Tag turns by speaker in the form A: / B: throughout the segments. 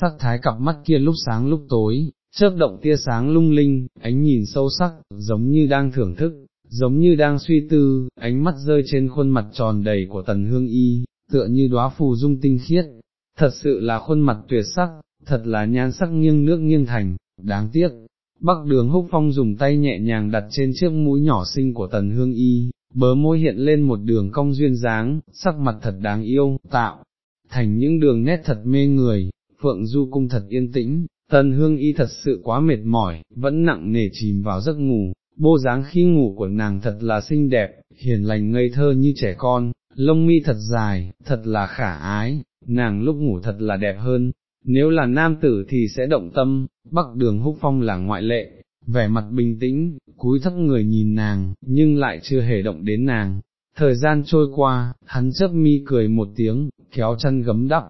A: sắc thái cặp mắt kia lúc sáng lúc tối, chớp động tia sáng lung linh, ánh nhìn sâu sắc, giống như đang thưởng thức, giống như đang suy tư, ánh mắt rơi trên khuôn mặt tròn đầy của tần hương y, tựa như đóa phù dung tinh khiết, thật sự là khuôn mặt tuyệt sắc, thật là nhan sắc nghiêng nước nghiêng thành, đáng tiếc. Bắc đường húc phong dùng tay nhẹ nhàng đặt trên chiếc mũi nhỏ xinh của tần hương y, bớ môi hiện lên một đường cong duyên dáng, sắc mặt thật đáng yêu, tạo, thành những đường nét thật mê người, phượng du cung thật yên tĩnh, tần hương y thật sự quá mệt mỏi, vẫn nặng nề chìm vào giấc ngủ, Bô dáng khi ngủ của nàng thật là xinh đẹp, hiền lành ngây thơ như trẻ con, lông mi thật dài, thật là khả ái, nàng lúc ngủ thật là đẹp hơn, nếu là nam tử thì sẽ động tâm, bắc đường húc phong là ngoại lệ, vẻ mặt bình tĩnh, cúi thấp người nhìn nàng, nhưng lại chưa hề động đến nàng. Thời gian trôi qua, hắn chớp mi cười một tiếng, kéo chân gấm đắp,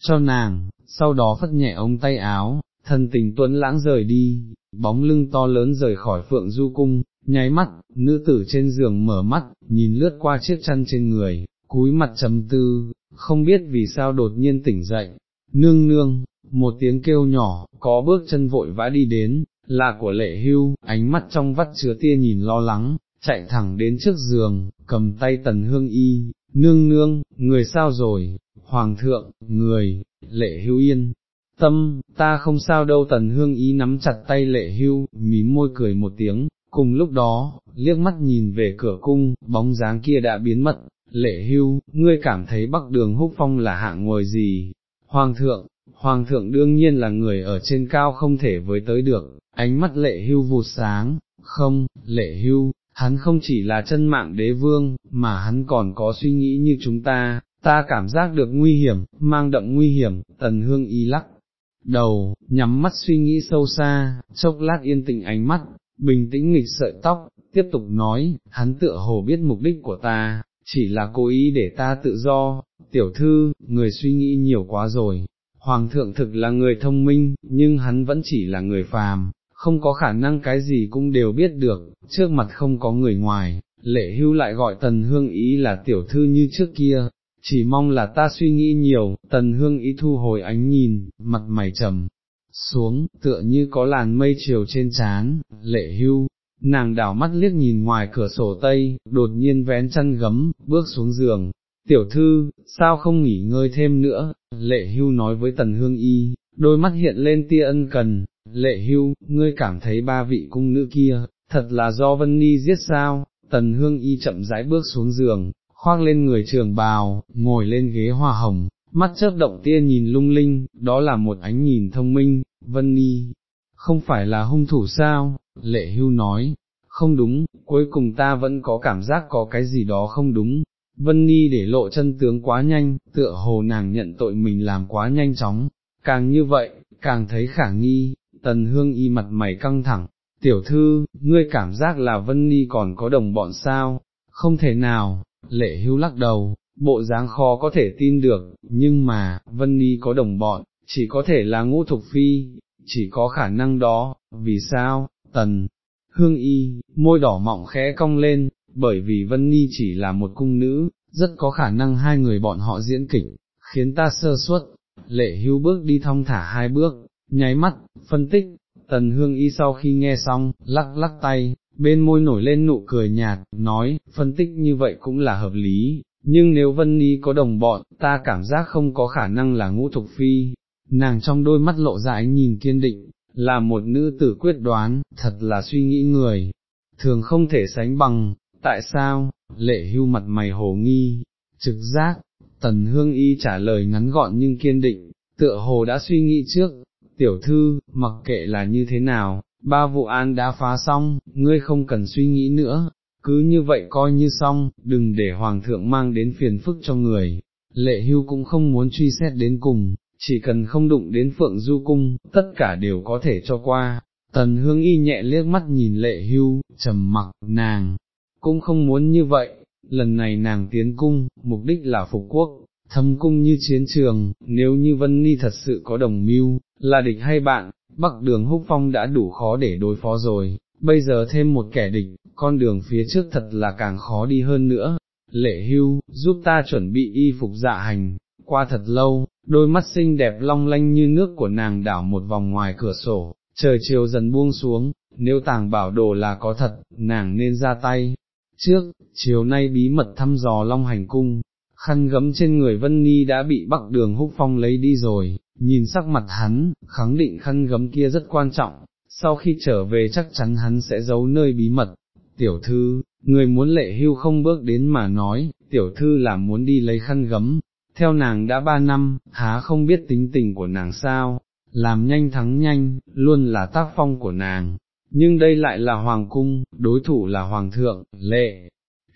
A: cho nàng, sau đó phất nhẹ ống tay áo, thân tình tuấn lãng rời đi, bóng lưng to lớn rời khỏi phượng du cung, nháy mắt, nữ tử trên giường mở mắt, nhìn lướt qua chiếc chăn trên người, cúi mặt trầm tư, không biết vì sao đột nhiên tỉnh dậy, nương nương, một tiếng kêu nhỏ, có bước chân vội vã đi đến, là của lệ hưu, ánh mắt trong vắt chứa tia nhìn lo lắng, chạy thẳng đến trước giường, cầm tay tần hương y, nương nương, người sao rồi, hoàng thượng, người, lệ hưu yên, tâm, ta không sao đâu tần hương ý nắm chặt tay lệ hưu, mím môi cười một tiếng, cùng lúc đó, liếc mắt nhìn về cửa cung, bóng dáng kia đã biến mất, lệ hưu, ngươi cảm thấy bắc đường húc phong là hạng ngồi gì, hoàng thượng, hoàng thượng đương nhiên là người ở trên cao không thể với tới được, ánh mắt lệ hưu vụt sáng, không, lệ hưu, hắn không chỉ là chân mạng đế vương, mà hắn còn có suy nghĩ như chúng ta, ta cảm giác được nguy hiểm, mang đậm nguy hiểm, tần hương y lắc đầu, nhắm mắt suy nghĩ sâu xa, chốc lát yên tĩnh ánh mắt, bình tĩnh nghịch sợi tóc, tiếp tục nói, hắn tựa hồ biết mục đích của ta, chỉ là cố ý để ta tự do, tiểu thư, người suy nghĩ nhiều quá rồi, hoàng thượng thực là người thông minh, nhưng hắn vẫn chỉ là người phàm, không có khả năng cái gì cũng đều biết được, trước mặt không có người ngoài, lệ hưu lại gọi tần hương ý là tiểu thư như trước kia, chỉ mong là ta suy nghĩ nhiều, tần hương ý thu hồi ánh nhìn, mặt mày trầm, xuống, tựa như có làn mây chiều trên trán, lệ hưu, nàng đảo mắt liếc nhìn ngoài cửa sổ tây, đột nhiên vén chân gấm, bước xuống giường, tiểu thư, sao không nghỉ ngơi thêm nữa, lệ hưu nói với tần hương y, đôi mắt hiện lên tia ân cần, lệ hưu, ngươi cảm thấy ba vị cung nữ kia, thật là do Vân Ni giết sao, tần hương y chậm rãi bước xuống giường, khoác lên người trường bào, ngồi lên ghế hoa hồng, mắt chớp động tia nhìn lung linh, đó là một ánh nhìn thông minh, Vân Ni, không phải là hung thủ sao, lệ hưu nói, không đúng, cuối cùng ta vẫn có cảm giác có cái gì đó không đúng, Vân Ni để lộ chân tướng quá nhanh, tựa hồ nàng nhận tội mình làm quá nhanh chóng, càng như vậy, càng thấy khả nghi, tần hương y mặt mày căng thẳng, tiểu thư, ngươi cảm giác là Vân Ni còn có đồng bọn sao, không thể nào, lệ hưu lắc đầu, bộ dáng khó có thể tin được, nhưng mà, Vân Ni có đồng bọn, chỉ có thể là ngũ thục phi, chỉ có khả năng đó, vì sao, tần, hương y, môi đỏ mọng khẽ cong lên, bởi vì Vân Ni chỉ là một cung nữ, rất có khả năng hai người bọn họ diễn kịch, khiến ta sơ suất, lệ hưu bước đi thong thả hai bước, nháy mắt, phân tích, tần hương y sau khi nghe xong, lắc lắc tay, bên môi nổi lên nụ cười nhạt, nói, phân tích như vậy cũng là hợp lý, nhưng nếu Vân Ni có đồng bọn, ta cảm giác không có khả năng là ngũ thục phi, nàng trong đôi mắt lộ ra ánh nhìn kiên định, là một nữ tử quyết đoán, thật là suy nghĩ người, thường không thể sánh bằng, tại sao, lệ hưu mặt mày hồ nghi, trực giác, tần hương y trả lời ngắn gọn nhưng kiên định, tựa hồ đã suy nghĩ trước, tiểu thư, mặc kệ là như thế nào, ba vụ án đã phá xong, ngươi không cần suy nghĩ nữa, cứ như vậy coi như xong, đừng để hoàng thượng mang đến phiền phức cho người, lệ hưu cũng không muốn truy xét đến cùng, chỉ cần không đụng đến phượng du cung, tất cả đều có thể cho qua. Tần hương y nhẹ liếc mắt nhìn lệ hưu, trầm mặc, nàng, cũng không muốn như vậy, lần này nàng tiến cung, mục đích là phục quốc, thâm cung như chiến trường, nếu như Vân Ni thật sự có đồng mưu, là địch hay bạn, Bắc đường húc phong đã đủ khó để đối phó rồi, bây giờ thêm một kẻ địch, con đường phía trước thật là càng khó đi hơn nữa. Lệ hưu, giúp ta chuẩn bị y phục dạ hành, qua thật lâu, đôi mắt xinh đẹp long lanh như nước của nàng đảo một vòng ngoài cửa sổ, trời chiều dần buông xuống, nếu tàng bảo đồ là có thật, nàng nên ra tay. Trước, chiều nay bí mật thăm dò Long Hành Cung, khăn gấm trên người Vân Ni đã bị Bắc Đường Húc Phong lấy đi rồi, nhìn sắc mặt hắn, khẳng định khăn gấm kia rất quan trọng, sau khi trở về chắc chắn hắn sẽ giấu nơi bí mật. Tiểu thư, người muốn lệ hưu không bước đến mà nói, tiểu thư là muốn đi lấy khăn gấm, theo nàng đã ba năm, há không biết tính tình của nàng sao, làm nhanh thắng nhanh, luôn là tác phong của nàng, nhưng đây lại là hoàng cung, đối thủ là hoàng thượng, lệ,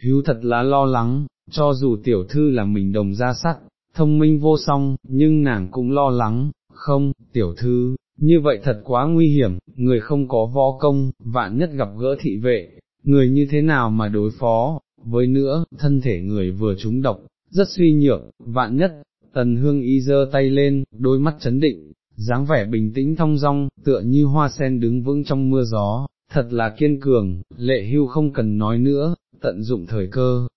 A: hưu thật là lo lắng, cho dù tiểu thư là mình đồng ra sắt, thông minh vô song, nhưng nàng cũng lo lắng, không, tiểu thư, như vậy thật quá nguy hiểm, người không có võ công, vạn nhất gặp gỡ thị vệ, người như thế nào mà đối phó, với nữa, thân thể người vừa trúng độc, rất suy nhược, vạn nhất, tần hương y giơ tay lên, đôi mắt chấn định, dáng vẻ bình tĩnh thong dong, tựa như hoa sen đứng vững trong mưa gió, thật là kiên cường, lệ hưu không cần nói nữa, tận dụng thời cơ.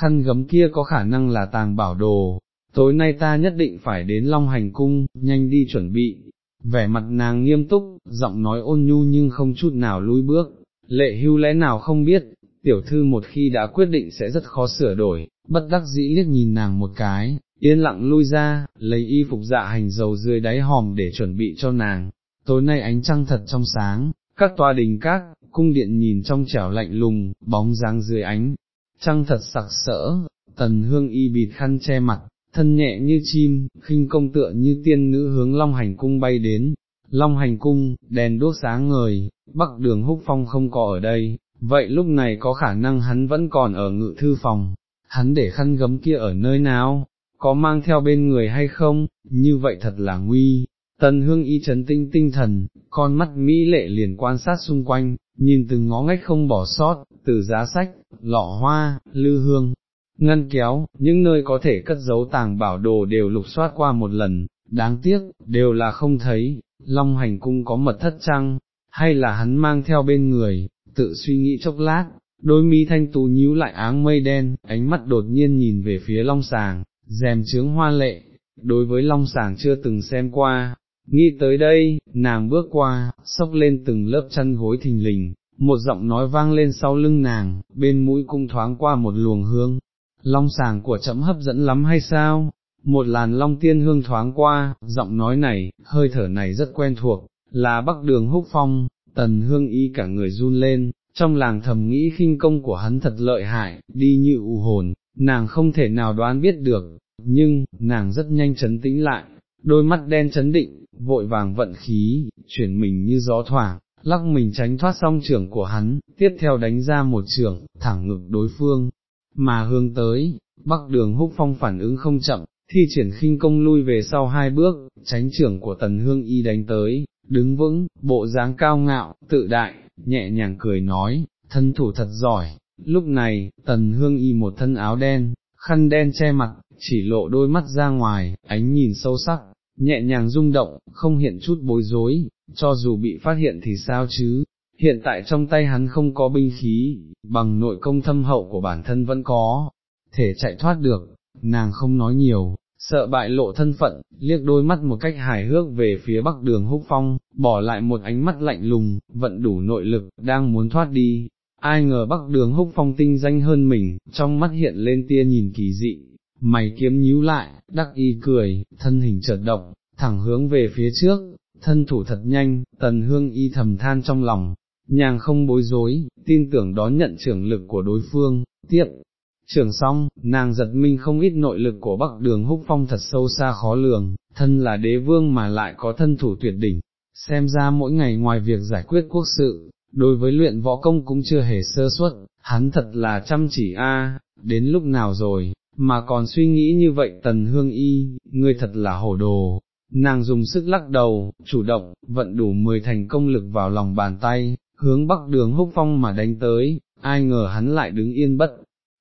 A: Khăn gấm kia có khả năng là tàng bảo đồ, tối nay ta nhất định phải đến Long Hành Cung, nhanh đi chuẩn bị. Vẻ mặt nàng nghiêm túc, giọng nói ôn nhu nhưng không chút nào lui bước, lệ hưu lẽ nào không biết, tiểu thư một khi đã quyết định sẽ rất khó sửa đổi, bất đắc dĩ liếc nhìn nàng một cái, yên lặng lui ra, lấy y phục dạ hành dầu dưới đáy hòm để chuẩn bị cho nàng. Tối nay ánh trăng thật trong sáng, các tòa đình các, cung điện nhìn trong trẻo lạnh lùng, bóng dáng dưới ánh, trăng thật sặc sỡ, tần hương y bịt khăn che mặt, thân nhẹ như chim, khinh công tựa như tiên nữ hướng Long Hành Cung bay đến. Long Hành Cung, đèn đốt sáng ngời, bắc đường húc phong không có ở đây, vậy lúc này có khả năng hắn vẫn còn ở ngự thư phòng, hắn để khăn gấm kia ở nơi nào, có mang theo bên người hay không, như vậy thật là nguy. Tần hương y chấn tinh tinh thần, con mắt mỹ lệ liền quan sát xung quanh, nhìn từng ngó ngách không bỏ sót, từ giá sách, lọ hoa, lư hương, ngân kéo, những nơi có thể cất giấu tàng bảo đồ đều lục soát qua một lần, đáng tiếc, đều là không thấy, Long hành cung có mật thất trăng, hay là hắn mang theo bên người, tự suy nghĩ chốc lát, đôi mi thanh tú nhíu lại áng mây đen, ánh mắt đột nhiên nhìn về phía long sàng, dèm trướng hoa lệ, đối với long sàng chưa từng xem qua, nghĩ tới đây, nàng bước qua, sốc lên từng lớp chân gối thình lình, một giọng nói vang lên sau lưng nàng, bên mũi cung thoáng qua một luồng hương, long sàng của chấm hấp dẫn lắm hay sao? Một làn long tiên hương thoáng qua, giọng nói này, hơi thở này rất quen thuộc, là bắc đường húc phong, tần hương y cả người run lên, trong làng thầm nghĩ khinh công của hắn thật lợi hại, đi như u hồn, nàng không thể nào đoán biết được, nhưng, nàng rất nhanh chấn tĩnh lại, đôi mắt đen chấn định, vội vàng vận khí, chuyển mình như gió thoảng, lắc mình tránh thoát song trưởng của hắn, tiếp theo đánh ra một trưởng, thẳng ngực đối phương, mà hướng tới, bắc đường húc phong phản ứng không chậm, thi triển khinh công lui về sau hai bước, tránh trưởng của tần hương y đánh tới, đứng vững, bộ dáng cao ngạo, tự đại, nhẹ nhàng cười nói, thân thủ thật giỏi, lúc này, tần hương y một thân áo đen, khăn đen che mặt, chỉ lộ đôi mắt ra ngoài, ánh nhìn sâu sắc, nhẹ nhàng rung động, không hiện chút bối rối, cho dù bị phát hiện thì sao chứ, hiện tại trong tay hắn không có binh khí, bằng nội công thâm hậu của bản thân vẫn có, thể chạy thoát được, nàng không nói nhiều, sợ bại lộ thân phận, liếc đôi mắt một cách hài hước về phía bắc đường húc phong, bỏ lại một ánh mắt lạnh lùng, vận đủ nội lực, đang muốn thoát đi. Ai ngờ bắc đường húc phong tinh danh hơn mình, trong mắt hiện lên tia nhìn kỳ dị, mày kiếm nhíu lại, đắc y cười, thân hình chợt động, thẳng hướng về phía trước, thân thủ thật nhanh, tần hương y thầm than trong lòng, nhàng không bối rối, tin tưởng đón nhận trưởng lực của đối phương, tiếp, trưởng xong, nàng giật minh không ít nội lực của bắc đường húc phong thật sâu xa khó lường, thân là đế vương mà lại có thân thủ tuyệt đỉnh, xem ra mỗi ngày ngoài việc giải quyết quốc sự, đối với luyện võ công cũng chưa hề sơ suất, hắn thật là chăm chỉ a, à, đến lúc nào rồi, mà còn suy nghĩ như vậy tần hương y, ngươi thật là hổ đồ. Nàng dùng sức lắc đầu, chủ động, vận đủ 10 thành công lực vào lòng bàn tay, hướng bắc đường húc phong mà đánh tới, ai ngờ hắn lại đứng yên bất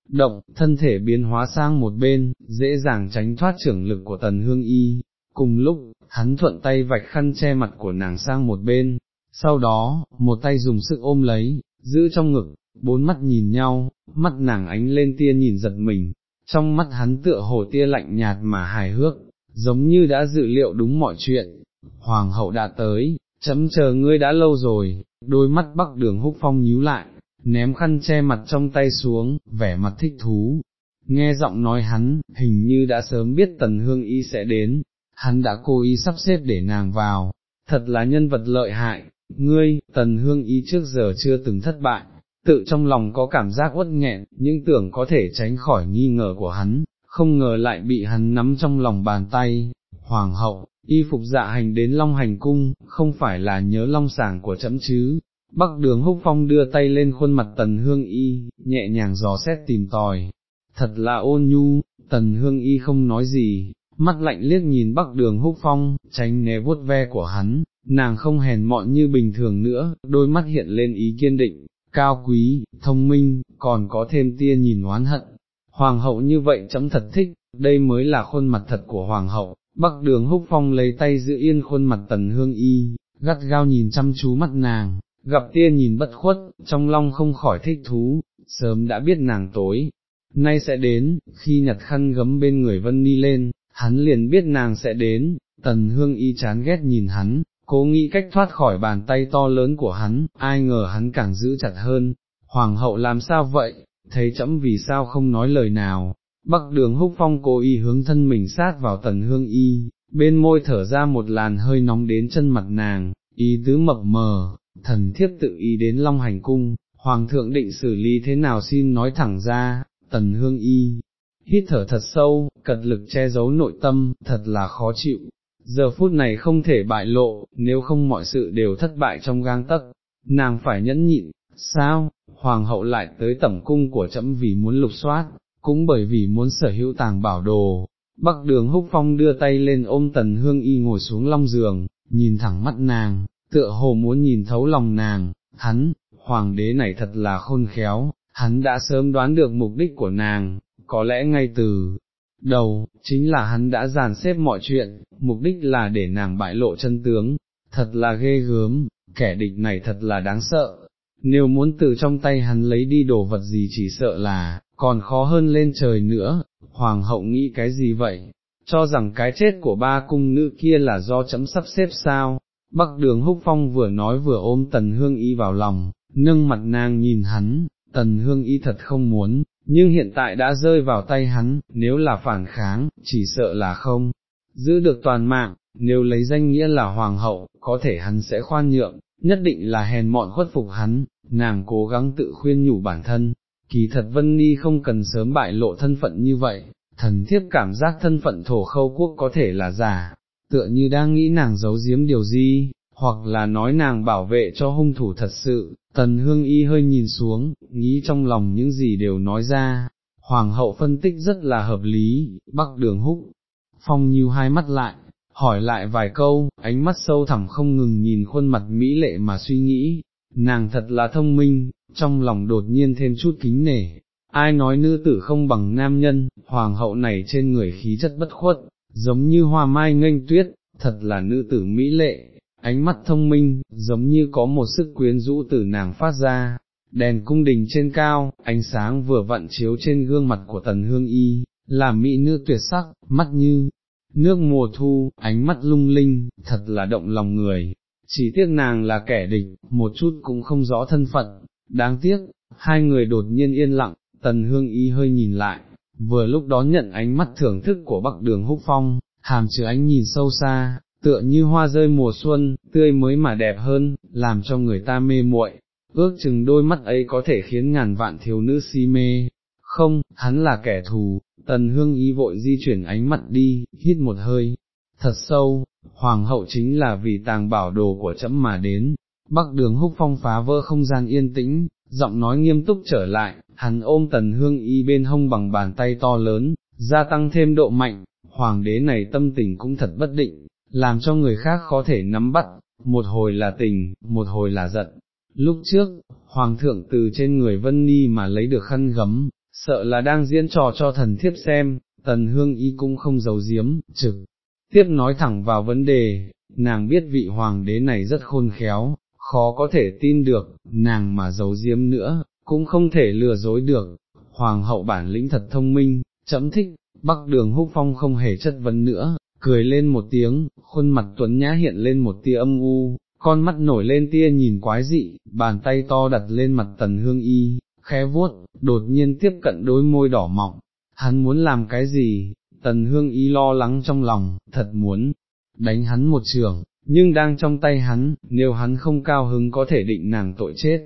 A: động, thân thể biến hóa sang một bên, dễ dàng tránh thoát trưởng lực của tần hương y, cùng lúc, hắn thuận tay vạch khăn che mặt của nàng sang một bên, sau đó, một tay dùng sức ôm lấy, giữ trong ngực, bốn mắt nhìn nhau, mắt nàng ánh lên tia nhìn giật mình, trong mắt hắn tựa hồ tia lạnh nhạt mà hài hước, giống như đã dự liệu đúng mọi chuyện, hoàng hậu đã tới, chấm chờ ngươi đã lâu rồi, đôi mắt bắc đường húc phong nhíu lại, ném khăn che mặt trong tay xuống, vẻ mặt thích thú. Nghe giọng nói hắn, hình như đã sớm biết tần hương y sẽ đến, hắn đã cố ý sắp xếp để nàng vào, thật là nhân vật lợi hại, ngươi, tần hương y trước giờ chưa từng thất bại, tự trong lòng có cảm giác uất nghẹn, nhưng tưởng có thể tránh khỏi nghi ngờ của hắn, không ngờ lại bị hắn nắm trong lòng bàn tay, hoàng hậu, y phục dạ hành đến Long Hành Cung, không phải là nhớ Long sàng của chấm chứ. Bắc đường húc phong đưa tay lên khuôn mặt tần hương y, nhẹ nhàng dò xét tìm tòi, thật là ôn nhu, tần hương y không nói gì, mắt lạnh liếc nhìn bắc đường húc phong, tránh né vuốt ve của hắn, nàng không hèn mọn như bình thường nữa, đôi mắt hiện lên ý kiên định, cao quý, thông minh, còn có thêm tia nhìn oán hận. Hoàng hậu như vậy chấm thật thích, đây mới là khuôn mặt thật của hoàng hậu, bắc đường húc phong lấy tay giữ yên khuôn mặt tần hương y, gắt gao nhìn chăm chú mắt nàng, gặp tia nhìn bất khuất, trong lòng không khỏi thích thú, sớm đã biết nàng tối, nay sẽ đến, khi nhặt khăn gấm bên người vân ni lên, hắn liền biết nàng sẽ đến, tần hương y chán ghét nhìn hắn, cố nghĩ cách thoát khỏi bàn tay to lớn của hắn, ai ngờ hắn càng giữ chặt hơn, hoàng hậu làm sao vậy, thấy chấm vì sao không nói lời nào, bắc đường húc phong cố ý hướng thân mình sát vào tần hương y, bên môi thở ra một làn hơi nóng đến chân mặt nàng, ý tứ mập mờ, thần thiếp tự ý đến Long Hành Cung, Hoàng thượng định xử lý thế nào xin nói thẳng ra, tần hương y, hít thở thật sâu, cật lực che giấu nội tâm, thật là khó chịu, giờ phút này không thể bại lộ, nếu không mọi sự đều thất bại trong gang tấc, nàng phải nhẫn nhịn, sao, hoàng hậu lại tới tẩm cung của trẫm vì muốn lục soát, cũng bởi vì muốn sở hữu tàng bảo đồ. Bắc đường húc phong đưa tay lên ôm tần hương y ngồi xuống long giường, nhìn thẳng mắt nàng, tựa hồ muốn nhìn thấu lòng nàng, hắn, hoàng đế này thật là khôn khéo, hắn đã sớm đoán được mục đích của nàng, có lẽ ngay từ đầu, chính là hắn đã dàn xếp mọi chuyện, mục đích là để nàng bại lộ chân tướng, thật là ghê gớm, kẻ địch này thật là đáng sợ, nếu muốn từ trong tay hắn lấy đi đồ vật gì chỉ sợ là, còn khó hơn lên trời nữa, hoàng hậu nghĩ cái gì vậy, cho rằng cái chết của ba cung nữ kia là do chấm sắp xếp sao, bắc đường húc phong vừa nói vừa ôm tần hương y vào lòng, nâng mặt nàng nhìn hắn, tần hương y thật không muốn, nhưng hiện tại đã rơi vào tay hắn, nếu là phản kháng, chỉ sợ là không, giữ được toàn mạng, nếu lấy danh nghĩa là hoàng hậu, có thể hắn sẽ khoan nhượng, nhất định là hèn mọn khuất phục hắn, nàng cố gắng tự khuyên nhủ bản thân, kỳ thật Vân Ni không cần sớm bại lộ thân phận như vậy, thần thiếp cảm giác thân phận thổ khâu quốc có thể là giả, tựa như đang nghĩ nàng giấu giếm điều gì, hoặc là nói nàng bảo vệ cho hung thủ thật sự, tần hương y hơi nhìn xuống, nghĩ trong lòng những gì đều nói ra, hoàng hậu phân tích rất là hợp lý, bắc đường húc, phong nhíu hai mắt lại, hỏi lại vài câu, ánh mắt sâu thẳm không ngừng nhìn khuôn mặt mỹ lệ mà suy nghĩ, nàng thật là thông minh, trong lòng đột nhiên thêm chút kính nể, ai nói nữ tử không bằng nam nhân, hoàng hậu này trên người khí chất bất khuất, giống như hoa mai nghênh tuyết, thật là nữ tử mỹ lệ, ánh mắt thông minh, giống như có một sức quyến rũ từ nàng phát ra, đèn cung đình trên cao, ánh sáng vừa vặn chiếu trên gương mặt của tần hương y, làm mỹ nữ tuyệt sắc, mắt như nước mùa thu, ánh mắt lung linh, thật là động lòng người, chỉ tiếc nàng là kẻ địch, một chút cũng không rõ thân phận, đáng tiếc, hai người đột nhiên yên lặng, tần hương y hơi nhìn lại, vừa lúc đó nhận ánh mắt thưởng thức của bắc đường húc phong, hàm chứa ánh nhìn sâu xa, tựa như hoa rơi mùa xuân, tươi mới mà đẹp hơn, làm cho người ta mê muội. ước chừng đôi mắt ấy có thể khiến ngàn vạn thiếu nữ si mê, không, hắn là kẻ thù, tần hương ý vội di chuyển ánh mắt đi, hít một hơi, thật sâu, hoàng hậu chính là vì tàng bảo đồ của chấm mà đến, bắc đường húc phong phá vỡ không gian yên tĩnh, giọng nói nghiêm túc trở lại, hắn ôm tần hương y bên hông bằng bàn tay to lớn, gia tăng thêm độ mạnh, hoàng đế này tâm tình cũng thật bất định, làm cho người khác khó thể nắm bắt, một hồi là tình, một hồi là giận. Lúc trước, Hoàng thượng từ trên người Vân Ni mà lấy được khăn gấm, sợ là đang diễn trò cho thần thiếp xem, tần hương y cũng không giấu giếm, trực, tiếp nói thẳng vào vấn đề, nàng biết vị hoàng đế này rất khôn khéo, khó có thể tin được, nàng mà giấu giếm nữa, cũng không thể lừa dối được, hoàng hậu bản lĩnh thật thông minh, chấm thích, bắc đường húc phong không hề chất vấn nữa, cười lên một tiếng, khuôn mặt tuấn nhã hiện lên một tia âm u, con mắt nổi lên tia nhìn quái dị, bàn tay to đặt lên mặt tần hương y, khẽ vuốt, đột nhiên tiếp cận đôi môi đỏ mọng, hắn muốn làm cái gì, tần hương y lo lắng trong lòng, thật muốn, đánh hắn một trường, nhưng đang trong tay hắn, nếu hắn không cao hứng có thể định nàng tội chết,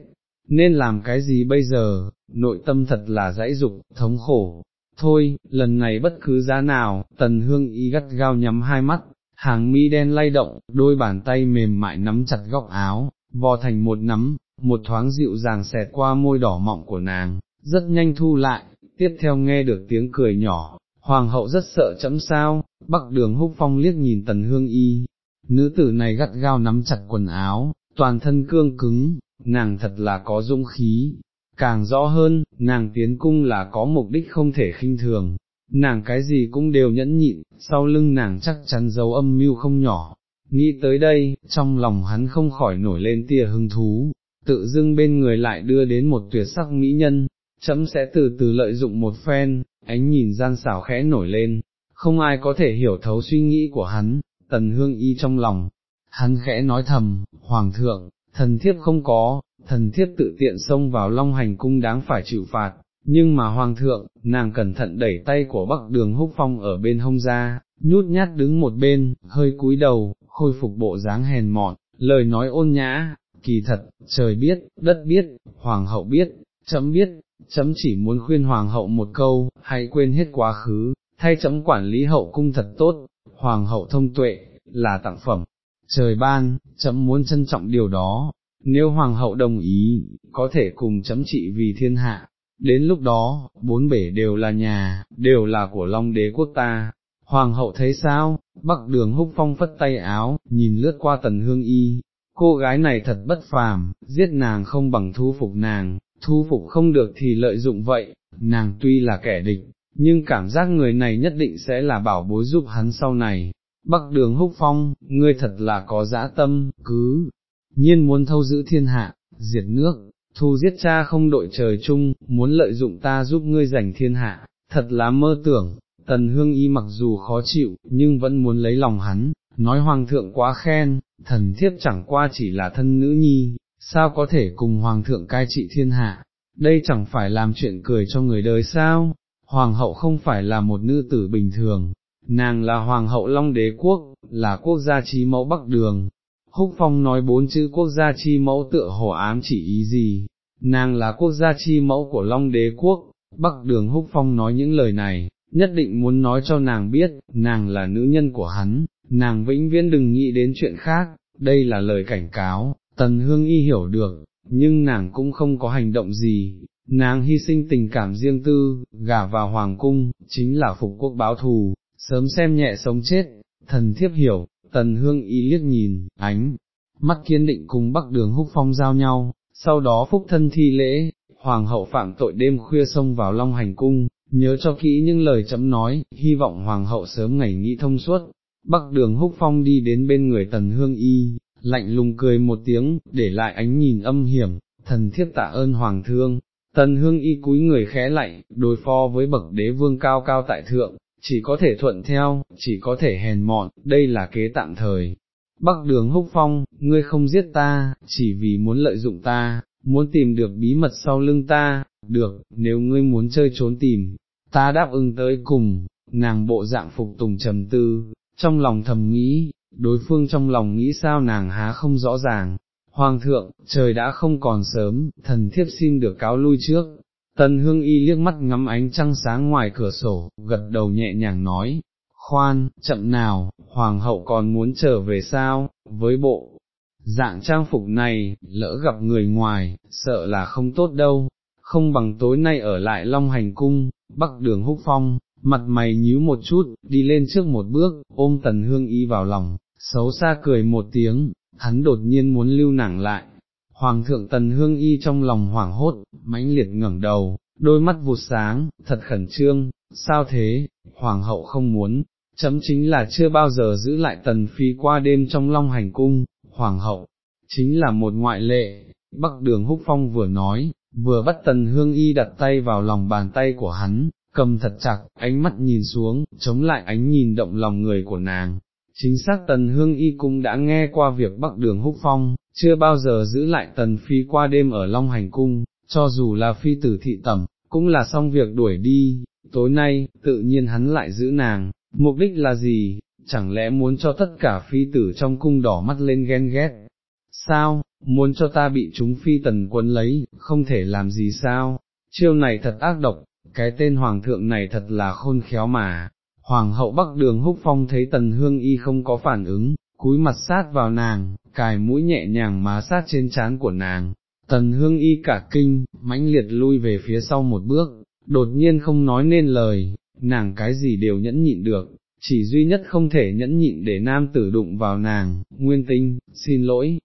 A: nên làm cái gì bây giờ, nội tâm thật là dãy dục, thống khổ. Thôi, lần này bất cứ giá nào, tần hương y gắt gao nhắm hai mắt, hàng mi đen lay động, đôi bàn tay mềm mại nắm chặt góc áo, vò thành một nắm, một thoáng dịu dàng xẹt qua môi đỏ mọng của nàng, rất nhanh thu lại, tiếp theo nghe được tiếng cười nhỏ, hoàng hậu rất sợ chấm sao, bắc đường húc phong liếc nhìn tần hương y, nữ tử này gắt gao nắm chặt quần áo, toàn thân cương cứng, nàng thật là có dũng khí, càng rõ hơn, nàng tiến cung là có mục đích không thể khinh thường, nàng cái gì cũng đều nhẫn nhịn, sau lưng nàng chắc chắn giấu âm mưu không nhỏ. Nghĩ tới đây, trong lòng hắn không khỏi nổi lên tia hứng thú, tự dưng bên người lại đưa đến một tuyệt sắc mỹ nhân, chấm sẽ từ từ lợi dụng một phen, ánh nhìn gian xảo khẽ nổi lên, không ai có thể hiểu thấu suy nghĩ của hắn, tần hương y trong lòng, hắn khẽ nói thầm, Hoàng thượng, thần thiếp không có, thần thiếp tự tiện xông vào long hành cung đáng phải chịu phạt, nhưng mà Hoàng thượng, nàng cẩn thận đẩy tay của bắc đường húc phong ở bên hông ra, nhút nhát đứng một bên, hơi cúi đầu, khôi phục bộ dáng hèn mọn, lời nói ôn nhã, kỳ thật, trời biết, đất biết, Hoàng hậu biết, chấm biết, chấm chỉ muốn khuyên Hoàng hậu một câu, hãy quên hết quá khứ, thay chấm quản lý hậu cung thật tốt, Hoàng hậu thông tuệ, là tặng phẩm, trời ban, chấm muốn trân trọng điều đó, nếu Hoàng hậu đồng ý, có thể cùng chấm trị vì thiên hạ, đến lúc đó, bốn bể đều là nhà, đều là của Long đế quốc ta. Hoàng hậu thấy sao, bắc đường húc phong phất tay áo, nhìn lướt qua tần hương y, cô gái này thật bất phàm, giết nàng không bằng thu phục nàng, thu phục không được thì lợi dụng vậy, nàng tuy là kẻ địch, nhưng cảm giác người này nhất định sẽ là bảo bối giúp hắn sau này. Bắc đường húc phong, ngươi thật là có dã tâm, cứ, nhiên muốn thâu giữ thiên hạ, diệt nước, thu giết cha không đội trời chung, muốn lợi dụng ta giúp ngươi giành thiên hạ, thật là mơ tưởng, tần hương y mặc dù khó chịu, nhưng vẫn muốn lấy lòng hắn, nói hoàng thượng quá khen, thần thiếp chẳng qua chỉ là thân nữ nhi, sao có thể cùng hoàng thượng cai trị thiên hạ, đây chẳng phải làm chuyện cười cho người đời sao, hoàng hậu không phải là một nữ tử bình thường, nàng là hoàng hậu long đế quốc, là quốc gia trí mẫu bắc đường. Húc Phong nói bốn chữ quốc gia chi mẫu tựa hồ ám chỉ ý gì, nàng là quốc gia chi mẫu của Long đế quốc, Bắc đường Húc Phong nói những lời này, nhất định muốn nói cho nàng biết, nàng là nữ nhân của hắn, nàng vĩnh viễn đừng nghĩ đến chuyện khác, đây là lời cảnh cáo, Tần Hương Y hiểu được, nhưng nàng cũng không có hành động gì, nàng hy sinh tình cảm riêng tư, gả vào hoàng cung, chính là phục quốc báo thù, sớm xem nhẹ sống chết, thần thiếp hiểu, Tần Hương Y liếc nhìn, ánh, mắt kiên định cùng Bắc Đường Húc Phong giao nhau, sau đó phúc thân thi lễ, Hoàng hậu phạm tội đêm khuya xông vào Long Hành Cung, nhớ cho kỹ những lời chấm nói, hy vọng Hoàng hậu sớm ngày nghĩ thông suốt. Bắc đường húc phong đi đến bên người tần hương y, lạnh lùng cười một tiếng, để lại ánh nhìn âm hiểm, thần thiếp tạ ơn hoàng thương, tần hương y cúi người khẽ lạnh, đối phó với bậc đế vương cao cao tại thượng, chỉ có thể thuận theo, chỉ có thể hèn mọn, đây là kế tạm thời. Bắc đường húc phong, ngươi không giết ta, chỉ vì muốn lợi dụng ta, muốn tìm được bí mật sau lưng ta, được, nếu ngươi muốn chơi trốn tìm, ta đáp ứng tới cùng, nàng bộ dạng phục tùng trầm tư, trong lòng thầm nghĩ, đối phương trong lòng nghĩ sao nàng há không rõ ràng. Hoàng thượng, trời đã không còn sớm, thần thiếp xin được cáo lui trước. Tần hương y liếc mắt ngắm ánh trăng sáng ngoài cửa sổ, gật đầu nhẹ nhàng nói, khoan, chậm nào, hoàng hậu còn muốn trở về sao, với bộ, dạng trang phục này, lỡ gặp người ngoài, sợ là không tốt đâu, không bằng tối nay ở lại Long Hành Cung, bắc đường húc phong, mặt mày nhíu một chút, đi lên trước một bước, ôm tần hương y vào lòng, xấu xa cười một tiếng, hắn đột nhiên muốn lưu nàng lại. Hoàng thượng tần hương y trong lòng hoảng hốt, mãnh liệt ngẩng đầu, đôi mắt vụt sáng, thật khẩn trương, sao thế, hoàng hậu không muốn, chấm chính là chưa bao giờ giữ lại tần phi qua đêm trong long hành cung, hoàng hậu, chính là một ngoại lệ, bắc đường húc phong vừa nói, vừa bắt tần hương y đặt tay vào lòng bàn tay của hắn, cầm thật chặt, ánh mắt nhìn xuống, chống lại ánh nhìn động lòng người của nàng. Chính xác Tần Hương Y cũng đã nghe qua việc Bắc Đường Húc Phong, chưa bao giờ giữ lại Tần Phi qua đêm ở Long Hành Cung, cho dù là phi tử thị tẩm, cũng là xong việc đuổi đi, tối nay, tự nhiên hắn lại giữ nàng, mục đích là gì, chẳng lẽ muốn cho tất cả phi tử trong cung đỏ mắt lên ghen ghét, sao, muốn cho ta bị chúng phi tần quân lấy, không thể làm gì sao, chiêu này thật ác độc, cái tên hoàng thượng này thật là khôn khéo mà. Hoàng hậu Bắc Đường Húc Phong thấy Tần Hương Y không có phản ứng, cúi mặt sát vào nàng, cài mũi nhẹ nhàng má sát trên trán của nàng. Tần Hương Y cả kinh, mãnh liệt lui về phía sau một bước, đột nhiên không nói nên lời, nàng cái gì đều nhẫn nhịn được, chỉ duy nhất không thể nhẫn nhịn để nam tử đụng vào nàng, nguyên tinh, xin lỗi,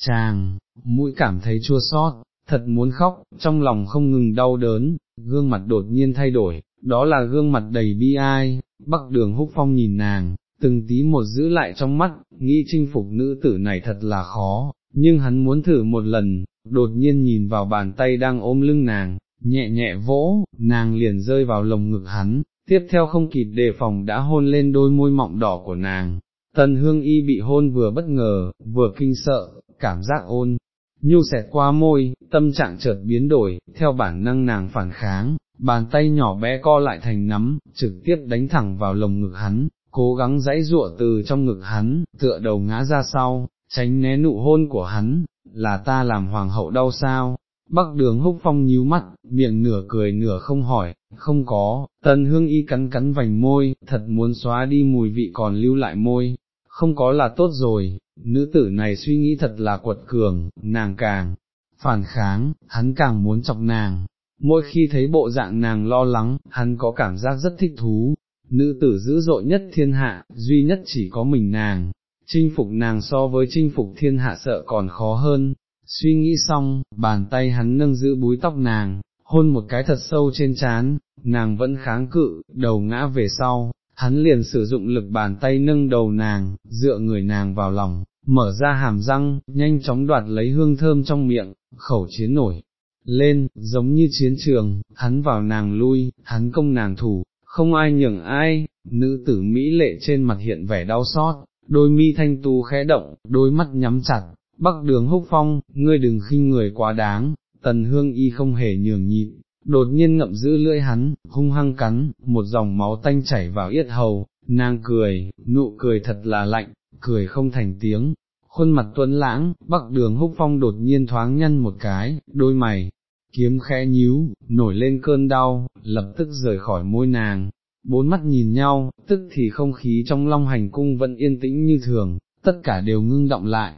A: chàng, mũi cảm thấy chua xót, thật muốn khóc, trong lòng không ngừng đau đớn, gương mặt đột nhiên thay đổi, đó là gương mặt đầy bi ai, bắc đường húc phong nhìn nàng, từng tí một giữ lại trong mắt, nghĩ chinh phục nữ tử này thật là khó, nhưng hắn muốn thử một lần, đột nhiên nhìn vào bàn tay đang ôm lưng nàng, nhẹ nhẹ vỗ, nàng liền rơi vào lồng ngực hắn, tiếp theo không kịp đề phòng đã hôn lên đôi môi mọng đỏ của nàng. Tần hương y bị hôn vừa bất ngờ, vừa kinh sợ, cảm giác ôn, nhu xẹt qua môi, tâm trạng chợt biến đổi, theo bản năng nàng phản kháng, bàn tay nhỏ bé co lại thành nắm, trực tiếp đánh thẳng vào lồng ngực hắn, cố gắng dãy ruộ từ trong ngực hắn, tựa đầu ngã ra sau, tránh né nụ hôn của hắn, là ta làm hoàng hậu đau sao, Bắc đường húc phong nhíu mắt, miệng nửa cười nửa không hỏi, không có, tần hương y cắn cắn vành môi, thật muốn xóa đi mùi vị còn lưu lại môi, không có là tốt rồi, nữ tử này suy nghĩ thật là quật cường, nàng càng phản kháng, hắn càng muốn chọc nàng, mỗi khi thấy bộ dạng nàng lo lắng, hắn có cảm giác rất thích thú, nữ tử dữ dội nhất thiên hạ, duy nhất chỉ có mình nàng, chinh phục nàng so với chinh phục thiên hạ sợ còn khó hơn, suy nghĩ xong, bàn tay hắn nâng giữ búi tóc nàng, hôn một cái thật sâu trên trán, nàng vẫn kháng cự, đầu ngã về sau, hắn liền sử dụng lực bàn tay nâng đầu nàng, dựa người nàng vào lòng, mở ra hàm răng, nhanh chóng đoạt lấy hương thơm trong miệng, khẩu chiến nổi. Lên, giống như chiến trường, hắn vào nàng lui, hắn công nàng thủ, không ai nhường ai, nữ tử Mỹ lệ trên mặt hiện vẻ đau xót, đôi mi thanh tu khẽ động, đôi mắt nhắm chặt, bắc đường húc phong, ngươi đừng khinh người quá đáng, tần hương y không hề nhường nhịn, đột nhiên ngậm giữ lưỡi hắn, hung hăng cắn, một dòng máu tanh chảy vào yết hầu, nàng cười, nụ cười thật là lạnh, cười không thành tiếng, khuôn mặt tuấn lãng, bắc đường húc phong đột nhiên thoáng nhăn một cái, đôi mày, kiếm khẽ nhíu, nổi lên cơn đau, lập tức rời khỏi môi nàng, bốn mắt nhìn nhau, tức thì không khí trong long hành cung vẫn yên tĩnh như thường, tất cả đều ngưng động lại,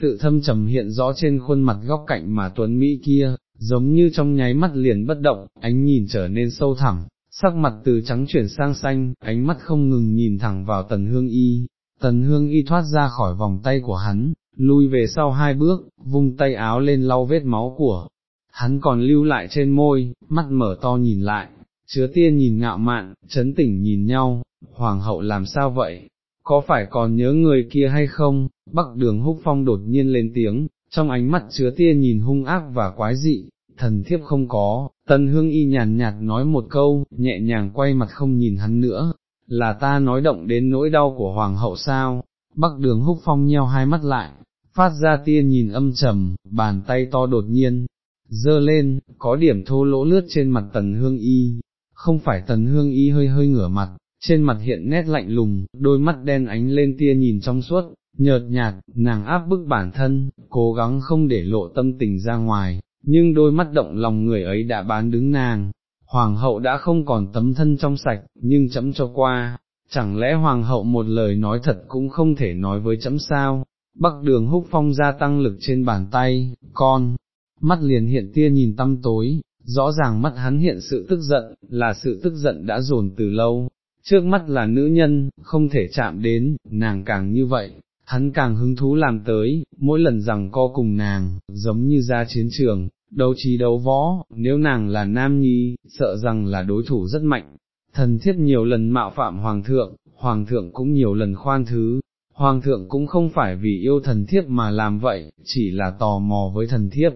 A: sự thâm trầm hiện rõ trên khuôn mặt góc cạnh mà tuấn Mỹ kia, giống như trong nháy mắt liền bất động, ánh nhìn trở nên sâu thẳm, sắc mặt từ trắng chuyển sang xanh, ánh mắt không ngừng nhìn thẳng vào tần hương y, tần hương y thoát ra khỏi vòng tay của hắn, lui về sau hai bước, vung tay áo lên lau vết máu của, hắn còn lưu lại trên môi, mắt mở to nhìn lại, chứa tiên nhìn ngạo mạn, chấn tỉnh nhìn nhau, hoàng hậu làm sao vậy, có phải còn nhớ người kia hay không, bắc đường húc phong đột nhiên lên tiếng, trong ánh mắt chứa tia nhìn hung ác và quái dị, thần thiếp không có, tân hương y nhàn nhạt nói một câu, nhẹ nhàng quay mặt không nhìn hắn nữa, là ta nói động đến nỗi đau của hoàng hậu sao, bắc đường húc phong nheo hai mắt lại, phát ra tia nhìn âm trầm, bàn tay to đột nhiên, dơ lên, có điểm thô lỗ lướt trên mặt tần hương y, không phải tần hương y hơi hơi ngửa mặt, trên mặt hiện nét lạnh lùng, đôi mắt đen ánh lên tia nhìn trong suốt, nhợt nhạt, nàng áp bức bản thân, cố gắng không để lộ tâm tình ra ngoài, nhưng đôi mắt động lòng người ấy đã bán đứng nàng. Hoàng hậu đã không còn tấm thân trong sạch, nhưng chấm cho qua, chẳng lẽ hoàng hậu một lời nói thật cũng không thể nói với chấm sao, bắc đường húc phong gia tăng lực trên bàn tay, con, mắt liền hiện tia nhìn tâm tối, rõ ràng mắt hắn hiện sự tức giận, là sự tức giận đã dồn từ lâu, trước mắt là nữ nhân, không thể chạm đến, nàng càng như vậy, hắn càng hứng thú làm tới, mỗi lần rằng co cùng nàng, giống như ra chiến trường, đấu trí đấu võ, nếu nàng là nam nhi, sợ rằng là đối thủ rất mạnh. Thần thiết nhiều lần mạo phạm hoàng thượng, hoàng thượng cũng nhiều lần khoan thứ, hoàng thượng cũng không phải vì yêu thần thiếp mà làm vậy, chỉ là tò mò với thần thiếp.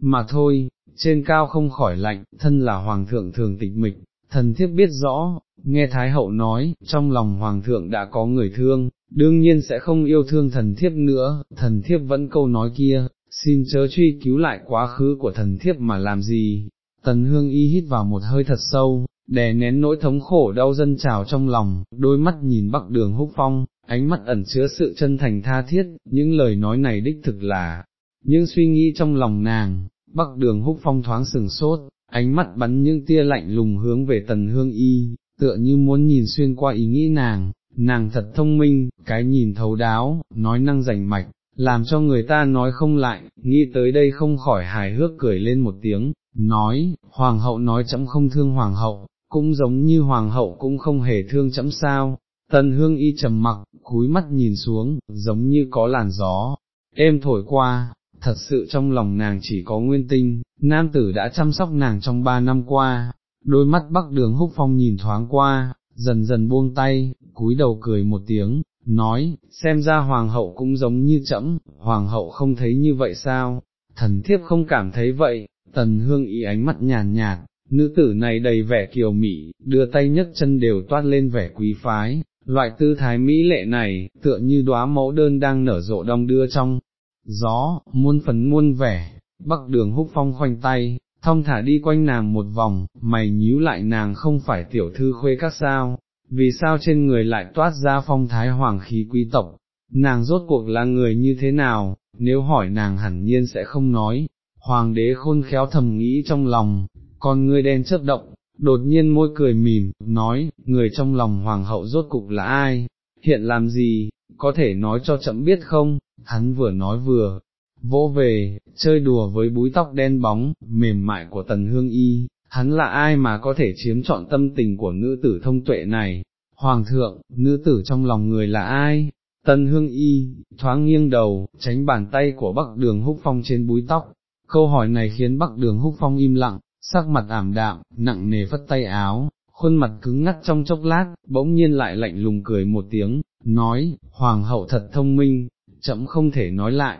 A: Mà thôi, trên cao không khỏi lạnh, thân là hoàng thượng thường tịch mịch, thần thiếp biết rõ, nghe Thái Hậu nói, trong lòng Hoàng thượng đã có người thương, đương nhiên sẽ không yêu thương thần thiếp nữa, thần thiếp vẫn câu nói kia, xin chớ truy cứu lại quá khứ của thần thiếp mà làm gì. Tần hương y hít vào một hơi thật sâu, đè nén nỗi thống khổ đau dân trào trong lòng, đôi mắt nhìn bắc đường húc phong, ánh mắt ẩn chứa sự chân thành tha thiết, những lời nói này đích thực là, những suy nghĩ trong lòng nàng, bắc đường húc phong thoáng sừng sốt, ánh mắt bắn những tia lạnh lùng hướng về tần hương y, tựa như muốn nhìn xuyên qua ý nghĩ nàng, nàng thật thông minh, cái nhìn thấu đáo, nói năng rành mạch, làm cho người ta nói không lại, nghĩ tới đây không khỏi hài hước cười lên một tiếng, nói, hoàng hậu nói chấm không thương hoàng hậu, cũng giống như hoàng hậu cũng không hề thương chấm sao, tần hương y trầm mặc, cúi mắt nhìn xuống, giống như có làn gió, êm thổi qua, thật sự trong lòng nàng chỉ có nguyên tinh, nam tử đã chăm sóc nàng trong ba năm qua, đôi mắt bắc đường húc phong nhìn thoáng qua, dần dần buông tay, cúi đầu cười một tiếng, nói, xem ra hoàng hậu cũng giống như chậm, hoàng hậu không thấy như vậy sao, thần thiếp không cảm thấy vậy, tần hương ý ánh mắt nhàn nhạt, nữ tử này đầy vẻ kiều mỹ, đưa tay nhấc chân đều toát lên vẻ quý phái, loại tư thái mỹ lệ này, tựa như đóa mẫu đơn đang nở rộ đong đưa trong gió, muôn phấn muôn vẻ, bắc đường húc phong khoanh tay, thong thả đi quanh nàng một vòng, mày nhíu lại nàng không phải tiểu thư khuê các sao, vì sao trên người lại toát ra phong thái hoàng khí quý tộc, nàng rốt cuộc là người như thế nào, nếu hỏi nàng hẳn nhiên sẽ không nói, hoàng đế khôn khéo thầm nghĩ trong lòng, con ngươi đen chớp động, đột nhiên môi cười mỉm, nói, người trong lòng hoàng hậu rốt cục là ai, hiện làm gì, có thể nói cho chậm biết không, hắn vừa nói vừa, vỗ về, chơi đùa với búi tóc đen bóng, mềm mại của tần hương y, hắn là ai mà có thể chiếm trọn tâm tình của nữ tử thông tuệ này, hoàng thượng, nữ tử trong lòng người là ai? Tần hương y, thoáng nghiêng đầu, tránh bàn tay của bắc đường húc phong trên búi tóc, câu hỏi này khiến bắc đường húc phong im lặng, sắc mặt ảm đạm, nặng nề phất tay áo, khuôn mặt cứng ngắt trong chốc lát, bỗng nhiên lại lạnh lùng cười một tiếng, nói, hoàng hậu thật thông minh, chậm không thể nói lại,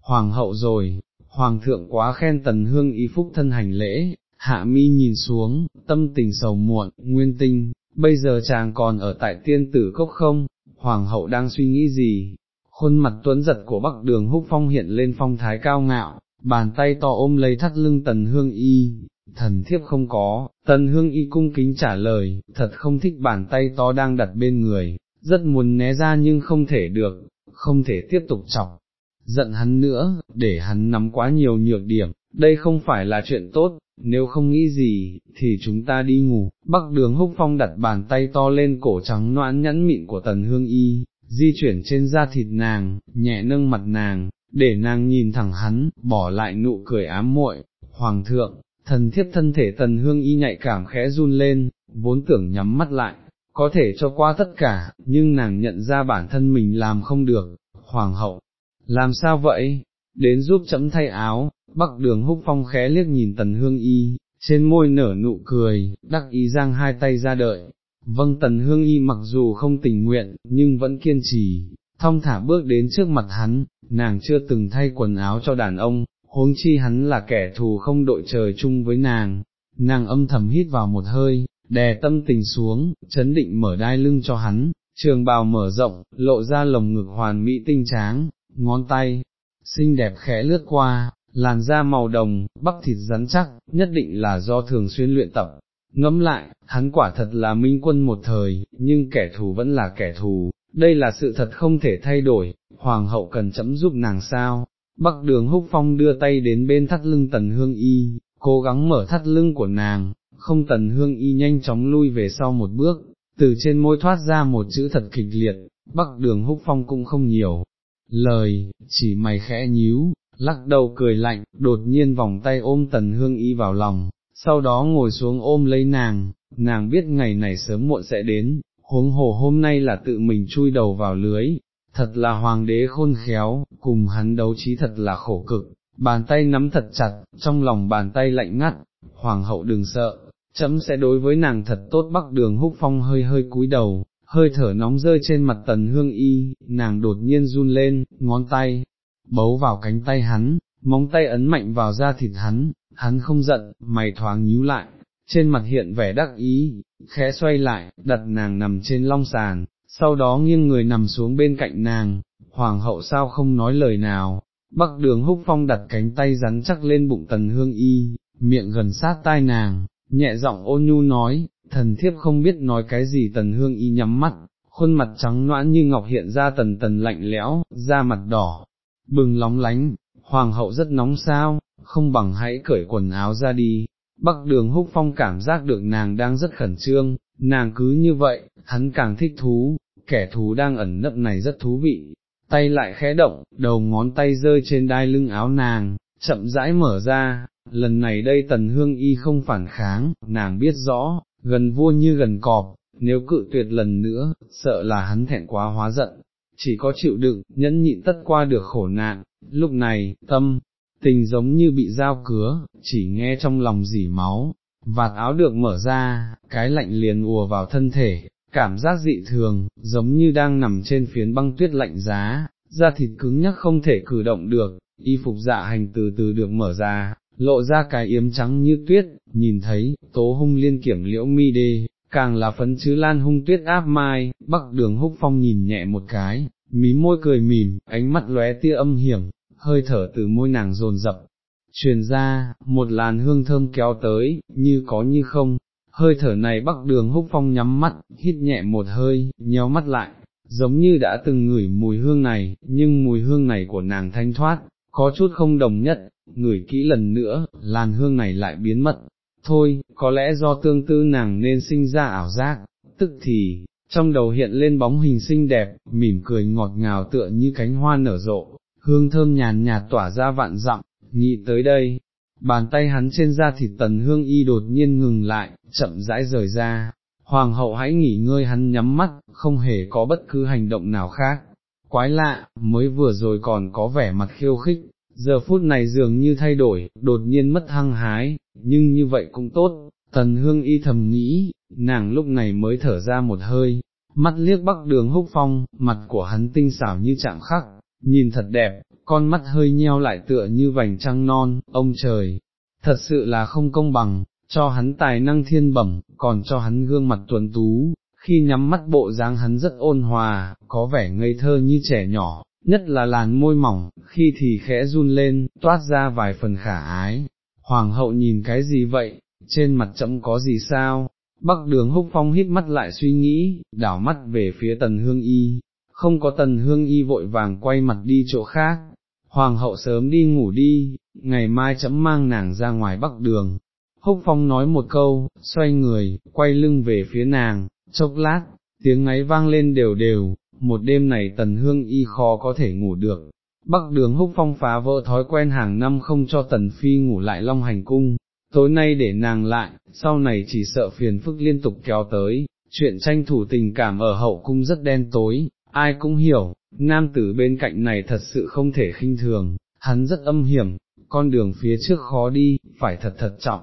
A: hoàng hậu rồi, hoàng thượng quá khen tần hương ý phúc thân hành lễ, hạ mi nhìn xuống, tâm tình sầu muộn, nguyên tinh, bây giờ chàng còn ở tại tiên tử cốc không, hoàng hậu đang suy nghĩ gì, khuôn mặt tuấn giật của bắc đường húc phong hiện lên phong thái cao ngạo, bàn tay to ôm lấy thắt lưng tần hương y, thần thiếp không có, tần hương y cung kính trả lời, thật không thích bàn tay to đang đặt bên người, rất muốn né ra nhưng không thể được, không thể tiếp tục chọc, giận hắn nữa, để hắn nắm quá nhiều nhược điểm, đây không phải là chuyện tốt, nếu không nghĩ gì, thì chúng ta đi ngủ, bắc đường húc phong đặt bàn tay to lên cổ trắng noãn nhẫn mịn của tần hương y, di chuyển trên da thịt nàng, nhẹ nâng mặt nàng, để nàng nhìn thẳng hắn, bỏ lại nụ cười ám muội. hoàng thượng, thần thiết thân thể tần hương y nhạy cảm khẽ run lên, vốn tưởng nhắm mắt lại, có thể cho qua tất cả, nhưng nàng nhận ra bản thân mình làm không được, hoàng hậu, làm sao vậy, đến giúp chấm thay áo, bắc đường húc phong khẽ liếc nhìn tần hương y, trên môi nở nụ cười, đắc ý giang hai tay ra đợi, vâng tần hương y mặc dù không tình nguyện, nhưng vẫn kiên trì, thong thả bước đến trước mặt hắn, nàng chưa từng thay quần áo cho đàn ông, huống chi hắn là kẻ thù không đội trời chung với nàng, nàng âm thầm hít vào một hơi, đè tâm tình xuống, chấn định mở đai lưng cho hắn, trường bào mở rộng, lộ ra lồng ngực hoàn mỹ tinh tráng, ngón tay, xinh đẹp khẽ lướt qua, làn da màu đồng, bắp thịt rắn chắc, nhất định là do thường xuyên luyện tập. Ngẫm lại, hắn quả thật là minh quân một thời, nhưng kẻ thù vẫn là kẻ thù, đây là sự thật không thể thay đổi, hoàng hậu cần chấm giúp nàng sao. Bắc đường húc phong đưa tay đến bên thắt lưng tần hương y, cố gắng mở thắt lưng của nàng, không tần hương y nhanh chóng lui về sau một bước, từ trên môi thoát ra một chữ thật kịch liệt, bắc đường húc phong cũng không nhiều, lời, chỉ mày khẽ nhíu, lắc đầu cười lạnh, đột nhiên vòng tay ôm tần hương y vào lòng, sau đó ngồi xuống ôm lấy nàng, nàng biết ngày này sớm muộn sẽ đến, huống hồ hôm nay là tự mình chui đầu vào lưới, thật là hoàng đế khôn khéo, cùng hắn đấu trí thật là khổ cực, bàn tay nắm thật chặt, trong lòng bàn tay lạnh ngắt, hoàng hậu đừng sợ, chấm sẽ đối với nàng thật tốt bắc đường húc phong hơi hơi cúi đầu, hơi thở nóng rơi trên mặt tần hương y, nàng đột nhiên run lên, ngón tay, bấu vào cánh tay hắn, móng tay ấn mạnh vào da thịt hắn, hắn không giận, mày thoáng nhíu lại, trên mặt hiện vẻ đắc ý, khẽ xoay lại, đặt nàng nằm trên long sàn, sau đó nghiêng người nằm xuống bên cạnh nàng, hoàng hậu sao không nói lời nào, bắc đường húc phong đặt cánh tay rắn chắc lên bụng tần hương y, miệng gần sát tai nàng, nhẹ giọng ôn nhu nói, thần thiếp không biết nói cái gì. Tần hương y nhắm mắt, khuôn mặt trắng noãn như ngọc hiện ra tần tần lạnh lẽo, da mặt đỏ, bừng lóng lánh, hoàng hậu rất nóng sao, không bằng hãy cởi quần áo ra đi. Bắc đường húc phong cảm giác được nàng đang rất khẩn trương, nàng cứ như vậy, hắn càng thích thú, kẻ thú đang ẩn nấp này rất thú vị, tay lại khẽ động, đầu ngón tay rơi trên đai lưng áo nàng, chậm rãi mở ra, lần này đây tần hương y không phản kháng, nàng biết rõ, gần vua như gần cọp, nếu cự tuyệt lần nữa, sợ là hắn thẹn quá hóa giận, chỉ có chịu đựng, nhẫn nhịn tất qua được khổ nạn, lúc này, tâm, tình giống như bị dao cứa, chỉ nghe trong lòng dỉ máu, vạt áo được mở ra, cái lạnh liền ùa vào thân thể, cảm giác dị thường, giống như đang nằm trên phiến băng tuyết lạnh giá, da thịt cứng nhắc không thể cử động được, y phục dạ hành từ từ được mở ra, lộ ra cái yếm trắng như tuyết, nhìn thấy, tố hung liên kiểm liễu mi đê, càng là phấn chứ lan hung tuyết áp mai, bắc đường húc phong nhìn nhẹ một cái, mí môi cười mỉm, ánh mắt lóe tia âm hiểm, hơi thở từ môi nàng dồn dập, truyền ra, một làn hương thơm kéo tới, như có như không, hơi thở này bắc đường húc phong nhắm mắt, hít nhẹ một hơi, nhéo mắt lại, giống như đã từng ngửi mùi hương này, nhưng mùi hương này của nàng thanh thoát, có chút không đồng nhất, ngửi kỹ lần nữa, làn hương này lại biến mất. Thôi, có lẽ do tương tư nàng nên sinh ra ảo giác, tức thì, trong đầu hiện lên bóng hình xinh đẹp, mỉm cười ngọt ngào tựa như cánh hoa nở rộ, hương thơm nhàn nhạt tỏa ra vạn dặm, nghĩ tới đây, bàn tay hắn trên da thịt tần hương y đột nhiên ngừng lại, chậm rãi rời ra, hoàng hậu hãy nghỉ ngơi hắn nhắm mắt, không hề có bất cứ hành động nào khác, quái lạ, mới vừa rồi còn có vẻ mặt khiêu khích, giờ phút này dường như thay đổi, đột nhiên mất hăng hái, nhưng như vậy cũng tốt, tần hương y thầm nghĩ, nàng lúc này mới thở ra một hơi, mắt liếc bắc đường húc phong, mặt của hắn tinh xảo như chạm khắc, nhìn thật đẹp, con mắt hơi nheo lại tựa như vành trăng non, ông trời, thật sự là không công bằng, cho hắn tài năng thiên bẩm, còn cho hắn gương mặt tuấn tú, khi nhắm mắt bộ dáng hắn rất ôn hòa, có vẻ ngây thơ như trẻ nhỏ, nhất là làn môi mỏng, khi thì khẽ run lên, toát ra vài phần khả ái. Hoàng hậu nhìn cái gì vậy, trên mặt chậm có gì sao? Bắc đường húc phong hít mắt lại suy nghĩ, đảo mắt về phía tần hương y, không có tần hương y vội vàng quay mặt đi chỗ khác, hoàng hậu sớm đi ngủ đi, ngày mai chấm mang nàng ra ngoài bắc đường. Húc Phong nói một câu, xoay người, quay lưng về phía nàng, chốc lát, tiếng ngáy vang lên đều đều, một đêm này tần hương y khó có thể ngủ được. Bắc đường húc phong phá vỡ thói quen hàng năm không cho tần phi ngủ lại long hành cung, tối nay để nàng lại, sau này chỉ sợ phiền phức liên tục kéo tới, chuyện tranh thủ tình cảm ở hậu cung rất đen tối, ai cũng hiểu, nam tử bên cạnh này thật sự không thể khinh thường, hắn rất âm hiểm, con đường phía trước khó đi, phải thật thật trọng.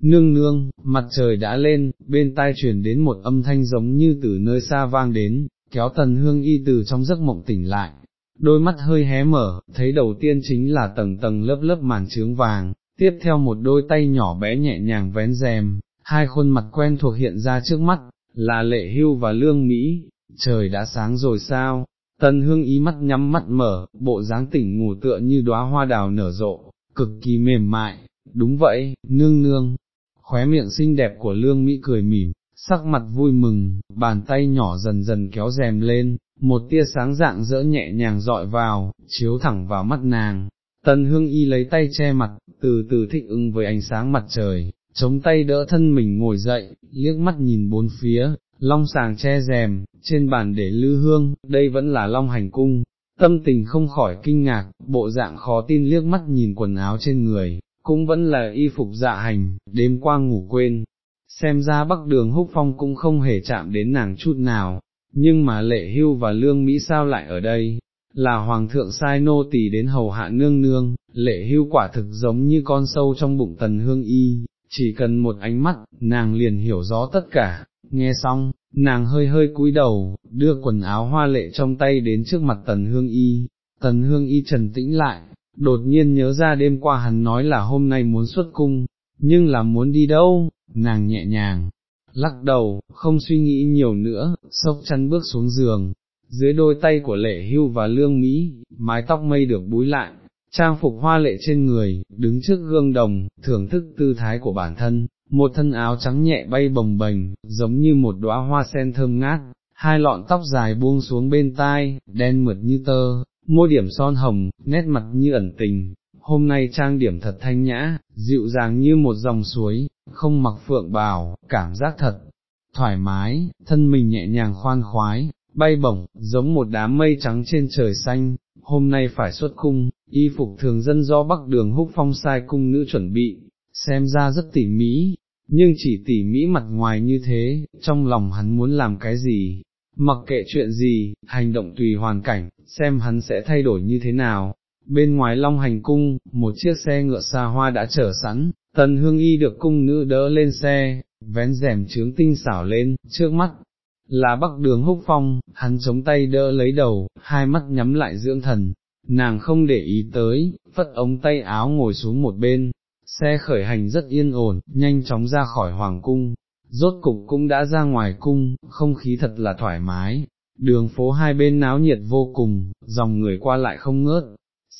A: Nương nương, mặt trời đã lên, bên tai truyền đến một âm thanh giống như từ nơi xa vang đến, kéo tần hương y từ trong giấc mộng tỉnh lại, đôi mắt hơi hé mở, thấy đầu tiên chính là tầng tầng lớp lớp màn trướng vàng, tiếp theo một đôi tay nhỏ bé nhẹ nhàng vén rèm, hai khuôn mặt quen thuộc hiện ra trước mắt, là lệ hưu và lương Mỹ, trời đã sáng rồi sao, tần hương ý mắt nhắm mắt mở, bộ dáng tỉnh ngủ tựa như đóa hoa đào nở rộ, cực kỳ mềm mại, đúng vậy, nương nương, khóe miệng xinh đẹp của lương Mỹ cười mỉm, sắc mặt vui mừng, bàn tay nhỏ dần dần kéo rèm lên, một tia sáng dạng dỡ nhẹ nhàng dọi vào, chiếu thẳng vào mắt nàng. Tần hương y lấy tay che mặt, từ từ thích ứng với ánh sáng mặt trời, chống tay đỡ thân mình ngồi dậy, liếc mắt nhìn bốn phía, long sàng che rèm, trên bàn để lư hương, đây vẫn là long hành cung, tâm tình không khỏi kinh ngạc, bộ dạng khó tin liếc mắt nhìn quần áo trên người, cũng vẫn là y phục dạ hành, đêm qua ngủ quên, xem ra bắc đường húc phong cũng không hề chạm đến nàng chút nào, nhưng mà lệ hưu và lương Mỹ sao lại ở đây, là hoàng thượng sai nô tỳ đến hầu hạ nương nương, lệ hưu quả thực giống như con sâu trong bụng tần hương y, chỉ cần một ánh mắt, nàng liền hiểu rõ tất cả, nghe xong, nàng hơi hơi cúi đầu, đưa quần áo hoa lệ trong tay đến trước mặt tần hương y, tần hương y trần tĩnh lại, đột nhiên nhớ ra đêm qua hắn nói là hôm nay muốn xuất cung, nhưng là muốn đi đâu, nàng nhẹ nhàng, lắc đầu, không suy nghĩ nhiều nữa, sốc chăn bước xuống giường, dưới đôi tay của lệ hưu và lương Mỹ, mái tóc mây được búi lại, trang phục hoa lệ trên người, đứng trước gương đồng, thưởng thức tư thái của bản thân, một thân áo trắng nhẹ bay bồng bềnh, giống như một đóa hoa sen thơm ngát, hai lọn tóc dài buông xuống bên tai, đen mượt như tơ, môi điểm son hồng, nét mặt như ẩn tình, hôm nay trang điểm thật thanh nhã, dịu dàng như một dòng suối, không mặc phượng bào, cảm giác thật, thoải mái, thân mình nhẹ nhàng khoan khoái, bay bổng, giống một đám mây trắng trên trời xanh, hôm nay phải xuất cung, y phục thường dân do bắc đường húc phong sai cung nữ chuẩn bị, xem ra rất tỉ mỹ, nhưng chỉ tỉ mỹ mặt ngoài như thế, trong lòng hắn muốn làm cái gì, mặc kệ chuyện gì, hành động tùy hoàn cảnh, xem hắn sẽ thay đổi như thế nào. Bên ngoài long hành cung, một chiếc xe ngựa xa hoa đã chở sẵn, tần hương y được cung nữ đỡ lên xe, vén rèm trướng tinh xảo lên, trước mắt, là bắc đường húc phong, hắn chống tay đỡ lấy đầu, hai mắt nhắm lại dưỡng thần, nàng không để ý tới, phất ống tay áo ngồi xuống một bên, xe khởi hành rất yên ổn, nhanh chóng ra khỏi hoàng cung, rốt cục cũng đã ra ngoài cung, không khí thật là thoải mái, đường phố hai bên náo nhiệt vô cùng, dòng người qua lại không ngớt,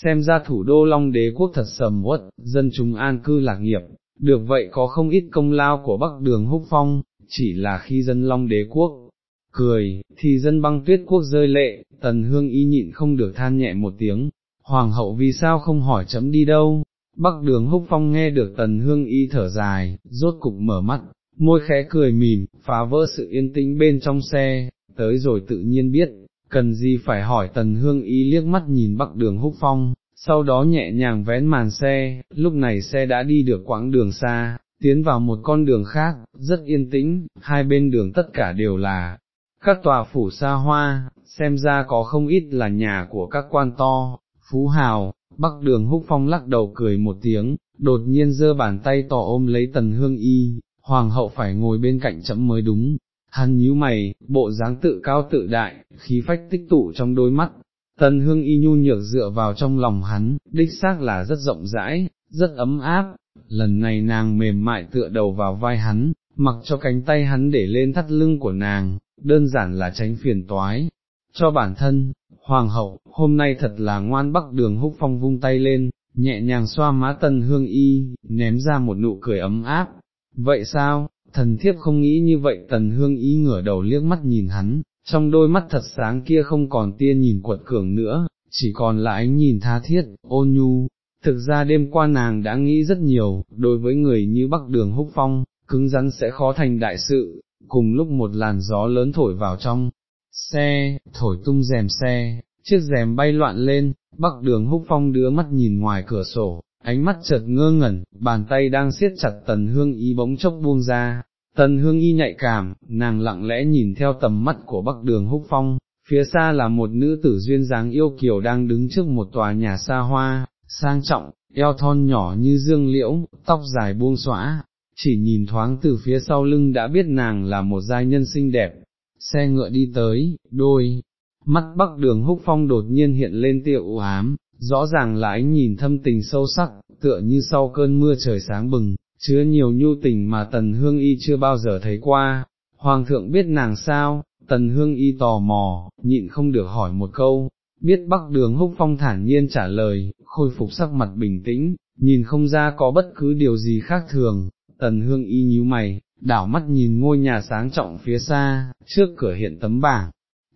A: xem ra thủ đô Long đế quốc thật sầm uất, dân chúng an cư lạc nghiệp, được vậy có không ít công lao của Bắc đường húc phong, chỉ là khi dân Long đế quốc cười, thì dân băng tuyết quốc rơi lệ, tần hương y nhịn không được than nhẹ một tiếng, hoàng hậu vì sao không hỏi chấm đi đâu, bắc đường húc phong nghe được tần hương y thở dài, rốt cục mở mắt, môi khẽ cười mỉm, phá vỡ sự yên tĩnh bên trong xe, tới rồi tự nhiên biết, cần gì phải hỏi tần hương y liếc mắt nhìn bắc đường húc phong, sau đó nhẹ nhàng vén màn xe, lúc này xe đã đi được quãng đường xa, tiến vào một con đường khác, rất yên tĩnh, hai bên đường tất cả đều là các tòa phủ xa hoa, xem ra có không ít là nhà của các quan to, phú hào, bắc đường húc phong lắc đầu cười một tiếng, đột nhiên giơ bàn tay tỏ ôm lấy tần hương y, hoàng hậu phải ngồi bên cạnh chậm mới đúng, hắn nhíu mày, bộ dáng tự cao tự đại, khí phách tích tụ trong đôi mắt, tần hương y nhu nhược dựa vào trong lòng hắn, đích xác là rất rộng rãi, rất ấm áp, lần này nàng mềm mại tựa đầu vào vai hắn, mặc cho cánh tay hắn để lên thắt lưng của nàng, đơn giản là tránh phiền toái. Cho bản thân, hoàng hậu, hôm nay thật là ngoan bắc đường húc phong vung tay lên, nhẹ nhàng xoa má tần hương y, ném ra một nụ cười ấm áp. Vậy sao, thần thiếp không nghĩ như vậy tần hương ý ngửa đầu liếc mắt nhìn hắn, trong đôi mắt thật sáng kia không còn tia nhìn quật cường nữa, chỉ còn là ánh nhìn tha thiết, ôn nhu. Thực ra đêm qua nàng đã nghĩ rất nhiều, đối với người như bắc đường húc phong, cứng rắn sẽ khó thành đại sự, cùng lúc một làn gió lớn thổi vào trong xe, thổi tung rèm xe, chiếc rèm bay loạn lên, bắc đường húc phong đứa mắt nhìn ngoài cửa sổ, ánh mắt chợt ngơ ngẩn, bàn tay đang siết chặt tần hương y bỗng chốc buông ra, tần hương y nhạy cảm, nàng lặng lẽ nhìn theo tầm mắt của bắc đường húc phong, phía xa là một nữ tử duyên dáng yêu kiều đang đứng trước một tòa nhà xa hoa, sang trọng, eo thon nhỏ như dương liễu, tóc dài buông xõa, chỉ nhìn thoáng từ phía sau lưng đã biết nàng là một giai nhân xinh đẹp, xe ngựa đi tới, đôi, mắt bắc đường húc phong đột nhiên hiện lên tia u ám, rõ ràng là ánh nhìn thâm tình sâu sắc, tựa như sau cơn mưa trời sáng bừng, chứa nhiều nhu tình mà tần hương y chưa bao giờ thấy qua, hoàng thượng biết nàng sao, tần hương y tò mò, nhịn không được hỏi một câu, biết bắc đường húc phong thản nhiên trả lời, khôi phục sắc mặt bình tĩnh, nhìn không ra có bất cứ điều gì khác thường, tần hương y nhíu mày, đảo mắt nhìn ngôi nhà sáng trọng phía xa, trước cửa hiện tấm bảng,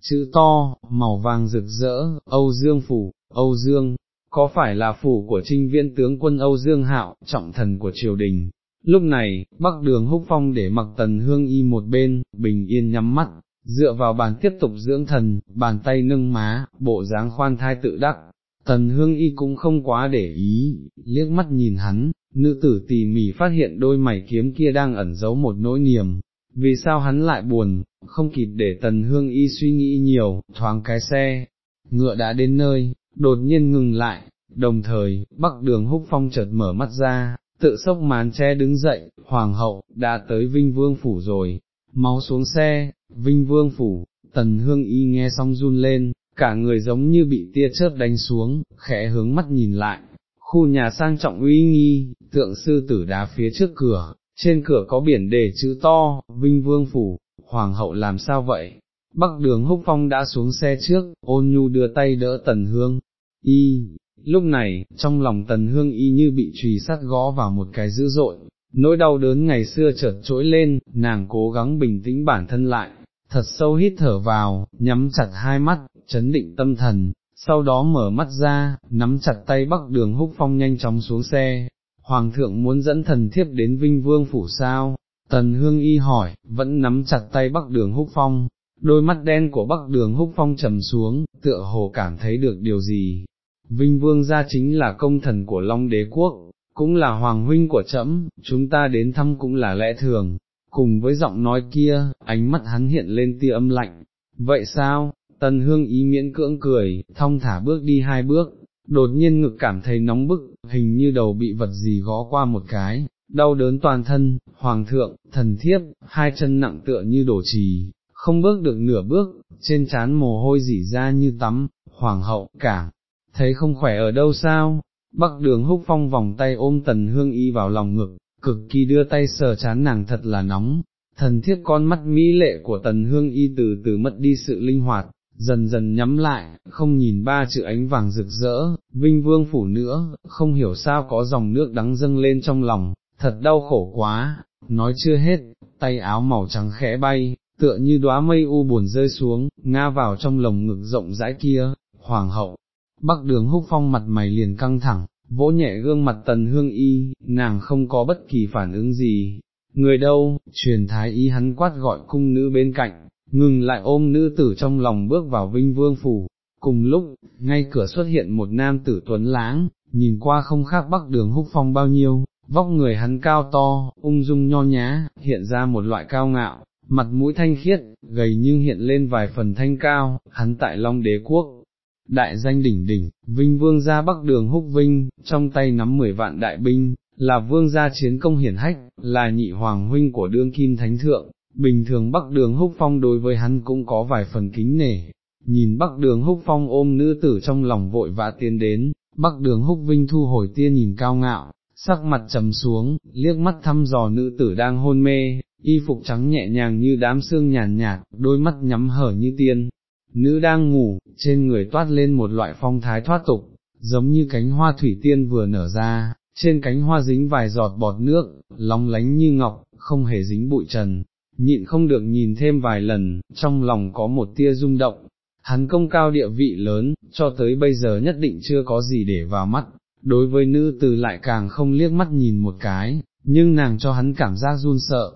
A: chữ to, màu vàng rực rỡ, Âu Dương Phủ, Âu Dương, có phải là phủ của trinh viên tướng quân Âu Dương Hạo, trọng thần của triều đình. Lúc này, bắc đường húc phong để mặc tần hương y một bên, bình yên nhắm mắt, dựa vào bàn tiếp tục dưỡng thần, bàn tay nâng má, bộ dáng khoan thai tự đắc. Tần hương y cũng không quá để ý, liếc mắt nhìn hắn, nữ tử tỉ mỉ phát hiện đôi mày kiếm kia đang ẩn giấu một nỗi niềm, vì sao hắn lại buồn, không kịp để tần hương y suy nghĩ nhiều, thoáng cái xe, ngựa đã đến nơi, đột nhiên ngừng lại, đồng thời, bắc đường húc phong chợt mở mắt ra, tự sốc màn che đứng dậy, hoàng hậu, đã tới Vinh Vương Phủ rồi, máu xuống xe, Vinh Vương Phủ, tần hương y nghe xong run lên, cả người giống như bị tia chớp đánh xuống, khẽ hướng mắt nhìn lại, khu nhà sang trọng uy nghi, tượng sư tử đá phía trước cửa, trên cửa có biển đề chữ to, Vinh Vương Phủ, Hoàng hậu làm sao vậy? Bắc đường húc phong đã xuống xe trước, ôn nhu đưa tay đỡ tần hương, y, lúc này, trong lòng tần hương y như bị trùy sắt gõ vào một cái dữ dội, nỗi đau đớn ngày xưa chợt trỗi lên, nàng cố gắng bình tĩnh bản thân lại, thật sâu hít thở vào, nhắm chặt hai mắt, chấn định tâm thần, sau đó mở mắt ra, nắm chặt tay bắc đường húc phong nhanh chóng xuống xe. Hoàng thượng muốn dẫn thần thiếp đến Vinh Vương phủ sao? Tần Hương Y hỏi, vẫn nắm chặt tay bắc đường húc phong, đôi mắt đen của bắc đường húc phong trầm xuống, tựa hồ cảm thấy được điều gì. Vinh Vương gia chính là công thần của Long Đế Quốc, cũng là hoàng huynh của trẫm, chúng ta đến thăm cũng là lẽ thường, cùng với giọng nói kia, ánh mắt hắn hiện lên tia âm lạnh, vậy sao, tần hương ý miễn cưỡng cười, thong thả bước đi hai bước, đột nhiên ngực cảm thấy nóng bức, hình như đầu bị vật gì gõ qua một cái, đau đớn toàn thân, hoàng thượng, thần thiếp, hai chân nặng tựa như đổ trì, không bước được nửa bước, trên trán mồ hôi dỉ ra như tắm, hoàng hậu, cả, thấy không khỏe ở đâu sao, bắc đường húc phong vòng tay ôm tần hương y vào lòng ngực, cực kỳ đưa tay sờ chán nàng thật là nóng, thần thiếp con mắt mỹ lệ của tần hương y từ từ mất đi sự linh hoạt, dần dần nhắm lại, không nhìn ba chữ ánh vàng rực rỡ, vinh vương phủ nữa, không hiểu sao có dòng nước đắng dâng lên trong lòng, thật đau khổ quá, nói chưa hết, tay áo màu trắng khẽ bay, tựa như đóa mây u buồn rơi xuống, nga vào trong lồng ngực rộng rãi kia, hoàng hậu, bắc đường húc phong mặt mày liền căng thẳng, vỗ nhẹ gương mặt tần hương y, nàng không có bất kỳ phản ứng gì, người đâu, truyền thái y hắn quát gọi cung nữ bên cạnh, ngừng lại ôm nữ tử trong lòng bước vào vinh vương phủ, cùng lúc, ngay cửa xuất hiện một nam tử tuấn láng, nhìn qua không khác bắc đường húc phong bao nhiêu, vóc người hắn cao to, ung dung nho nhá, hiện ra một loại cao ngạo, mặt mũi thanh khiết, gầy nhưng hiện lên vài phần thanh cao, hắn tại Long Đế Quốc, đại danh đỉnh đỉnh, vinh vương gia bắc đường húc vinh, trong tay nắm mười vạn đại binh, là vương gia chiến công hiển hách, là nhị hoàng huynh của đương kim thánh thượng, bình thường bắc đường húc phong đối với hắn cũng có vài phần kính nể, nhìn bắc đường húc phong ôm nữ tử trong lòng vội vã tiến đến, bắc đường húc vinh thu hồi tia nhìn cao ngạo, sắc mặt trầm xuống, liếc mắt thăm dò nữ tử đang hôn mê, y phục trắng nhẹ nhàng như đám xương nhàn nhạt, đôi mắt nhắm hở như tiên, nữ đang ngủ, trên người toát lên một loại phong thái thoát tục, giống như cánh hoa thủy tiên vừa nở ra, trên cánh hoa dính vài giọt bọt nước, long lánh như ngọc, không hề dính bụi trần, nhịn không được nhìn thêm vài lần, trong lòng có một tia rung động, hắn công cao địa vị lớn, cho tới bây giờ nhất định chưa có gì để vào mắt, đối với nữ từ lại càng không liếc mắt nhìn một cái, nhưng nàng cho hắn cảm giác run sợ.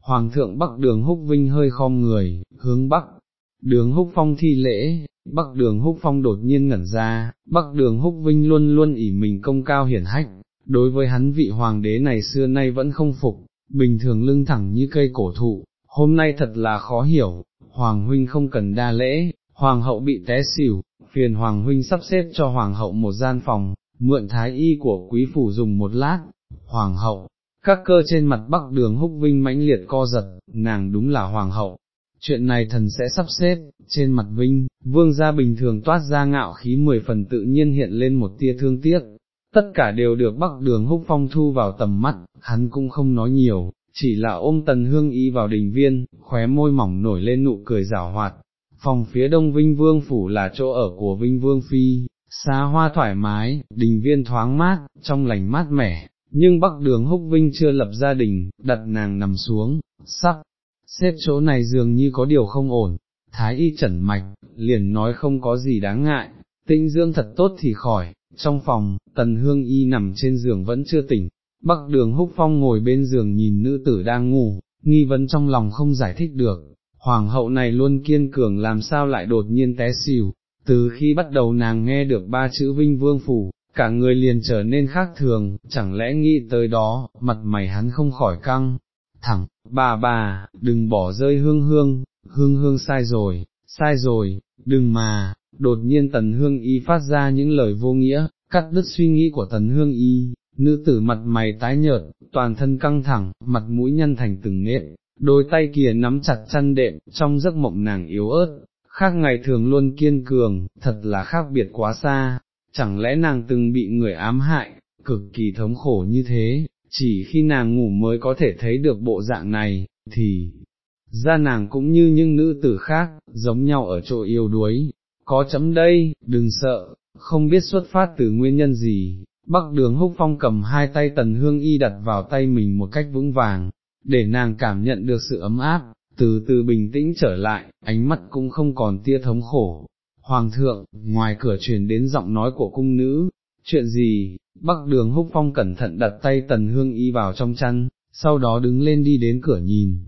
A: Hoàng thượng Bắc Đường Húc Vinh hơi khom người, hướng Bắc, Đường Húc Phong thi lễ, Bắc Đường Húc Phong đột nhiên ngẩn ra, Bắc Đường Húc Vinh luôn luôn ỉ mình công cao hiển hách, đối với hắn vị hoàng đế này xưa nay vẫn không phục, bình thường lưng thẳng như cây cổ thụ, hôm nay thật là khó hiểu, Hoàng huynh không cần đa lễ, Hoàng hậu bị té xỉu, phiền Hoàng huynh sắp xếp cho Hoàng hậu một gian phòng, mượn thái y của quý phủ dùng một lát, Hoàng hậu, các cơ trên mặt bắc đường húc vinh mãnh liệt co giật, nàng đúng là Hoàng hậu. Chuyện này thần sẽ sắp xếp, trên mặt vinh, vương gia bình thường toát ra ngạo khí mười phần tự nhiên hiện lên một tia thương tiếc, tất cả đều được bắc đường húc phong thu vào tầm mắt, hắn cũng không nói nhiều, chỉ là ôm tần hương y vào đình viên, khóe môi mỏng nổi lên nụ cười rảo hoạt. Phòng phía đông Vinh Vương Phủ là chỗ ở của Vinh Vương Phi, xa hoa thoải mái, đình viên thoáng mát, trong lành mát mẻ, nhưng bắc đường húc Vinh chưa lập gia đình, đặt nàng nằm xuống, sắc, xếp chỗ này dường như có điều không ổn, thái y chẩn mạch, liền nói không có gì đáng ngại, tinh dưỡng thật tốt thì khỏi, trong phòng, tần hương y nằm trên giường vẫn chưa tỉnh, bắc đường húc phong ngồi bên giường nhìn nữ tử đang ngủ, nghi vấn trong lòng không giải thích được, hoàng hậu này luôn kiên cường làm sao lại đột nhiên té xỉu, từ khi bắt đầu nàng nghe được ba chữ vinh vương phủ, cả người liền trở nên khác thường, chẳng lẽ nghĩ tới đó, mặt mày hắn không khỏi căng, thẳng, bà bà, đừng bỏ rơi hương hương, hương hương sai rồi, sai rồi, đừng mà, đột nhiên tần hương y phát ra những lời vô nghĩa, cắt đứt suy nghĩ của tần hương y, nữ tử mặt mày tái nhợt, toàn thân căng thẳng, mặt mũi nhăn thành từng nếp, đôi tay kia nắm chặt chăn đệm, trong giấc mộng nàng yếu ớt, khác ngày thường luôn kiên cường, thật là khác biệt quá xa, chẳng lẽ nàng từng bị người ám hại, cực kỳ thống khổ như thế, chỉ khi nàng ngủ mới có thể thấy được bộ dạng này, thì, ra nàng cũng như những nữ tử khác, giống nhau ở chỗ yêu đuối, có chấm đây, đừng sợ, không biết xuất phát từ nguyên nhân gì, bắc đường húc phong cầm hai tay tần hương y đặt vào tay mình một cách vững vàng, để nàng cảm nhận được sự ấm áp, từ từ bình tĩnh trở lại, ánh mắt cũng không còn tia thống khổ. Hoàng thượng, ngoài cửa truyền đến giọng nói của cung nữ, chuyện gì, bắc đường húc phong cẩn thận đặt tay tần hương y vào trong chăn, sau đó đứng lên đi đến cửa nhìn.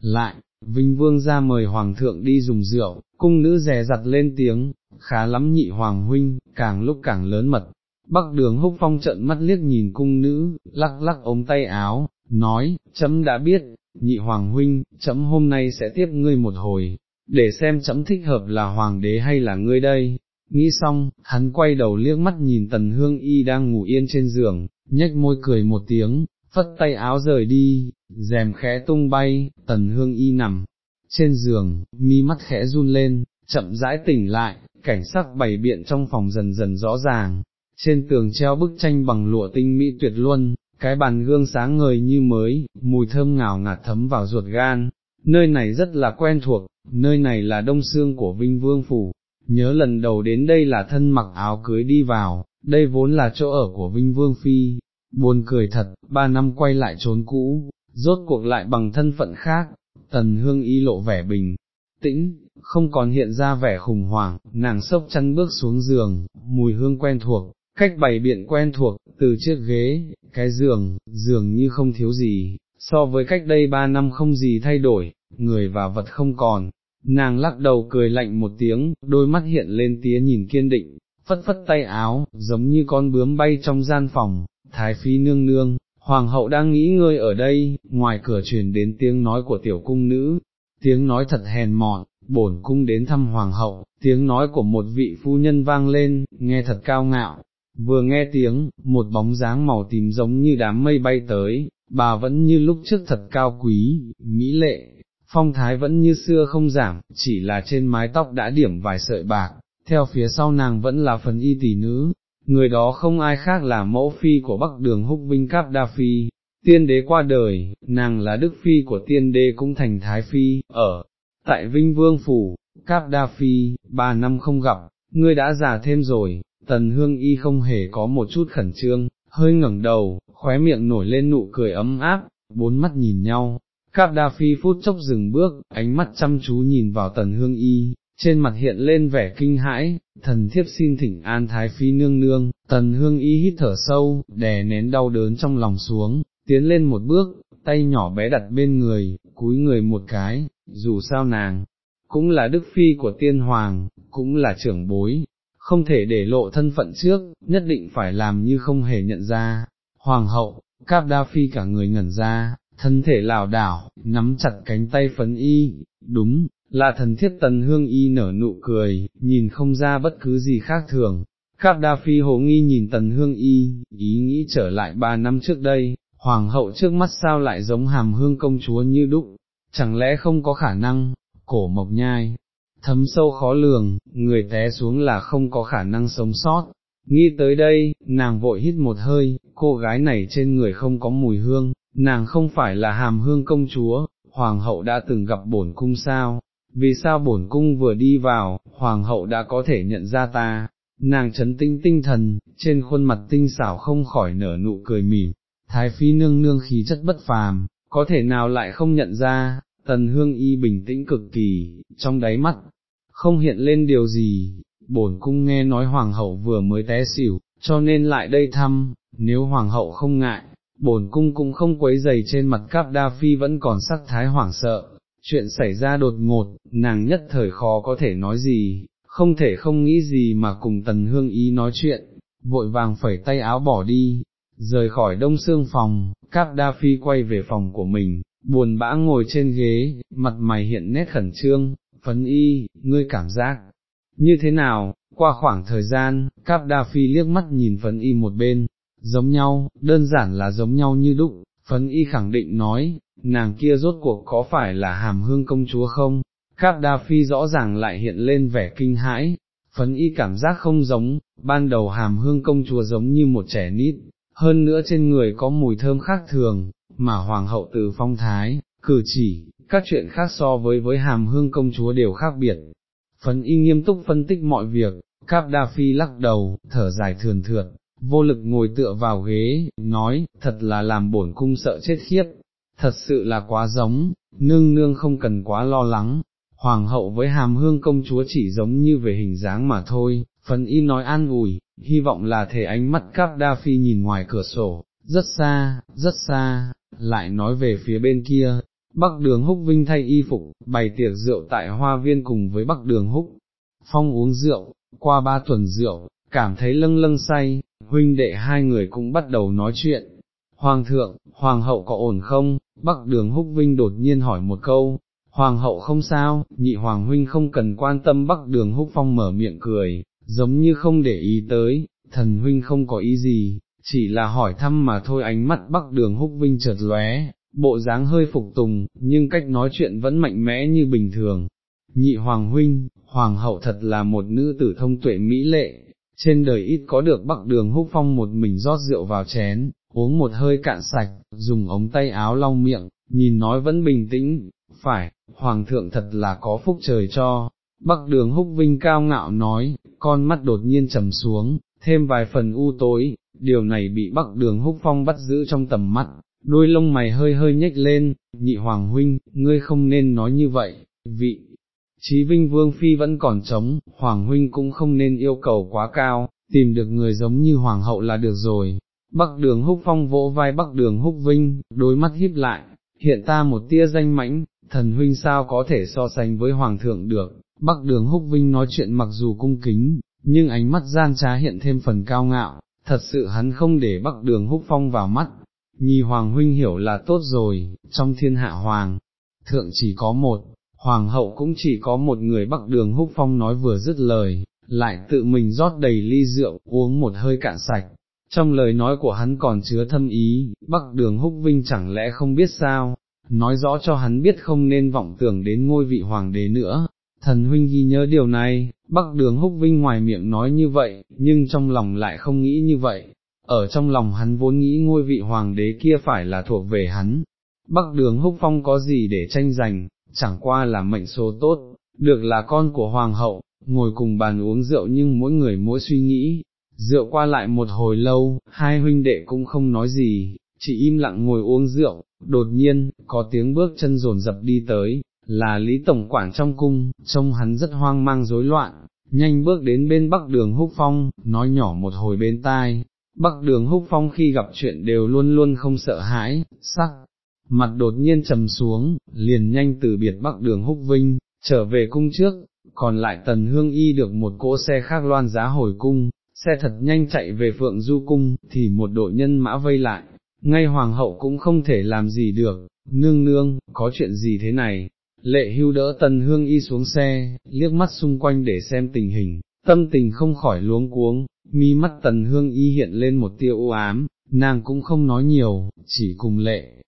A: Lại, Vinh Vương ra mời Hoàng thượng đi dùng rượu, cung nữ rè rặt lên tiếng, khá lắm nhị Hoàng huynh, càng lúc càng lớn mật. Bắc đường húc phong trận mắt liếc nhìn cung nữ, lắc lắc ống tay áo, nói, chấm đã biết, nhị Hoàng huynh, chấm hôm nay sẽ tiếp ngươi một hồi, để xem chấm thích hợp là Hoàng đế hay là ngươi đây. Nghĩ xong, hắn quay đầu liếc mắt nhìn tần hương y đang ngủ yên trên giường, nhếch môi cười một tiếng, phất tay áo rời đi, rèm khẽ tung bay, tần hương y nằm, trên giường, mi mắt khẽ run lên, chậm rãi tỉnh lại, cảnh sắc bày biện trong phòng dần dần rõ ràng, trên tường treo bức tranh bằng lụa tinh mỹ tuyệt luân, cái bàn gương sáng ngời như mới, mùi thơm ngào ngạt thấm vào ruột gan, nơi này rất là quen thuộc, nơi này là đông xương của Vinh Vương Phủ, nhớ lần đầu đến đây là thân mặc áo cưới đi vào, đây vốn là chỗ ở của Vinh Vương Phi, buồn cười thật, ba năm quay lại trốn cũ, rốt cuộc lại bằng thân phận khác, tần hương y lộ vẻ bình, tĩnh, không còn hiện ra vẻ khủng hoảng, nàng sốc chăn bước xuống giường, mùi hương quen thuộc, cách bày biện quen thuộc, từ chiếc ghế, cái giường, giường như không thiếu gì, so với cách đây ba năm không gì thay đổi, người và vật không còn. Nàng lắc đầu cười lạnh một tiếng, đôi mắt hiện lên tía nhìn kiên định, phất phất tay áo, giống như con bướm bay trong gian phòng, thái phi nương nương, hoàng hậu đang nghĩ ngơi ở đây, ngoài cửa truyền đến tiếng nói của tiểu cung nữ, tiếng nói thật hèn mọn, bổn cung đến thăm hoàng hậu, tiếng nói của một vị phu nhân vang lên, nghe thật cao ngạo, vừa nghe tiếng, một bóng dáng màu tím giống như đám mây bay tới, bà vẫn như lúc trước thật cao quý, mỹ lệ, phong thái vẫn như xưa không giảm, chỉ là trên mái tóc đã điểm vài sợi bạc, theo phía sau nàng vẫn là phần y tỷ nữ, người đó không ai khác là mẫu phi của bắc đường húc vinh cáp đa phi, tiên đế qua đời, nàng là đức phi của tiên đế cũng thành thái phi, ở, tại vinh vương phủ, cáp đa phi, ba năm không gặp, ngươi đã già thêm rồi, tần hương y không hề có một chút khẩn trương, hơi ngẩng đầu, khóe miệng nổi lên nụ cười ấm áp, bốn mắt nhìn nhau. Cáp đa phi phút chốc dừng bước, ánh mắt chăm chú nhìn vào tần hương y, trên mặt hiện lên vẻ kinh hãi, thần thiếp xin thỉnh an thái phi nương nương, tần hương y hít thở sâu, đè nén đau đớn trong lòng xuống, tiến lên một bước, tay nhỏ bé đặt bên người, cúi người một cái, dù sao nàng, cũng là đức phi của tiên hoàng, cũng là trưởng bối, không thể để lộ thân phận trước, nhất định phải làm như không hề nhận ra. Hoàng hậu, Cáp Đa Phi cả người ngẩn ra, thân thể lảo đảo, nắm chặt cánh tay phấn y, đúng, là thần thiết tần hương y nở nụ cười, nhìn không ra bất cứ gì khác thường. Các Đa Phi hồ nghi nhìn tần hương y, ý nghĩ trở lại ba năm trước đây, hoàng hậu trước mắt sao lại giống hàm hương công chúa như đúc, chẳng lẽ không có khả năng, cổ mộc nhai, thấm sâu khó lường, người té xuống là không có khả năng sống sót. Nghĩ tới đây, nàng vội hít một hơi, cô gái này trên người không có mùi hương, nàng không phải là hàm hương công chúa, hoàng hậu đã từng gặp bổn cung sao, vì sao bổn cung vừa đi vào, hoàng hậu đã có thể nhận ra ta, nàng chấn tinh tinh thần, trên khuôn mặt tinh xảo không khỏi nở nụ cười mỉm, thái phi nương nương khí chất bất phàm, có thể nào lại không nhận ra, tần hương y bình tĩnh cực kỳ, trong đáy mắt, không hiện lên điều gì, bổn cung nghe nói hoàng hậu vừa mới té xỉu, cho nên lại đây thăm, nếu hoàng hậu không ngại, bổn cung cũng không quấy giày trên mặt cáp đa phi vẫn còn sắc thái hoảng sợ, chuyện xảy ra đột ngột, nàng nhất thời khó có thể nói gì, không thể không nghĩ gì mà cùng tần hương ý nói chuyện, vội vàng phẩy tay áo bỏ đi, rời khỏi đông xương phòng, các đa phi quay về phòng của mình, buồn bã ngồi trên ghế, mặt mày hiện nét khẩn trương, phấn y, ngươi cảm giác, như thế nào, qua khoảng thời gian, các đa phi liếc mắt nhìn phấn y một bên, giống nhau, đơn giản là giống nhau như đúc, phấn y khẳng định nói, nàng kia rốt cuộc có phải là hàm hương công chúa không, cáp đa phi rõ ràng lại hiện lên vẻ kinh hãi, phấn y cảm giác không giống, ban đầu hàm hương công chúa giống như một trẻ nít, hơn nữa trên người có mùi thơm khác thường, mà hoàng hậu từ phong thái, cử chỉ, các chuyện khác so với với hàm hương công chúa đều khác biệt. Phấn y nghiêm túc phân tích mọi việc, Cáp Đa Phi lắc đầu, thở dài thườn thượt, vô lực ngồi tựa vào ghế, nói, thật là làm bổn cung sợ chết khiếp, thật sự là quá giống, nương nương không cần quá lo lắng, hoàng hậu với hàm hương công chúa chỉ giống như về hình dáng mà thôi, phấn y nói an ủi, hy vọng là thể ánh mắt các Đa Phi nhìn ngoài cửa sổ, rất xa, rất xa, lại nói về phía bên kia, Bắc Đường Húc Vinh thay y phục, bày tiệc rượu tại hoa viên cùng với Bắc Đường Húc, phong uống rượu, qua ba tuần rượu, cảm thấy lâng lâng say, huynh đệ hai người cũng bắt đầu nói chuyện. Hoàng thượng, hoàng hậu có ổn không? Bắc đường húc vinh đột nhiên hỏi một câu, hoàng hậu không sao, nhị hoàng huynh không cần quan tâm bắc đường húc phong mở miệng cười, giống như không để ý tới, thần huynh không có ý gì, chỉ là hỏi thăm mà thôi ánh mắt bắc đường húc vinh chợt lóe, bộ dáng hơi phục tùng, nhưng cách nói chuyện vẫn mạnh mẽ như bình thường. Nhị hoàng huynh, hoàng hậu thật là một nữ tử thông tuệ mỹ lệ, trên đời ít có được bắc đường húc phong một mình rót rượu vào chén, uống một hơi cạn sạch, dùng ống tay áo lau miệng, nhìn nói vẫn bình tĩnh, phải, hoàng thượng thật là có phúc trời cho. Bắc đường húc vinh cao ngạo nói, con mắt đột nhiên trầm xuống, thêm vài phần u tối, điều này bị bắc đường húc phong bắt giữ trong tầm mắt, đôi lông mày hơi hơi nhếch lên, nhị hoàng huynh, ngươi không nên nói như vậy, vị, Chí Vinh Vương Phi vẫn còn trống, Hoàng Huynh cũng không nên yêu cầu quá cao, tìm được người giống như Hoàng hậu là được rồi. Bắc đường húc phong vỗ vai Bắc đường húc Vinh, đôi mắt híp lại, hiện ta một tia danh mãnh, thần huynh sao có thể so sánh với Hoàng thượng được. Bắc đường húc Vinh nói chuyện mặc dù cung kính, nhưng ánh mắt gian trá hiện thêm phần cao ngạo, thật sự hắn không để Bắc đường húc phong vào mắt. Nhi Hoàng huynh hiểu là tốt rồi, trong thiên hạ Hoàng, thượng chỉ có một, hoàng hậu cũng chỉ có một người bắc đường húc phong nói vừa dứt lời, lại tự mình rót đầy ly rượu, uống một hơi cạn sạch. Trong lời nói của hắn còn chứa thâm ý, bắc đường húc vinh chẳng lẽ không biết sao, nói rõ cho hắn biết không nên vọng tưởng đến ngôi vị hoàng đế nữa. Thần huynh ghi nhớ điều này, bắc đường húc vinh ngoài miệng nói như vậy, nhưng trong lòng lại không nghĩ như vậy. Ở trong lòng hắn vốn nghĩ ngôi vị hoàng đế kia phải là thuộc về hắn. Bắc đường húc phong có gì để tranh giành, chẳng qua là mệnh số tốt, được là con của hoàng hậu, ngồi cùng bàn uống rượu nhưng mỗi người mỗi suy nghĩ, rượu qua lại một hồi lâu, hai huynh đệ cũng không nói gì, chỉ im lặng ngồi uống rượu, đột nhiên, có tiếng bước chân rồn dập đi tới, là Lý Tổng Quản trong cung, trông hắn rất hoang mang rối loạn, nhanh bước đến bên bắc đường húc phong, nói nhỏ một hồi bên tai. Bắc đường húc phong khi gặp chuyện đều luôn luôn không sợ hãi, sắc, mặt đột nhiên trầm xuống, liền nhanh từ biệt bắc đường húc vinh, trở về cung trước, còn lại tần hương y được một cỗ xe khác loan giá hồi cung, xe thật nhanh chạy về phượng du cung, thì một đội nhân mã vây lại, ngay hoàng hậu cũng không thể làm gì được, nương nương, có chuyện gì thế này, lệ hưu đỡ tần hương y xuống xe, liếc mắt xung quanh để xem tình hình, tâm tình không khỏi luống cuống, mi mắt tần hương y hiện lên một tia u ám, nàng cũng không nói nhiều, chỉ cùng lệ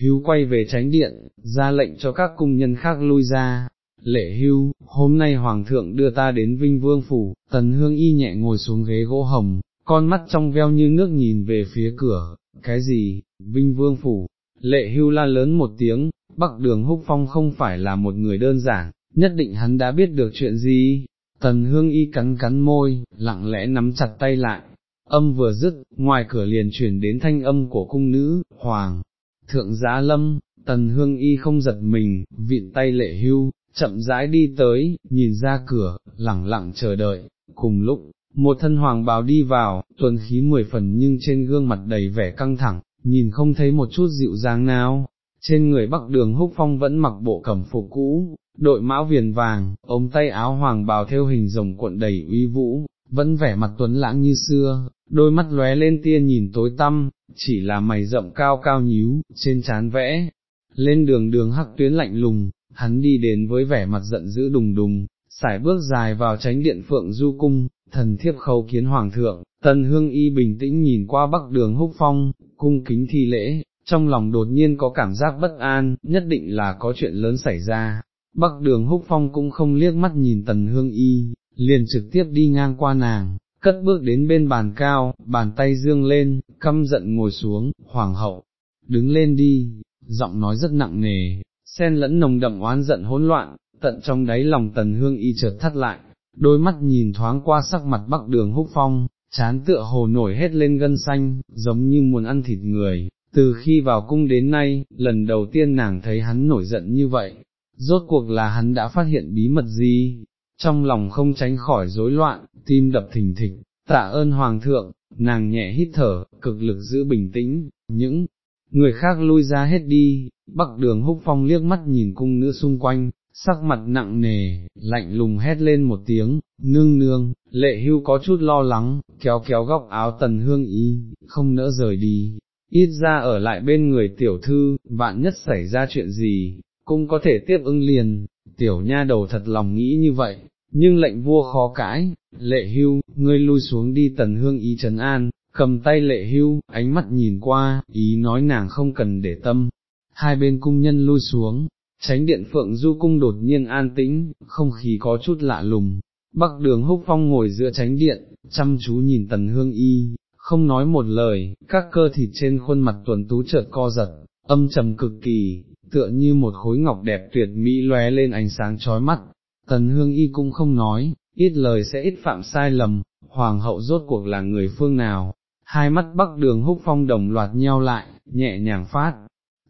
A: hưu quay về tránh điện, ra lệnh cho các cung nhân khác lui ra. Lệ hưu, hôm nay Hoàng thượng đưa ta đến Vinh Vương Phủ, tần hương y nhẹ ngồi xuống ghế gỗ hồng, con mắt trong veo như nước nhìn về phía cửa, cái gì, Vinh Vương Phủ, lệ hưu la lớn một tiếng, bắc đường húc phong không phải là một người đơn giản, nhất định hắn đã biết được chuyện gì, tần hương y cắn cắn môi, lặng lẽ nắm chặt tay lại, âm vừa dứt, ngoài cửa liền chuyển đến thanh âm của cung nữ, hoàng, thượng giá lâm, tần hương y không giật mình, vịn tay lệ hưu, chậm rãi đi tới, nhìn ra cửa, lẳng lặng chờ đợi, cùng lúc, một thân hoàng bào đi vào, tuần khí mười phần nhưng trên gương mặt đầy vẻ căng thẳng, nhìn không thấy một chút dịu dàng nào, trên người bắc đường húc phong vẫn mặc bộ cẩm phục cũ, đội mão viền vàng, ống tay áo hoàng bào theo hình rồng cuộn đầy uy vũ, vẫn vẻ mặt tuấn lãng như xưa, đôi mắt lóe lên tia nhìn tối tăm, chỉ là mày rậm cao cao nhíu, trên trán vẽ, lên đường đường hắc tuyến lạnh lùng, hắn đi đến với vẻ mặt giận dữ đùng đùng, xài bước dài vào tránh điện phượng du cung, thần thiếp khâu kiến hoàng thượng, tần hương y bình tĩnh nhìn qua bắc đường húc phong, cung kính thi lễ, trong lòng đột nhiên có cảm giác bất an, nhất định là có chuyện lớn xảy ra. Bắc đường húc phong cũng không liếc mắt nhìn tần hương y, liền trực tiếp đi ngang qua nàng, cất bước đến bên bàn cao, bàn tay dương lên, căm giận ngồi xuống, hoàng hậu, đứng lên đi, giọng nói rất nặng nề, xen lẫn nồng đậm oán giận hỗn loạn, tận trong đáy lòng tần hương y chợt thắt lại, đôi mắt nhìn thoáng qua sắc mặt bắc đường húc phong, chán tựa hồ nổi hết lên gân xanh, giống như muốn ăn thịt người, từ khi vào cung đến nay, lần đầu tiên nàng thấy hắn nổi giận như vậy, rốt cuộc là hắn đã phát hiện bí mật gì, trong lòng không tránh khỏi rối loạn, tim đập thình thịch, tạ ơn hoàng thượng, nàng nhẹ hít thở, cực lực giữ bình tĩnh, những người khác lui ra hết đi, bắc đường húc phong liếc mắt nhìn cung nữ xung quanh, sắc mặt nặng nề, lạnh lùng hét lên một tiếng, nương nương, lệ hưu có chút lo lắng, kéo kéo góc áo tần hương y, không nỡ rời đi, ít ra ở lại bên người tiểu thư, vạn nhất xảy ra chuyện gì, cũng có thể tiếp ứng liền, tiểu nha đầu thật lòng nghĩ như vậy, nhưng lệnh vua khó cãi, lệ hưu, ngươi lui xuống đi tần hương ý trấn an, cầm tay lệ hưu, ánh mắt nhìn qua, ý nói nàng không cần để tâm, hai bên cung nhân lui xuống, tránh điện phượng du cung đột nhiên an tĩnh, không khí có chút lạ lùng, bắc đường húc phong ngồi giữa tránh điện, chăm chú nhìn tần hương y, không nói một lời, các cơ thịt trên khuôn mặt tuần tú chợt co giật, âm trầm cực kỳ, tựa như một khối ngọc đẹp tuyệt mỹ lóe lên ánh sáng chói mắt, tần hương y cũng không nói, ít lời sẽ ít phạm sai lầm, hoàng hậu rốt cuộc là người phương nào, hai mắt bắc đường húc phong đồng loạt nheo lại, nhẹ nhàng phát,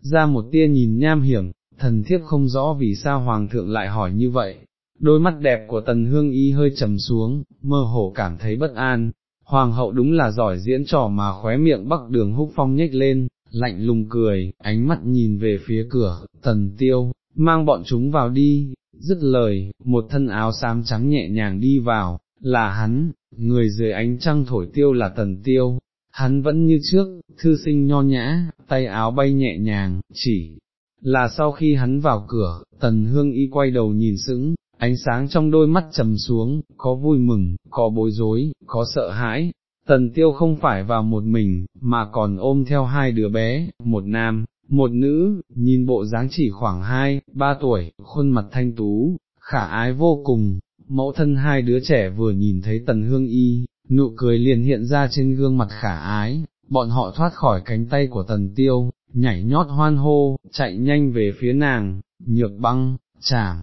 A: ra một tia nhìn nham hiểm, thần thiếp không rõ vì sao hoàng thượng lại hỏi như vậy, đôi mắt đẹp của tần hương y hơi trầm xuống, mơ hồ cảm thấy bất an, hoàng hậu đúng là giỏi diễn trò mà khóe miệng bắc đường húc phong nhếch lên, lạnh lùng cười, ánh mắt nhìn về phía cửa, tần tiêu, mang bọn chúng vào đi, dứt lời, một thân áo xám trắng nhẹ nhàng đi vào, là hắn, người dưới ánh trăng thổi tiêu là tần tiêu, hắn vẫn như trước, thư sinh nho nhã, tay áo bay nhẹ nhàng, chỉ là sau khi hắn vào cửa, tần hương y quay đầu nhìn sững, ánh sáng trong đôi mắt trầm xuống, có vui mừng, có bối rối, có sợ hãi. Tần tiêu không phải vào một mình, mà còn ôm theo hai đứa bé, một nam, một nữ, nhìn bộ dáng chỉ khoảng hai, ba tuổi, khuôn mặt thanh tú, khả ái vô cùng, mẫu thân hai đứa trẻ vừa nhìn thấy tần hương y, nụ cười liền hiện ra trên gương mặt khả ái, bọn họ thoát khỏi cánh tay của tần tiêu, nhảy nhót hoan hô, chạy nhanh về phía nàng, nhược băng, chảm,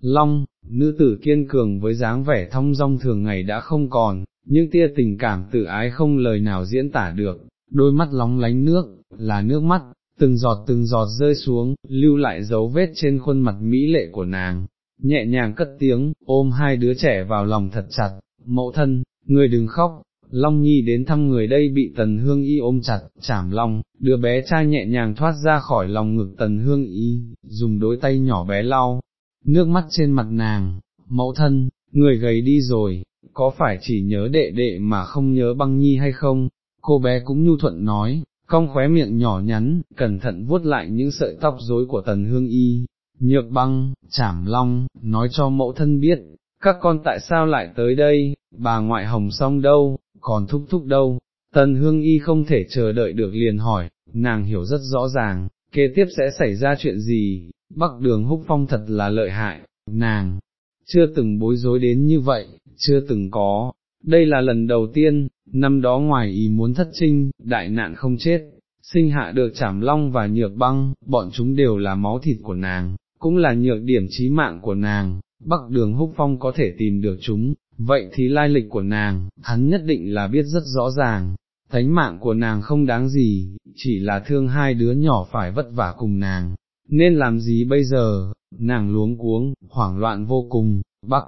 A: long, nữ tử kiên cường với dáng vẻ thông dong thường ngày đã không còn, những tia tình cảm tự ái không lời nào diễn tả được, đôi mắt lóng lánh nước, là nước mắt, từng giọt từng giọt rơi xuống, lưu lại dấu vết trên khuôn mặt mỹ lệ của nàng, nhẹ nhàng cất tiếng, ôm hai đứa trẻ vào lòng thật chặt, mẫu thân, người đừng khóc, Long Nhi đến thăm người đây bị Tần Hương Y ôm chặt, chảm Long, đứa bé trai nhẹ nhàng thoát ra khỏi lòng ngực Tần Hương Y, dùng đôi tay nhỏ bé lau, nước mắt trên mặt nàng, mẫu thân, người gầy đi rồi, có phải chỉ nhớ đệ đệ mà không nhớ băng nhi hay không, cô bé cũng nhu thuận nói, cong khóe miệng nhỏ nhắn, cẩn thận vuốt lại những sợi tóc rối của tần hương y, nhược băng, chảm long, nói cho mẫu thân biết, các con tại sao lại tới đây, bà ngoại hồng xong đâu, còn thúc thúc đâu, tần hương y không thể chờ đợi được liền hỏi, nàng hiểu rất rõ ràng, kế tiếp sẽ xảy ra chuyện gì, bắc đường húc phong thật là lợi hại, nàng, chưa từng bối rối đến như vậy, chưa từng có, đây là lần đầu tiên, năm đó ngoài ý muốn thất trinh, đại nạn không chết, sinh hạ được chảm long và nhược băng, bọn chúng đều là máu thịt của nàng, cũng là nhược điểm trí mạng của nàng, bắc đường húc phong có thể tìm được chúng, vậy thì lai lịch của nàng, hắn nhất định là biết rất rõ ràng, thánh mạng của nàng không đáng gì, chỉ là thương hai đứa nhỏ phải vất vả cùng nàng, nên làm gì bây giờ, nàng luống cuống, hoảng loạn vô cùng, bắc.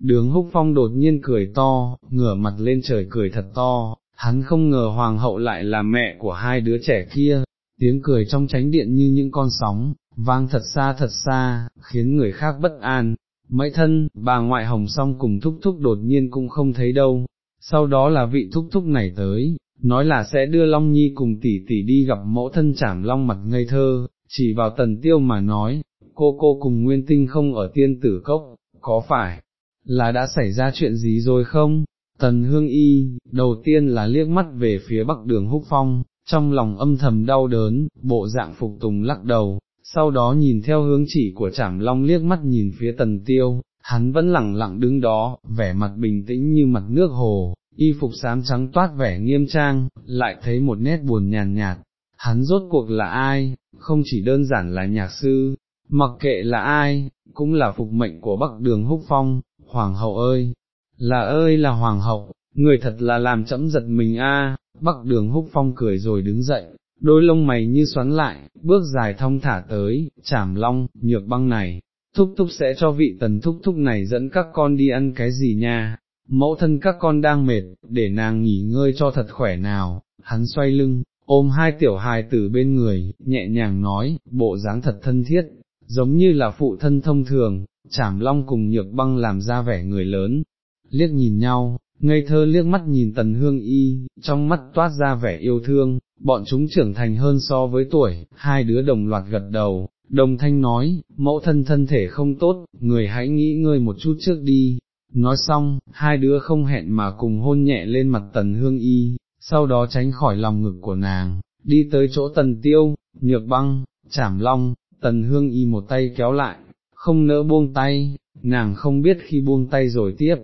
A: Đường húc phong đột nhiên cười to, ngửa mặt lên trời cười thật to, hắn không ngờ hoàng hậu lại là mẹ của hai đứa trẻ kia, tiếng cười trong tránh điện như những con sóng, vang thật xa thật xa, khiến người khác bất an. Mấy thân, bà ngoại hồng song cùng thúc thúc đột nhiên cũng không thấy đâu, sau đó là vị thúc thúc này tới, nói là sẽ đưa Long Nhi cùng tỷ tỷ đi gặp mẫu thân chảm long mặt ngây thơ, chỉ vào tần tiêu mà nói, cô cô cùng nguyên tinh không ở tiên tử cốc, có phải là đã xảy ra chuyện gì rồi không? Tần hương y, đầu tiên là liếc mắt về phía bắc đường húc phong, trong lòng âm thầm đau đớn, bộ dạng phục tùng lắc đầu, sau đó nhìn theo hướng chỉ của trảm long liếc mắt nhìn phía tần tiêu, hắn vẫn lặng lặng đứng đó, vẻ mặt bình tĩnh như mặt nước hồ, y phục xám trắng toát vẻ nghiêm trang, lại thấy một nét buồn nhàn nhạt, hắn rốt cuộc là ai, không chỉ đơn giản là nhạc sư, mặc kệ là ai, cũng là phục mệnh của Bắc Đường Húc Phong, Hoàng hậu ơi, là ơi là Hoàng hậu, người thật là làm chấm giật mình a. Bắc Đường Húc Phong cười rồi đứng dậy, đôi lông mày như xoắn lại, bước dài thong thả tới, chảm long, nhược băng này, thúc thúc sẽ cho vị tần thúc thúc này dẫn các con đi ăn cái gì nha, mẫu thân các con đang mệt, để nàng nghỉ ngơi cho thật khỏe nào, hắn xoay lưng, ôm hai tiểu hài tử bên người, nhẹ nhàng nói, bộ dáng thật thân thiết, giống như là phụ thân thông thường, chảm long cùng nhược băng làm ra vẻ người lớn, liếc nhìn nhau, ngây thơ liếc mắt nhìn tần hương y, trong mắt toát ra vẻ yêu thương, bọn chúng trưởng thành hơn so với tuổi, hai đứa đồng loạt gật đầu, đồng thanh nói, mẫu thân thân thể không tốt, người hãy nghĩ ngơi một chút trước đi. Nói xong, hai đứa không hẹn mà cùng hôn nhẹ lên mặt tần hương y, sau đó tránh khỏi lòng ngực của nàng, đi tới chỗ tần tiêu, nhược băng, chảm long, tần hương y một tay kéo lại, không nỡ buông tay, nàng không biết khi buông tay rồi tiếp,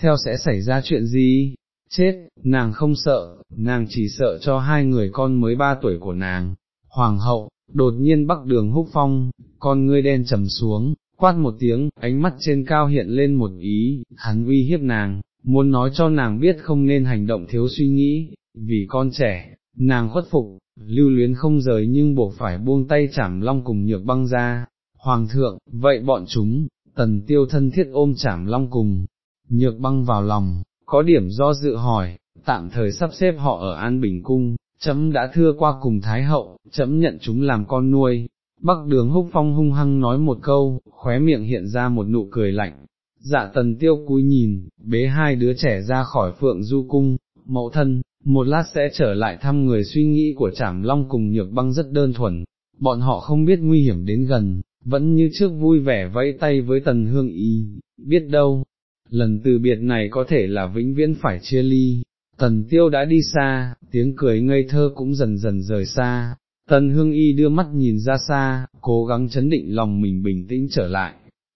A: theo sẽ xảy ra chuyện gì, chết, nàng không sợ, nàng chỉ sợ cho hai người con mới ba tuổi của nàng, hoàng hậu, đột nhiên bắc đường húc phong, con ngươi đen trầm xuống, quát một tiếng, ánh mắt trên cao hiện lên một ý, hắn uy hiếp nàng, muốn nói cho nàng biết không nên hành động thiếu suy nghĩ, vì con trẻ, nàng khuất phục, lưu luyến không rời nhưng buộc phải buông tay chảm long cùng nhược băng ra, hoàng thượng, vậy bọn chúng, tần tiêu thân thiết ôm chảm long cùng, nhược băng vào lòng, có điểm do dự hỏi, tạm thời sắp xếp họ ở An Bình Cung, chấm đã thưa qua cùng Thái Hậu, chấm nhận chúng làm con nuôi. Bắc đường húc phong hung hăng nói một câu, khóe miệng hiện ra một nụ cười lạnh, dạ tần tiêu cúi nhìn, bế hai đứa trẻ ra khỏi phượng du cung, mẫu thân, một lát sẽ trở lại thăm người suy nghĩ của trảm long cùng nhược băng rất đơn thuần, bọn họ không biết nguy hiểm đến gần, vẫn như trước vui vẻ vẫy tay với tần hương y, biết đâu, lần từ biệt này có thể là vĩnh viễn phải chia ly. Tần tiêu đã đi xa, tiếng cười ngây thơ cũng dần dần rời xa, tần hương y đưa mắt nhìn ra xa, cố gắng chấn định lòng mình bình tĩnh trở lại.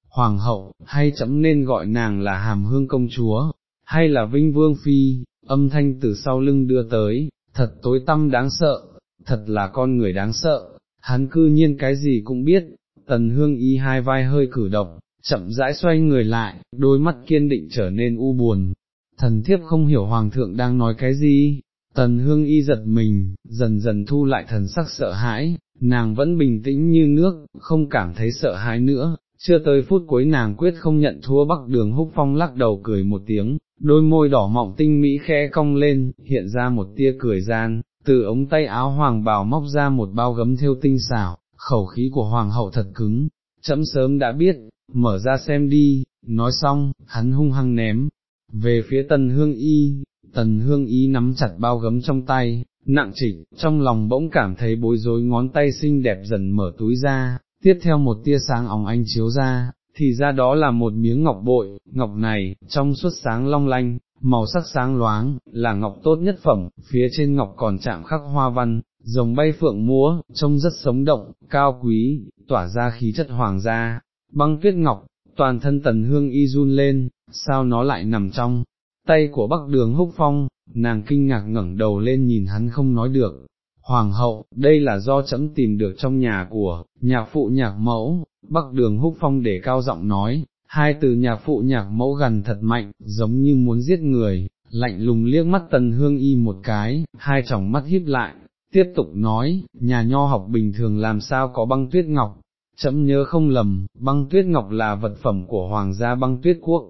A: Hoàng hậu, hay chấm nên gọi nàng là hàm hương công chúa, hay là vinh vương phi, âm thanh từ sau lưng đưa tới, thật tối tâm đáng sợ, thật là con người đáng sợ, hắn cư nhiên cái gì cũng biết, tần hương y hai vai hơi cử động, chậm rãi xoay người lại, đôi mắt kiên định trở nên u buồn, thần thiếp không hiểu hoàng thượng đang nói cái gì, tần hương y giật mình, dần dần thu lại thần sắc sợ hãi, nàng vẫn bình tĩnh như nước, không cảm thấy sợ hãi nữa, chưa tới phút cuối nàng quyết không nhận thua bắc đường húc phong lắc đầu cười một tiếng, đôi môi đỏ mọng tinh mỹ khẽ cong lên, hiện ra một tia cười gian, từ ống tay áo hoàng bào móc ra một bao gấm theo tinh xảo, khẩu khí của hoàng hậu thật cứng, chấm sớm đã biết, mở ra xem đi, nói xong, hắn hung hăng ném, về phía tần hương y, tần hương y nắm chặt bao gấm trong tay, nặng trịch, trong lòng bỗng cảm thấy bối rối ngón tay xinh đẹp dần mở túi ra, tiếp theo một tia sáng óng ánh chiếu ra, thì ra đó là một miếng ngọc bội, ngọc này, trong suốt sáng long lanh, màu sắc sáng loáng, là ngọc tốt nhất phẩm, phía trên ngọc còn chạm khắc hoa văn, rồng bay phượng múa, trông rất sống động, cao quý, tỏa ra khí chất hoàng gia, băng tuyết ngọc, toàn thân tần hương y run lên, sao nó lại nằm trong tay của bắc đường húc phong, nàng kinh ngạc ngẩng đầu lên nhìn hắn không nói được. Hoàng hậu, đây là do chấm tìm được trong nhà của, nhạc phụ nhạc mẫu, bắc đường húc phong để cao giọng nói, hai từ nhạc phụ nhạc mẫu gần thật mạnh, giống như muốn giết người, lạnh lùng liếc mắt tần hương y một cái, hai tròng mắt híp lại, tiếp tục nói, nhà nho học bình thường làm sao có băng tuyết ngọc, chấm nhớ không lầm, băng tuyết ngọc là vật phẩm của hoàng gia băng tuyết quốc.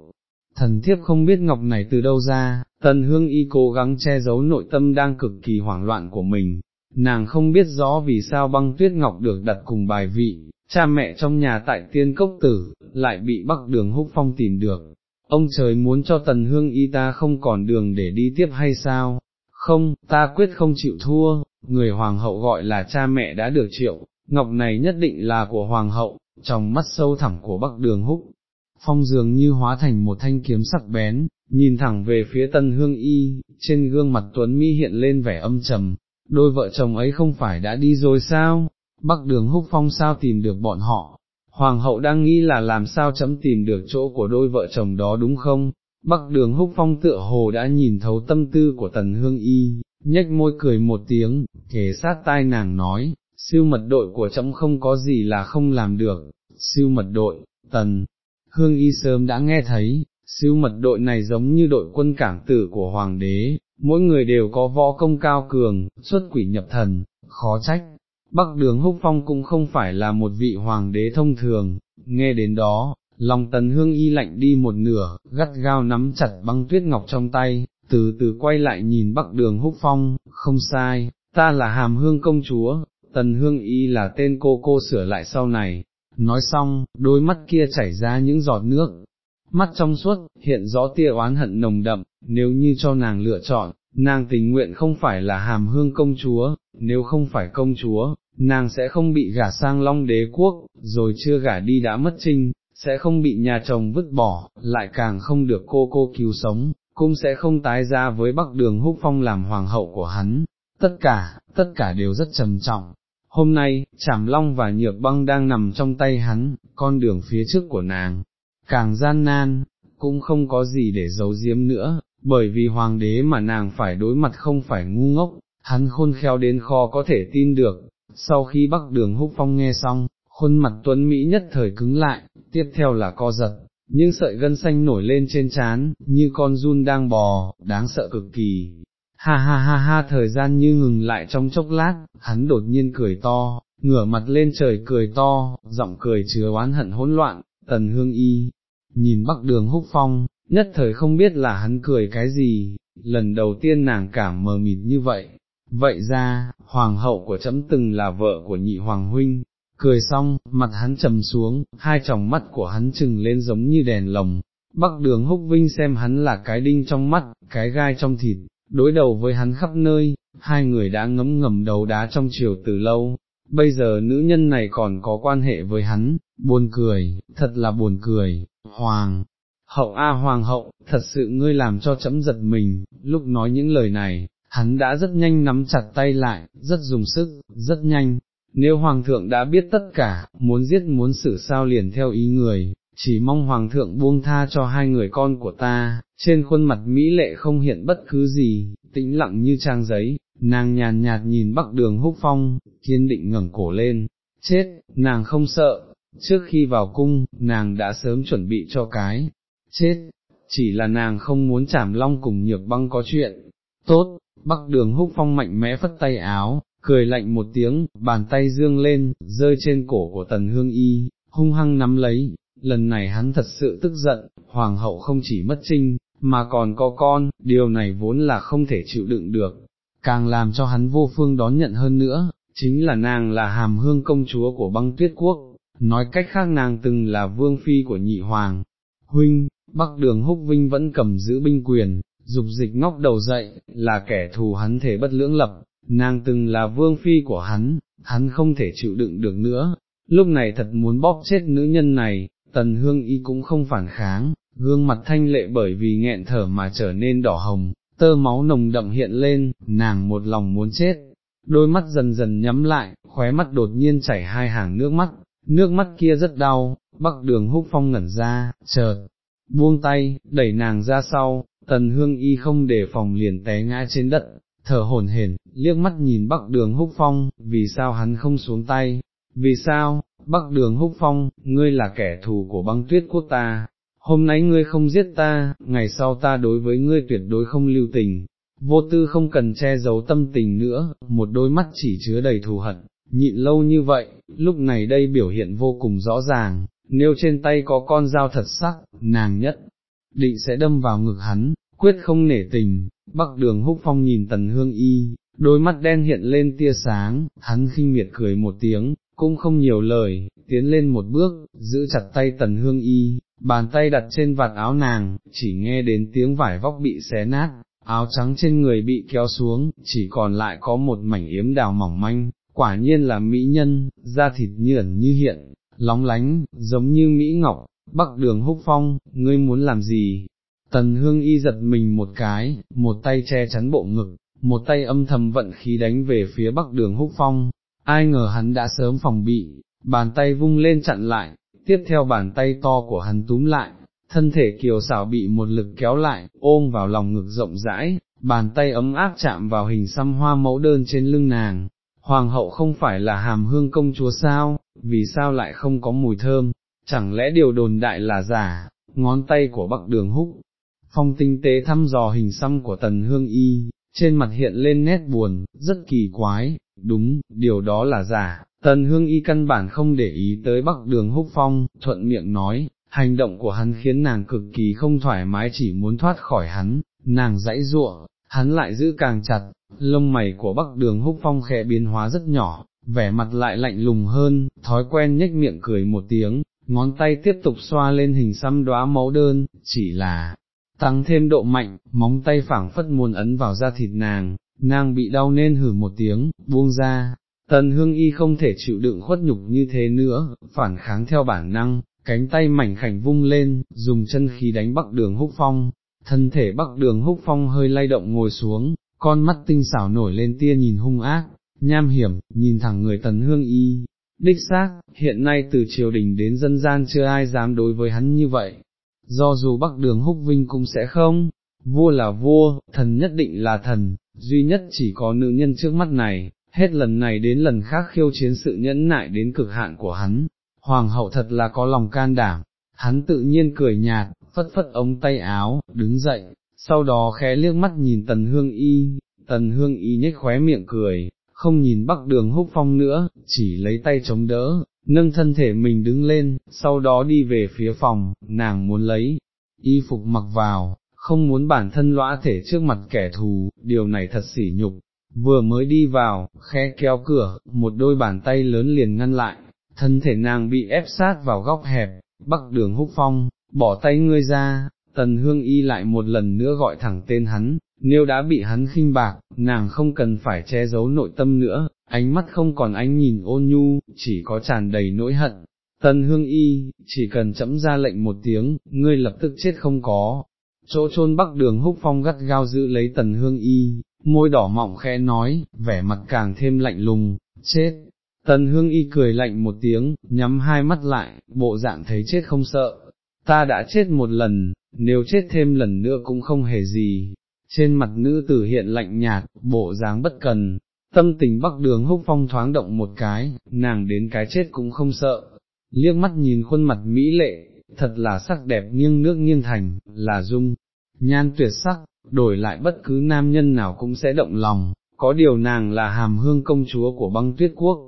A: Thần thiếp không biết ngọc này từ đâu ra, tần hương y cố gắng che giấu nội tâm đang cực kỳ hoảng loạn của mình, nàng không biết rõ vì sao băng tuyết ngọc được đặt cùng bài vị, cha mẹ trong nhà tại tiên cốc tử, lại bị bắc đường húc phong tìm được. Ông trời muốn cho tần hương y ta không còn đường để đi tiếp hay sao? Không, ta quyết không chịu thua, người hoàng hậu gọi là cha mẹ đã được triệu, ngọc này nhất định là của hoàng hậu, trong mắt sâu thẳm của bắc đường húc, phong dường như hóa thành một thanh kiếm sắc bén, nhìn thẳng về phía tân hương y, trên gương mặt tuấn mi hiện lên vẻ âm trầm, đôi vợ chồng ấy không phải đã đi rồi sao, bắc đường húc phong sao tìm được bọn họ, hoàng hậu đang nghĩ là làm sao chấm tìm được chỗ của đôi vợ chồng đó đúng không, Bắc đường húc phong tựa hồ đã nhìn thấu tâm tư của tần hương y, nhếch môi cười một tiếng, kề sát tai nàng nói, siêu mật đội của trẫm không có gì là không làm được, siêu mật đội, tần, hương y sớm đã nghe thấy, siêu mật đội này giống như đội quân cảng tử của hoàng đế, mỗi người đều có võ công cao cường, xuất quỷ nhập thần, khó trách. Bắc đường húc phong cũng không phải là một vị hoàng đế thông thường, nghe đến đó, lòng tần hương y lạnh đi một nửa, gắt gao nắm chặt băng tuyết ngọc trong tay, từ từ quay lại nhìn bắc đường húc phong, không sai, ta là hàm hương công chúa, tần hương y là tên cô cô sửa lại sau này, nói xong, đôi mắt kia chảy ra những giọt nước, mắt trong suốt, hiện rõ tia oán hận nồng đậm, nếu như cho nàng lựa chọn, nàng tình nguyện không phải là hàm hương công chúa, nếu không phải công chúa, nàng sẽ không bị gả sang long đế quốc, rồi chưa gả đi đã mất trinh, sẽ không bị nhà chồng vứt bỏ, lại càng không được cô cô cứu sống, cũng sẽ không tái ra với bắc đường húc phong làm hoàng hậu của hắn. Tất cả, tất cả đều rất trầm trọng. Hôm nay, Trảm Long và Nhược Băng đang nằm trong tay hắn, con đường phía trước của nàng, càng gian nan, cũng không có gì để giấu giếm nữa, bởi vì hoàng đế mà nàng phải đối mặt không phải ngu ngốc, hắn khôn khéo đến khó có thể tin được. Sau khi bắc đường húc phong nghe xong, khuôn mặt tuấn Mỹ nhất thời cứng lại, tiếp theo là co giật, những sợi gân xanh nổi lên trên trán, như con run đang bò, đáng sợ cực kỳ. Ha ha ha ha thời gian như ngừng lại trong chốc lát, hắn đột nhiên cười to, ngửa mặt lên trời cười to, giọng cười chứa oán hận hỗn loạn, tần hương y, nhìn bắc đường húc phong, nhất thời không biết là hắn cười cái gì, lần đầu tiên nàng cảm mờ mịt như vậy. Vậy ra, hoàng hậu của chấm từng là vợ của nhị hoàng huynh, cười xong, mặt hắn trầm xuống, hai tròng mắt của hắn trừng lên giống như đèn lồng, bắc đường húc vinh xem hắn là cái đinh trong mắt, cái gai trong thịt, đối đầu với hắn khắp nơi, hai người đã ngấm ngầm đầu đá trong chiều từ lâu, bây giờ nữ nhân này còn có quan hệ với hắn, buồn cười, thật là buồn cười, hoàng. Hậu A Hoàng hậu, thật sự ngươi làm cho chấm giật mình, lúc nói những lời này, hắn đã rất nhanh nắm chặt tay lại, rất dùng sức, rất nhanh, nếu Hoàng thượng đã biết tất cả, muốn giết muốn xử sao liền theo ý người, chỉ mong Hoàng thượng buông tha cho hai người con của ta, trên khuôn mặt Mỹ lệ không hiện bất cứ gì, tĩnh lặng như trang giấy, nàng nhàn nhạt nhìn bắc đường húc phong, kiên định ngẩng cổ lên, chết, nàng không sợ, trước khi vào cung, nàng đã sớm chuẩn bị cho cái, chết, chỉ là nàng không muốn chảm long cùng nhược băng có chuyện, tốt, bắc đường húc phong mạnh mẽ phất tay áo, cười lạnh một tiếng, bàn tay dương lên, rơi trên cổ của tần hương y, hung hăng nắm lấy, lần này hắn thật sự tức giận, hoàng hậu không chỉ mất trinh, mà còn có con, điều này vốn là không thể chịu đựng được, càng làm cho hắn vô phương đón nhận hơn nữa, chính là nàng là hàm hương công chúa của băng tuyết quốc, nói cách khác nàng từng là vương phi của nhị hoàng. Huynh, Bắc Đường Húc Vinh vẫn cầm giữ binh quyền, dục dịch ngóc đầu dậy, là kẻ thù hắn thể bất lưỡng lập, nàng từng là vương phi của hắn, hắn không thể chịu đựng được nữa, lúc này thật muốn bóp chết nữ nhân này, tần hương y cũng không phản kháng, gương mặt thanh lệ bởi vì nghẹn thở mà trở nên đỏ hồng, tơ máu nồng đậm hiện lên, nàng một lòng muốn chết, đôi mắt dần dần nhắm lại, khóe mắt đột nhiên chảy hai hàng nước mắt, nước mắt kia rất đau, bắc đường húc phong ngẩn ra, chợt, buông tay, đẩy nàng ra sau, tần hương y không để phòng liền té ngã trên đất, thở hổn hển, liếc mắt nhìn bắc đường húc phong, vì sao hắn không xuống tay, vì sao, bắc đường húc phong, ngươi là kẻ thù của băng tuyết quốc ta, hôm nay ngươi không giết ta, ngày sau ta đối với ngươi tuyệt đối không lưu tình, vô tư không cần che giấu tâm tình nữa, một đôi mắt chỉ chứa đầy thù hận, nhịn lâu như vậy, lúc này đây biểu hiện vô cùng rõ ràng, nếu trên tay có con dao thật sắc, nàng nhất, định sẽ đâm vào ngực hắn, quyết không nể tình, bắc đường húc phong nhìn tần hương y, đôi mắt đen hiện lên tia sáng, hắn khinh miệt cười một tiếng, cũng không nhiều lời, tiến lên một bước, giữ chặt tay tần hương y, bàn tay đặt trên vạt áo nàng, chỉ nghe đến tiếng vải vóc bị xé nát, áo trắng trên người bị kéo xuống, chỉ còn lại có một mảnh yếm đào mỏng manh, quả nhiên là mỹ nhân, da thịt như ẩn như hiện, lóng lánh, giống như Mỹ Ngọc, bắc đường húc phong, ngươi muốn làm gì? Tần hương y giật mình một cái, một tay che chắn bộ ngực, một tay âm thầm vận khí đánh về phía bắc đường húc phong, ai ngờ hắn đã sớm phòng bị, bàn tay vung lên chặn lại, tiếp theo bàn tay to của hắn túm lại, thân thể kiều xảo bị một lực kéo lại, ôm vào lòng ngực rộng rãi, bàn tay ấm áp chạm vào hình xăm hoa mẫu đơn trên lưng nàng. Hoàng hậu không phải là hàm hương công chúa sao, vì sao lại không có mùi thơm, chẳng lẽ điều đồn đại là giả, ngón tay của bắc đường húc, phong tinh tế thăm dò hình xăm của tần hương y, trên mặt hiện lên nét buồn, rất kỳ quái, đúng, điều đó là giả, tần hương y căn bản không để ý tới bắc đường húc phong, thuận miệng nói, hành động của hắn khiến nàng cực kỳ không thoải mái chỉ muốn thoát khỏi hắn, nàng dãy ruộng, hắn lại giữ càng chặt, lông mày của bắc đường húc phong khẽ biến hóa rất nhỏ, vẻ mặt lại lạnh lùng hơn, thói quen nhếch miệng cười một tiếng, ngón tay tiếp tục xoa lên hình xăm đóa mẫu đơn, chỉ là tăng thêm độ mạnh, móng tay phảng phất muôn ấn vào da thịt nàng, nàng bị đau nên hử một tiếng, buông ra. Tần hương y không thể chịu đựng khuất nhục như thế nữa, phản kháng theo bản năng, cánh tay mảnh khảnh vung lên, dùng chân khí đánh bắc đường húc phong, thân thể bắc đường húc phong hơi lay động ngồi xuống, con mắt tinh xảo nổi lên tia nhìn hung ác, nham hiểm, nhìn thẳng người tần hương y. Đích xác, hiện nay từ triều đình đến dân gian chưa ai dám đối với hắn như vậy, do dù bắc đường húc vinh cũng sẽ không, vua là vua, thần nhất định là thần, duy nhất chỉ có nữ nhân trước mắt này, hết lần này đến lần khác khiêu chiến sự nhẫn nại đến cực hạn của hắn, hoàng hậu thật là có lòng can đảm, hắn tự nhiên cười nhạt, phất phất ống tay áo, đứng dậy, sau đó khẽ liếc mắt nhìn tần hương y, tần hương y nhếch khóe miệng cười, không nhìn bắc đường húc phong nữa, chỉ lấy tay chống đỡ, nâng thân thể mình đứng lên, sau đó đi về phía phòng, nàng muốn lấy, y phục mặc vào, không muốn bản thân lõa thể trước mặt kẻ thù, điều này thật sỉ nhục. Vừa mới đi vào, khe kéo cửa, một đôi bàn tay lớn liền ngăn lại, thân thể nàng bị ép sát vào góc hẹp, bắc đường húc phong, bỏ tay ngươi ra, tần hương y lại một lần nữa gọi thẳng tên hắn, nếu đã bị hắn khinh bạc, nàng không cần phải che giấu nội tâm nữa, ánh mắt không còn ánh nhìn ôn nhu, chỉ có tràn đầy nỗi hận. Tần hương y, chỉ cần chấm ra lệnh một tiếng, ngươi lập tức chết không có. Chỗ chôn bắc đường húc phong gắt gao giữ lấy tần hương y, môi đỏ mọng khẽ nói, vẻ mặt càng thêm lạnh lùng, chết, Tần hương y cười lạnh một tiếng, nhắm hai mắt lại, bộ dạng thấy chết không sợ, ta đã chết một lần, nếu chết thêm lần nữa cũng không hề gì. Trên mặt nữ tử hiện lạnh nhạt, bộ dáng bất cần, tâm tình bắc đường húc phong thoáng động một cái, nàng đến cái chết cũng không sợ, liếc mắt nhìn khuôn mặt mỹ lệ, thật là sắc đẹp nghiêng nước nghiêng thành, là dung, nhan tuyệt sắc, đổi lại bất cứ nam nhân nào cũng sẽ động lòng, có điều nàng là hàm hương công chúa của băng tuyết quốc,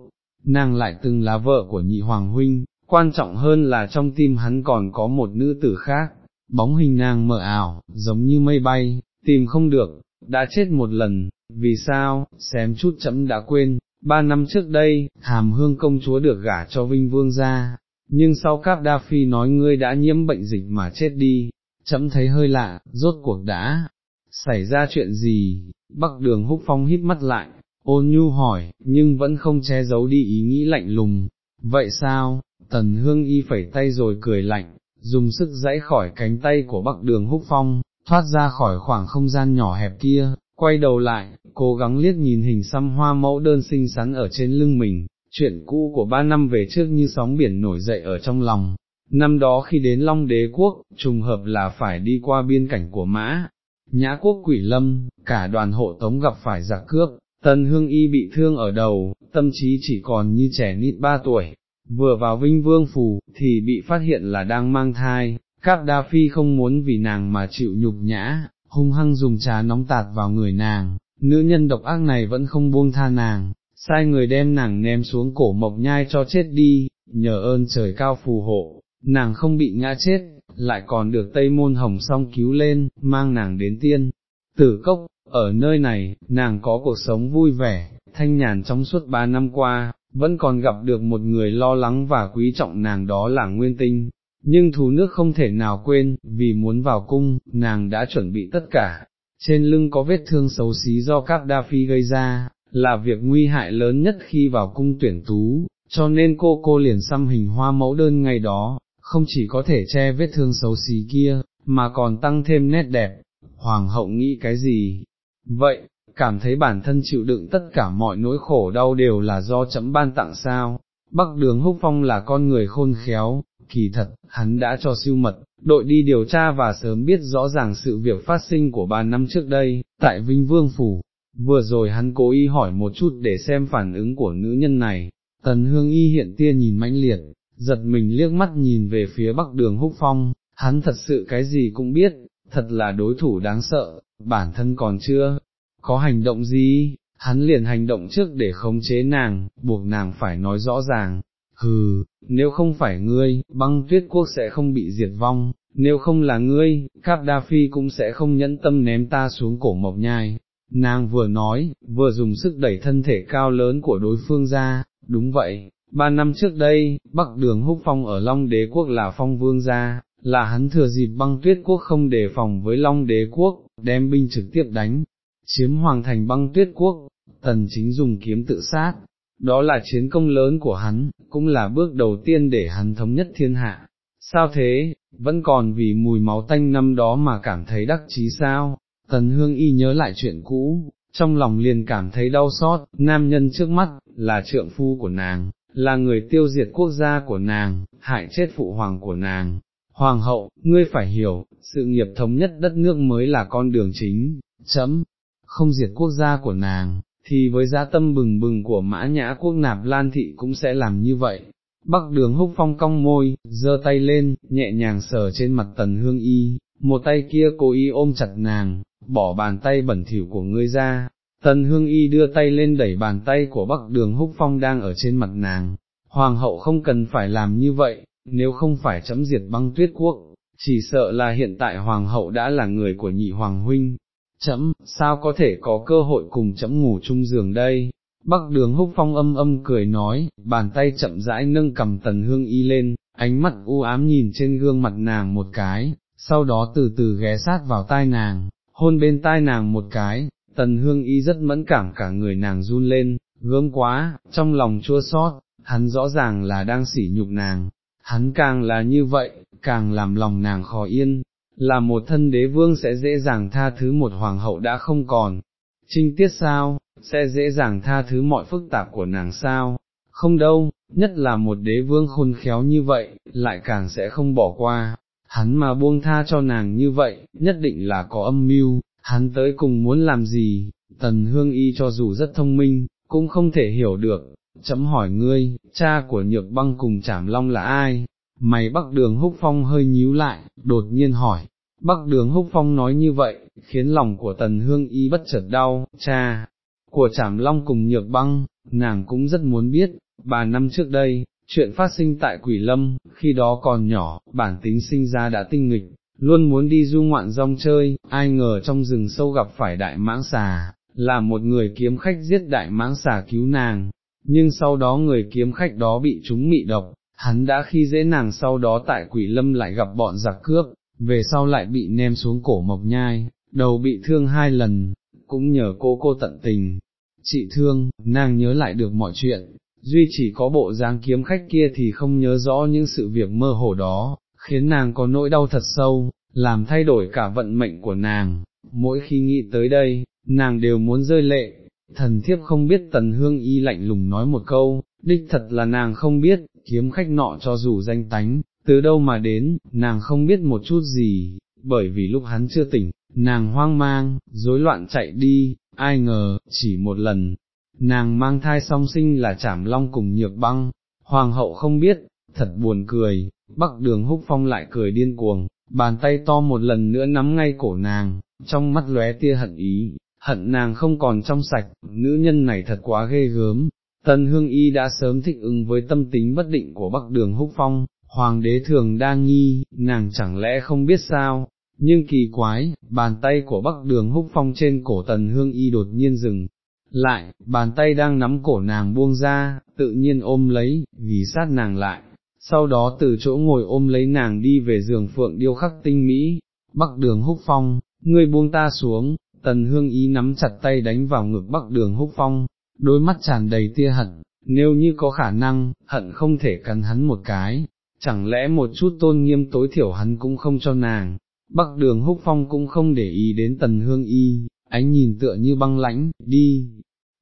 A: nàng lại từng là vợ của nhị hoàng huynh, quan trọng hơn là trong tim hắn còn có một nữ tử khác, bóng hình nàng mờ ảo, giống như mây bay, tìm không được, đã chết một lần, vì sao, xem chút chấm đã quên, ba năm trước đây, hàm hương công chúa được gả cho Vinh Vương ra, nhưng sau Cáp Đa Phi nói ngươi đã nhiễm bệnh dịch mà chết đi, chấm thấy hơi lạ, rốt cuộc đã, xảy ra chuyện gì, bắc đường húc phong híp mắt lại, ôn nhu hỏi, nhưng vẫn không che giấu đi ý nghĩ lạnh lùng, vậy sao, tần hương y phẩy tay rồi cười lạnh, dùng sức dãy khỏi cánh tay của bắc đường húc phong, thoát ra khỏi khoảng không gian nhỏ hẹp kia, quay đầu lại, cố gắng liếc nhìn hình xăm hoa mẫu đơn xinh xắn ở trên lưng mình, chuyện cũ của ba năm về trước như sóng biển nổi dậy ở trong lòng. Năm đó khi đến Long Đế Quốc, trùng hợp là phải đi qua biên cảnh của Mã, Nhã Quốc Quỷ Lâm, cả đoàn hộ tống gặp phải giặc cướp, Tần Hương Y bị thương ở đầu, tâm trí chỉ còn như trẻ nít ba tuổi, vừa vào Vinh Vương Phủ, thì bị phát hiện là đang mang thai, các đa phi không muốn vì nàng mà chịu nhục nhã, hung hăng dùng trà nóng tạt vào người nàng, nữ nhân độc ác này vẫn không buông tha nàng, sai người đem nàng ném xuống cổ mộc nhai cho chết đi, nhờ ơn trời cao phù hộ, nàng không bị ngã chết, lại còn được Tây Môn Hồng song cứu lên, mang nàng đến tiên, tử cốc, ở nơi này, nàng có cuộc sống vui vẻ, thanh nhàn trong suốt ba năm qua, vẫn còn gặp được một người lo lắng và quý trọng nàng đó là Nguyên Tinh, nhưng thú nước không thể nào quên, vì muốn vào cung, nàng đã chuẩn bị tất cả, trên lưng có vết thương xấu xí do các đa phi gây ra, là việc nguy hại lớn nhất khi vào cung tuyển tú, cho nên cô cô liền xăm hình hoa mẫu đơn ngày đó, không chỉ có thể che vết thương xấu xí kia, mà còn tăng thêm nét đẹp. Hoàng hậu nghĩ cái gì, Vậy, cảm thấy bản thân chịu đựng tất cả mọi nỗi khổ đau đều là do chấm ban tặng sao, Bắc đường húc phong là con người khôn khéo, kỳ thật, hắn đã cho siêu mật, đội đi điều tra và sớm biết rõ ràng sự việc phát sinh của ba năm trước đây, tại Vinh Vương Phủ. Vừa rồi hắn cố ý hỏi một chút để xem phản ứng của nữ nhân này, tần hương y hiện tia nhìn mãnh liệt, giật mình liếc mắt nhìn về phía bắc đường húc phong, hắn thật sự cái gì cũng biết, thật là đối thủ đáng sợ, bản thân còn chưa, có hành động gì, hắn liền hành động trước để khống chế nàng, buộc nàng phải nói rõ ràng, hừ, nếu không phải ngươi, băng tuyết quốc sẽ không bị diệt vong, nếu không là ngươi, Cáp Đa Phi cũng sẽ không nhẫn tâm ném ta xuống cổ mộc nhai. Nàng vừa nói, vừa dùng sức đẩy thân thể cao lớn của đối phương ra, đúng vậy, ba năm trước đây, Bắc Đường Húc Phong ở Long Đế Quốc là Phong Vương gia, là hắn thừa dịp băng tuyết quốc không đề phòng với Long Đế Quốc, đem binh trực tiếp đánh, chiếm hoàng thành băng tuyết quốc, tần chính dùng kiếm tự sát, đó là chiến công lớn của hắn, cũng là bước đầu tiên để hắn thống nhất thiên hạ. Sao thế, vẫn còn vì mùi máu tanh năm đó mà cảm thấy đắc chí sao? Tần Hương Y nhớ lại chuyện cũ, trong lòng liền cảm thấy đau xót, nam nhân trước mắt, là trượng phu của nàng, là người tiêu diệt quốc gia của nàng, hại chết phụ hoàng của nàng. Hoàng hậu, ngươi phải hiểu, sự nghiệp thống nhất đất nước mới là con đường chính, chấm, không diệt quốc gia của nàng, thì với giá tâm bừng bừng của mã nhã quốc nạp lan thị cũng sẽ làm như vậy. Bắc đường húc phong cong môi, giơ tay lên, nhẹ nhàng sờ trên mặt tần hương y, một tay kia cố ý ôm chặt nàng, bỏ bàn tay bẩn thỉu của ngươi ra. Tần hương y đưa tay lên đẩy bàn tay của bắc đường húc phong đang ở trên mặt nàng. Hoàng hậu không cần phải làm như vậy, nếu không phải chấm diệt băng tuyết quốc, chỉ sợ là hiện tại hoàng hậu đã là người của nhị hoàng huynh, chấm, sao có thể có cơ hội cùng chấm ngủ chung giường đây? Bắc đường húc phong âm âm cười nói, bàn tay chậm rãi nâng cầm tần hương y lên, ánh mắt u ám nhìn trên gương mặt nàng một cái, sau đó từ từ ghé sát vào tai nàng, hôn bên tai nàng một cái, tần hương y rất mẫn cảm cả người nàng run lên, gớm quá, trong lòng chua xót, hắn rõ ràng là đang sỉ nhục nàng, hắn càng là như vậy, càng làm lòng nàng khó yên, là một thân đế vương sẽ dễ dàng tha thứ một hoàng hậu đã không còn, trinh tiết sao, sẽ dễ dàng tha thứ mọi phức tạp của nàng sao, không đâu, nhất là một đế vương khôn khéo như vậy, lại càng sẽ không bỏ qua, hắn mà buông tha cho nàng như vậy, nhất định là có âm mưu, hắn tới cùng muốn làm gì, tần hương y cho dù rất thông minh, cũng không thể hiểu được, chấm hỏi ngươi, cha của nhược băng cùng chảm long là ai, mày bắc đường húc phong hơi nhíu lại, đột nhiên hỏi, bắc đường húc phong nói như vậy, khiến lòng của tần hương y bất chợt đau, cha, của trảm long cùng nhược băng, nàng cũng rất muốn biết, bà năm trước đây, chuyện phát sinh tại quỷ lâm, khi đó còn nhỏ, bản tính sinh ra đã tinh nghịch, luôn muốn đi du ngoạn rong chơi, ai ngờ trong rừng sâu gặp phải đại mãng xà, là một người kiếm khách giết đại mãng xà cứu nàng, nhưng sau đó người kiếm khách đó bị chúng mị độc, hắn đã khi dễ nàng sau đó tại quỷ lâm lại gặp bọn giặc cướp, về sau lại bị ném xuống cổ mộc nhai, đầu bị thương hai lần, cũng nhờ cô cô tận tình. Chị thương, nàng nhớ lại được mọi chuyện, duy chỉ có bộ dáng kiếm khách kia thì không nhớ rõ những sự việc mơ hồ đó, khiến nàng có nỗi đau thật sâu, làm thay đổi cả vận mệnh của nàng. Mỗi khi nghĩ tới đây, nàng đều muốn rơi lệ, thần thiếp không biết tần hương y lạnh lùng nói một câu, đích thật là nàng không biết, kiếm khách nọ cho dù danh tánh, từ đâu mà đến, nàng không biết một chút gì, bởi vì lúc hắn chưa tỉnh, nàng hoang mang, rối loạn chạy đi, ai ngờ, chỉ một lần, nàng mang thai song sinh là chảm long cùng nhược băng, hoàng hậu không biết, thật buồn cười, bắc đường húc phong lại cười điên cuồng, bàn tay to một lần nữa nắm ngay cổ nàng, trong mắt lóe tia hận ý, hận nàng không còn trong sạch, nữ nhân này thật quá ghê gớm. Tân Hương Y đã sớm thích ứng với tâm tính bất định của Bắc Đường Húc Phong, Hoàng đế thường đang nghi, nàng chẳng lẽ không biết sao, nhưng kỳ quái, bàn tay của Bắc Đường Húc Phong trên cổ Tần Hương Y đột nhiên dừng, lại, bàn tay đang nắm cổ nàng buông ra, tự nhiên ôm lấy, ghi sát nàng lại, sau đó từ chỗ ngồi ôm lấy nàng đi về giường phượng điêu khắc tinh mỹ, Bắc Đường Húc Phong, ngươi buông ta xuống, tần hương ý nắm chặt tay đánh vào ngực bắc đường húc phong, đôi mắt tràn đầy tia hận, nếu như có khả năng, hận không thể cắn hắn một cái, chẳng lẽ một chút tôn nghiêm tối thiểu hắn cũng không cho nàng, bắc đường húc phong cũng không để ý đến tần hương y, ánh nhìn tựa như băng lãnh, đi,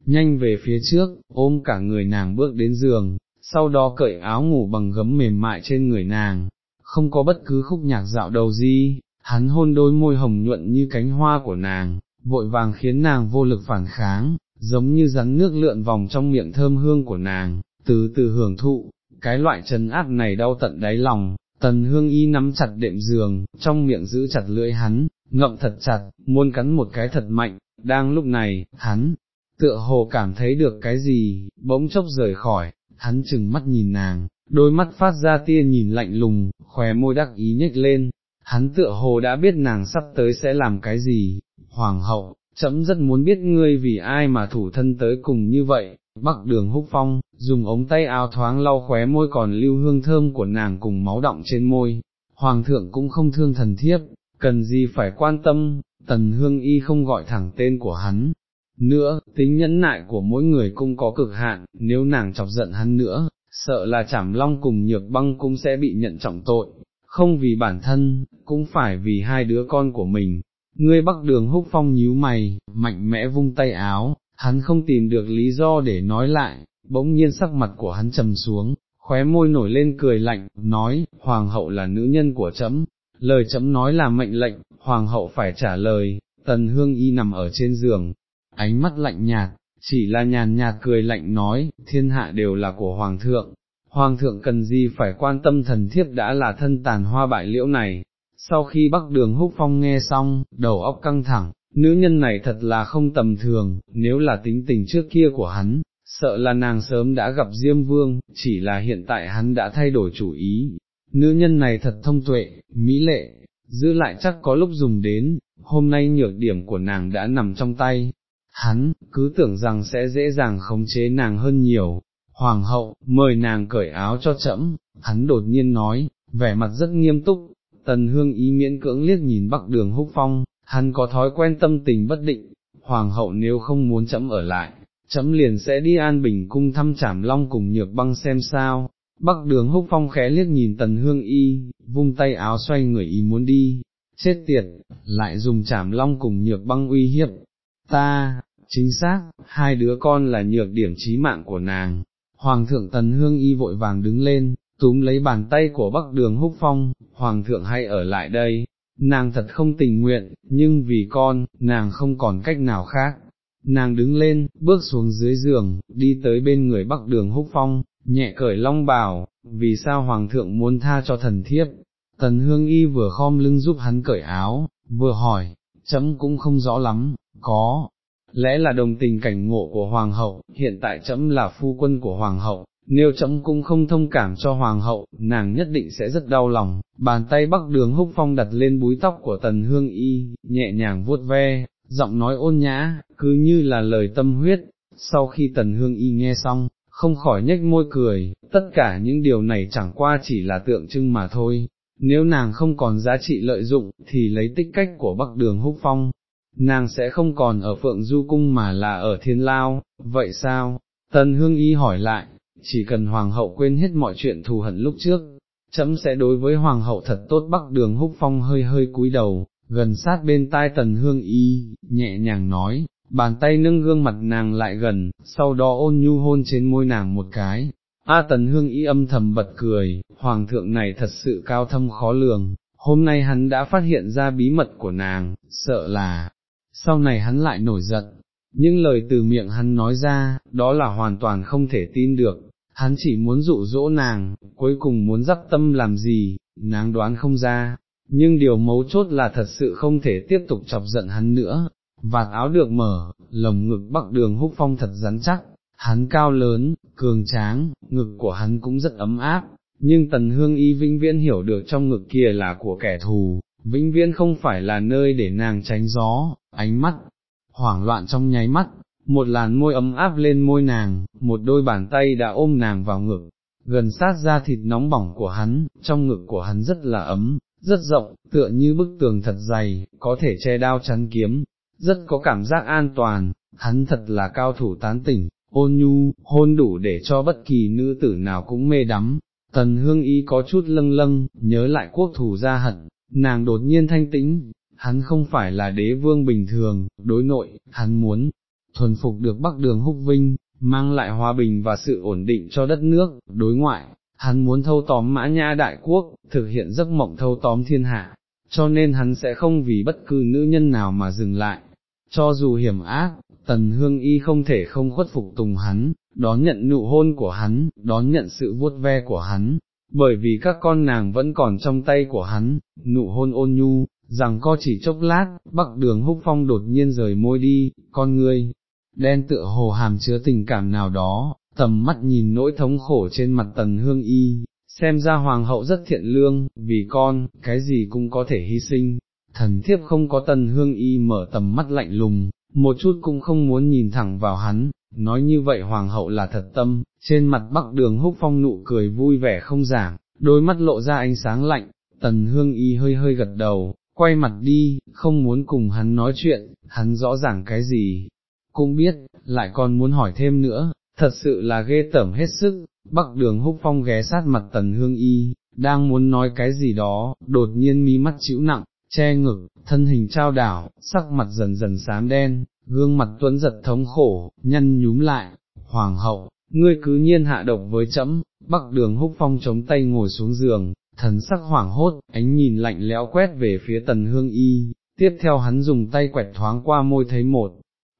A: nhanh về phía trước, ôm cả người nàng bước đến giường, sau đó cởi áo ngủ bằng gấm mềm mại trên người nàng, không có bất cứ khúc nhạc dạo đầu gì, hắn hôn đôi môi hồng nhuận như cánh hoa của nàng, vội vàng khiến nàng vô lực phản kháng, giống như rắn nước lượn vòng trong miệng thơm hương của nàng, từ từ hưởng thụ, cái loại trấn áp này đau tận đáy lòng, tần hương y nắm chặt đệm giường, trong miệng giữ chặt lưỡi hắn, ngậm thật chặt, muốn cắn một cái thật mạnh, đang lúc này, hắn, tựa hồ cảm thấy được cái gì, bỗng chốc rời khỏi, hắn chừng mắt nhìn nàng, đôi mắt phát ra tia nhìn lạnh lùng, khóe môi đắc ý nhếch lên, hắn tựa hồ đã biết nàng sắp tới sẽ làm cái gì, hoàng hậu, chấm rất muốn biết ngươi vì ai mà thủ thân tới cùng như vậy, bắc đường húc phong, dùng ống tay áo thoáng lau khóe môi còn lưu hương thơm của nàng cùng máu động trên môi, hoàng thượng cũng không thương thần thiếp, cần gì phải quan tâm, tần hương y không gọi thẳng tên của hắn. Nữa, tính nhẫn nại của mỗi người cũng có cực hạn, nếu nàng chọc giận hắn nữa, sợ là chảm long cùng nhược băng cũng sẽ bị nhận trọng tội, không vì bản thân, cũng phải vì hai đứa con của mình. Ngươi bắc đường húc phong nhíu mày, mạnh mẽ vung tay áo, hắn không tìm được lý do để nói lại, bỗng nhiên sắc mặt của hắn trầm xuống, khóe môi nổi lên cười lạnh, nói, hoàng hậu là nữ nhân của chấm, lời chấm nói là mệnh lệnh, hoàng hậu phải trả lời, tần hương y nằm ở trên giường, ánh mắt lạnh nhạt, chỉ là nhàn nhạt cười lạnh nói, thiên hạ đều là của hoàng thượng, hoàng thượng cần gì phải quan tâm thần thiếp đã là thân tàn hoa bại liễu này. Sau khi bắc đường húc phong nghe xong, đầu óc căng thẳng, nữ nhân này thật là không tầm thường, nếu là tính tình trước kia của hắn, sợ là nàng sớm đã gặp Diêm Vương, chỉ là hiện tại hắn đã thay đổi chủ ý. Nữ nhân này thật thông tuệ, mỹ lệ, giữ lại chắc có lúc dùng đến, hôm nay nhược điểm của nàng đã nằm trong tay. Hắn, cứ tưởng rằng sẽ dễ dàng khống chế nàng hơn nhiều. Hoàng hậu, mời nàng cởi áo cho chậm, hắn đột nhiên nói, vẻ mặt rất nghiêm túc, tần hương ý miễn cưỡng liếc nhìn bắc đường húc phong, hắn có thói quen tâm tình bất định, hoàng hậu nếu không muốn chấm ở lại, chấm liền sẽ đi an bình cung thăm trảm long cùng nhược băng xem sao. Bắc đường húc phong khẽ liếc nhìn tần hương y, vung tay áo xoay người ý muốn đi, chết tiệt, lại dùng trảm long cùng nhược băng uy hiếp, ta, chính xác, hai đứa con là nhược điểm trí mạng của nàng. Hoàng thượng tần hương y vội vàng đứng lên, túm lấy bàn tay của bắc đường húc phong, hoàng thượng hay ở lại đây, nàng thật không tình nguyện, nhưng vì con, nàng không còn cách nào khác. Nàng đứng lên, bước xuống dưới giường, đi tới bên người bắc đường húc phong, nhẹ cởi long bào, vì sao hoàng thượng muốn tha cho thần thiếp. Tần hương y vừa khom lưng giúp hắn cởi áo, vừa hỏi, chấm cũng không rõ lắm, có, lẽ là đồng tình cảnh ngộ của hoàng hậu, hiện tại chấm là phu quân của hoàng hậu, nếu chấm cũng không thông cảm cho hoàng hậu, nàng nhất định sẽ rất đau lòng, bàn tay bắc đường húc phong đặt lên búi tóc của tần hương y, nhẹ nhàng vuốt ve, giọng nói ôn nhã, cứ như là lời tâm huyết, sau khi tần hương y nghe xong, không khỏi nhếch môi cười, tất cả những điều này chẳng qua chỉ là tượng trưng mà thôi, nếu nàng không còn giá trị lợi dụng, thì lấy tích cách của bắc đường húc phong, nàng sẽ không còn ở phượng du cung mà là ở thiên lao, vậy sao? Tần hương y hỏi lại, chỉ cần hoàng hậu quên hết mọi chuyện thù hận lúc trước, chấm sẽ đối với hoàng hậu thật tốt bắc đường húc phong hơi hơi cúi đầu, gần sát bên tai tần hương y, nhẹ nhàng nói, bàn tay nâng gương mặt nàng lại gần, sau đó ôn nhu hôn trên môi nàng một cái. A tần hương y âm thầm bật cười, hoàng thượng này thật sự cao thâm khó lường, hôm nay hắn đã phát hiện ra bí mật của nàng, sợ là, sau này hắn lại nổi giận, những lời từ miệng hắn nói ra, đó là hoàn toàn không thể tin được, hắn chỉ muốn dụ dỗ nàng, cuối cùng muốn dắp tâm làm gì, nàng đoán không ra, nhưng điều mấu chốt là thật sự không thể tiếp tục chọc giận hắn nữa, vạt áo được mở, lồng ngực bắc đường húc phong thật rắn chắc, hắn cao lớn, cường tráng, ngực của hắn cũng rất ấm áp, nhưng tần hương y vĩnh viễn hiểu được trong ngực kia là của kẻ thù, vĩnh viễn không phải là nơi để nàng tránh gió, ánh mắt, hoảng loạn trong nháy mắt, một làn môi ấm áp lên môi nàng, một đôi bàn tay đã ôm nàng vào ngực, gần sát ra thịt nóng bỏng của hắn, trong ngực của hắn rất là ấm, rất rộng, tựa như bức tường thật dày, có thể che đao chắn kiếm, rất có cảm giác an toàn, hắn thật là cao thủ tán tỉnh, ôn nhu, hôn đủ để cho bất kỳ nữ tử nào cũng mê đắm. Tần hương y có chút lâng lâng, nhớ lại quốc thủ gia hận, nàng đột nhiên thanh tĩnh, hắn không phải là đế vương bình thường, đối nội, hắn muốn, thuần phục được Bắc Đường Húc Vinh, mang lại hòa bình và sự ổn định cho đất nước, đối ngoại, hắn muốn thâu tóm mã Nha đại quốc, thực hiện giấc mộng thâu tóm thiên hạ, cho nên hắn sẽ không vì bất cứ nữ nhân nào mà dừng lại, cho dù hiểm ác, tần hương y không thể không khuất phục tùng hắn, đón nhận nụ hôn của hắn, đón nhận sự vuốt ve của hắn, bởi vì các con nàng vẫn còn trong tay của hắn, nụ hôn ôn nhu, rằng co chỉ chốc lát, bắc đường húc phong đột nhiên rời môi đi, con ngươi, đen tựa hồ hàm chứa tình cảm nào đó, tầm mắt nhìn nỗi thống khổ trên mặt tần hương y, xem ra hoàng hậu rất thiện lương, vì con, cái gì cũng có thể hy sinh, thần thiếp không có tần hương y mở tầm mắt lạnh lùng, một chút cũng không muốn nhìn thẳng vào hắn, nói như vậy hoàng hậu là thật tâm, trên mặt bắc đường húc phong nụ cười vui vẻ không giảm, đôi mắt lộ ra ánh sáng lạnh, tần hương y hơi hơi gật đầu, quay mặt đi, không muốn cùng hắn nói chuyện, hắn rõ ràng cái gì, cũng biết, lại còn muốn hỏi thêm nữa, thật sự là ghê tởm hết sức, bắc đường húc phong ghé sát mặt tần hương y, đang muốn nói cái gì đó, đột nhiên mi mắt chịu nặng, che ngực, thân hình trao đảo, sắc mặt dần dần xám đen, gương mặt tuấn giật thống khổ, nhăn nhúm lại, hoàng hậu, ngươi cứ nhiên hạ độc với chấm, bắc đường húc phong chống tay ngồi xuống giường, thần sắc hoảng hốt, ánh nhìn lạnh lẽo quét về phía tần hương y, tiếp theo hắn dùng tay quẹt thoáng qua môi thấy một,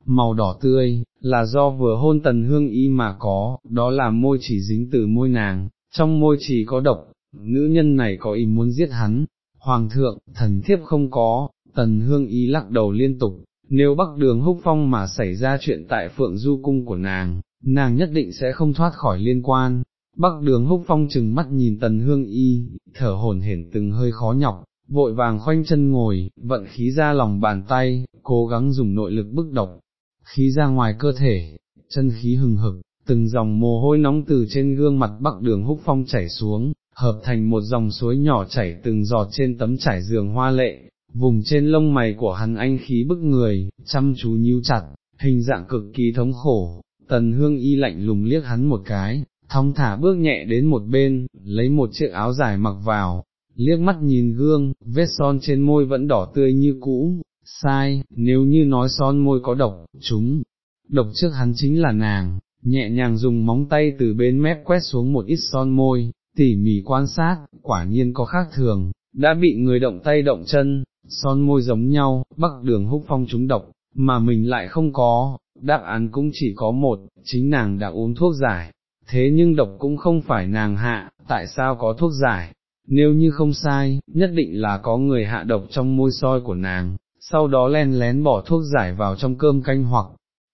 A: màu đỏ tươi, là do vừa hôn tần hương y mà có, đó là môi chỉ dính từ môi nàng, trong môi chỉ có độc, nữ nhân này có ý muốn giết hắn, hoàng thượng, thần thiếp không có, tần hương y lắc đầu liên tục, nếu bắc đường húc phong mà xảy ra chuyện tại phượng du cung của nàng, nàng nhất định sẽ không thoát khỏi liên quan. Bắc đường húc phong chừng mắt nhìn tần hương y, thở hổn hển từng hơi khó nhọc, vội vàng khoanh chân ngồi, vận khí ra lòng bàn tay, cố gắng dùng nội lực bức độc, khí ra ngoài cơ thể, chân khí hừng hực, từng dòng mồ hôi nóng từ trên gương mặt bắc đường húc phong chảy xuống, hợp thành một dòng suối nhỏ chảy từng giọt trên tấm trải giường hoa lệ, vùng trên lông mày của hắn anh khí bức người, chăm chú nhíu chặt, hình dạng cực kỳ thống khổ, tần hương y lạnh lùng liếc hắn một cái, thong thả bước nhẹ đến một bên, lấy một chiếc áo dài mặc vào, liếc mắt nhìn gương, vết son trên môi vẫn đỏ tươi như cũ, sai, nếu như nói son môi có độc, chúng, độc trước hắn chính là nàng, nhẹ nhàng dùng móng tay từ bên mép quét xuống một ít son môi, tỉ mỉ quan sát, quả nhiên có khác thường, đã bị người động tay động chân, son môi giống nhau, bắc đường húc phong chúng độc, mà mình lại không có, đáp án cũng chỉ có một, chính nàng đã uống thuốc giải, thế nhưng độc cũng không phải nàng hạ, tại sao có thuốc giải, nếu như không sai, nhất định là có người hạ độc trong môi soi của nàng, sau đó len lén bỏ thuốc giải vào trong cơm canh hoặc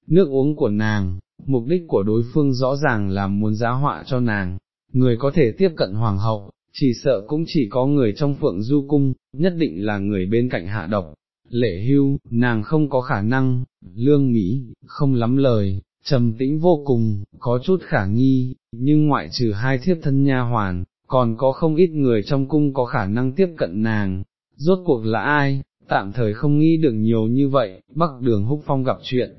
A: nước uống của nàng, mục đích của đối phương rõ ràng là muốn giá họa cho nàng, người có thể tiếp cận hoàng hậu, chỉ sợ cũng chỉ có người trong phượng du cung, nhất định là người bên cạnh hạ độc. Lệ hưu, nàng không có khả năng, lương Mỹ, không lắm lời, trầm tĩnh vô cùng, có chút khả nghi, nhưng ngoại trừ hai thiếp thân nha hoàn, còn có không ít người trong cung có khả năng tiếp cận nàng, rốt cuộc là ai, tạm thời không nghĩ được nhiều như vậy, bắc đường húc phong gặp chuyện,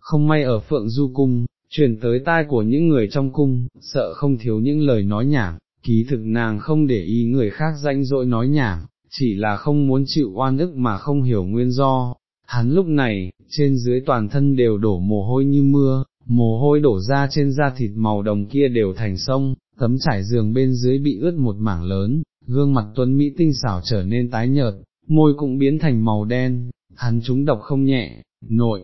A: không may ở phượng du cung, truyền tới tai của những người trong cung, sợ không thiếu những lời nói nhảm, ký thực nàng không để ý người khác danh dội nói nhảm, chỉ là không muốn chịu oan ức mà không hiểu nguyên do. Hắn lúc này, trên dưới toàn thân đều đổ mồ hôi như mưa, mồ hôi đổ ra trên da thịt màu đồng kia đều thành sông, tấm trải giường bên dưới bị ướt một mảng lớn, gương mặt tuấn Mỹ tinh xảo trở nên tái nhợt, môi cũng biến thành màu đen, hắn trúng độc không nhẹ, nội,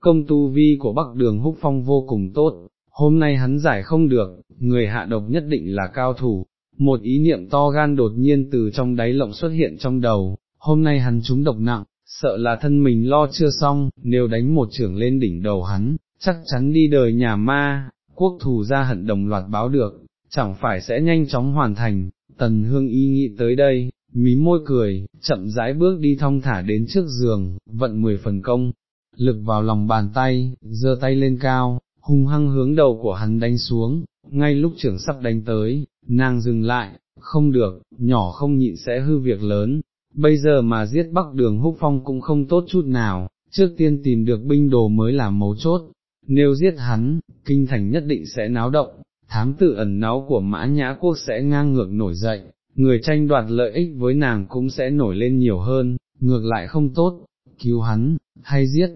A: công tu vi của Bắc Đường Húc Phong vô cùng tốt, hôm nay hắn giải không được, người hạ độc nhất định là cao thủ, một ý niệm to gan đột nhiên từ trong đáy lộng xuất hiện trong đầu, hôm nay hắn trúng độc nặng, sợ là thân mình lo chưa xong, nếu đánh một trưởng lên đỉnh đầu hắn, chắc chắn đi đời nhà ma, quốc thù ra hận đồng loạt báo được, chẳng phải sẽ nhanh chóng hoàn thành, tần hương y nghĩ tới đây, mí môi cười, chậm rãi bước đi thong thả đến trước giường, vận mười phần công, lực vào lòng bàn tay, giơ tay lên cao, hung hăng hướng đầu của hắn đánh xuống, ngay lúc trưởng sắp đánh tới, nàng dừng lại, không được, nhỏ không nhịn sẽ hư việc lớn, bây giờ mà giết bắc đường húc phong cũng không tốt chút nào, trước tiên tìm được binh đồ mới là mấu chốt, nếu giết hắn, kinh thành nhất định sẽ náo động, thám tử ẩn náu của mã nhã quốc sẽ ngang ngược nổi dậy, người tranh đoạt lợi ích với nàng cũng sẽ nổi lên nhiều hơn, ngược lại không tốt, cứu hắn, hay giết,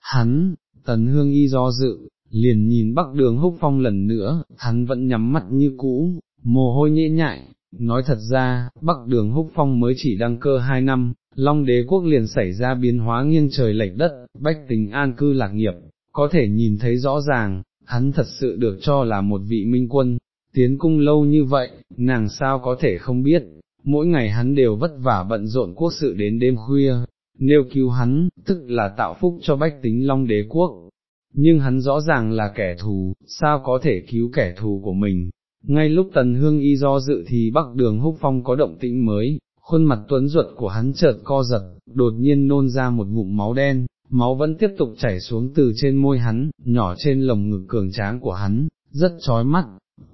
A: hắn, tần hương y do dự, liền nhìn bắc đường húc phong lần nữa, hắn vẫn nhắm mắt như cũ, mồ hôi nhễ nhại, nói thật ra, Bắc Đường Húc Phong mới chỉ đăng cơ hai năm, Long đế quốc liền xảy ra biến hóa nghiêng trời lệch đất, bách tính an cư lạc nghiệp, có thể nhìn thấy rõ ràng, hắn thật sự được cho là một vị minh quân, tiến cung lâu như vậy, nàng sao có thể không biết, mỗi ngày hắn đều vất vả bận rộn quốc sự đến đêm khuya, nếu cứu hắn, tức là tạo phúc cho bách tính long đế quốc. Nhưng hắn rõ ràng là kẻ thù, sao có thể cứu kẻ thù của mình. Ngay lúc tần hương y do dự thì bắc đường húc phong có động tĩnh mới, khuôn mặt tuấn ruột của hắn chợt co giật, đột nhiên nôn ra một ngụm máu đen, máu vẫn tiếp tục chảy xuống từ trên môi hắn, nhỏ trên lồng ngực cường tráng của hắn, rất chói mắt.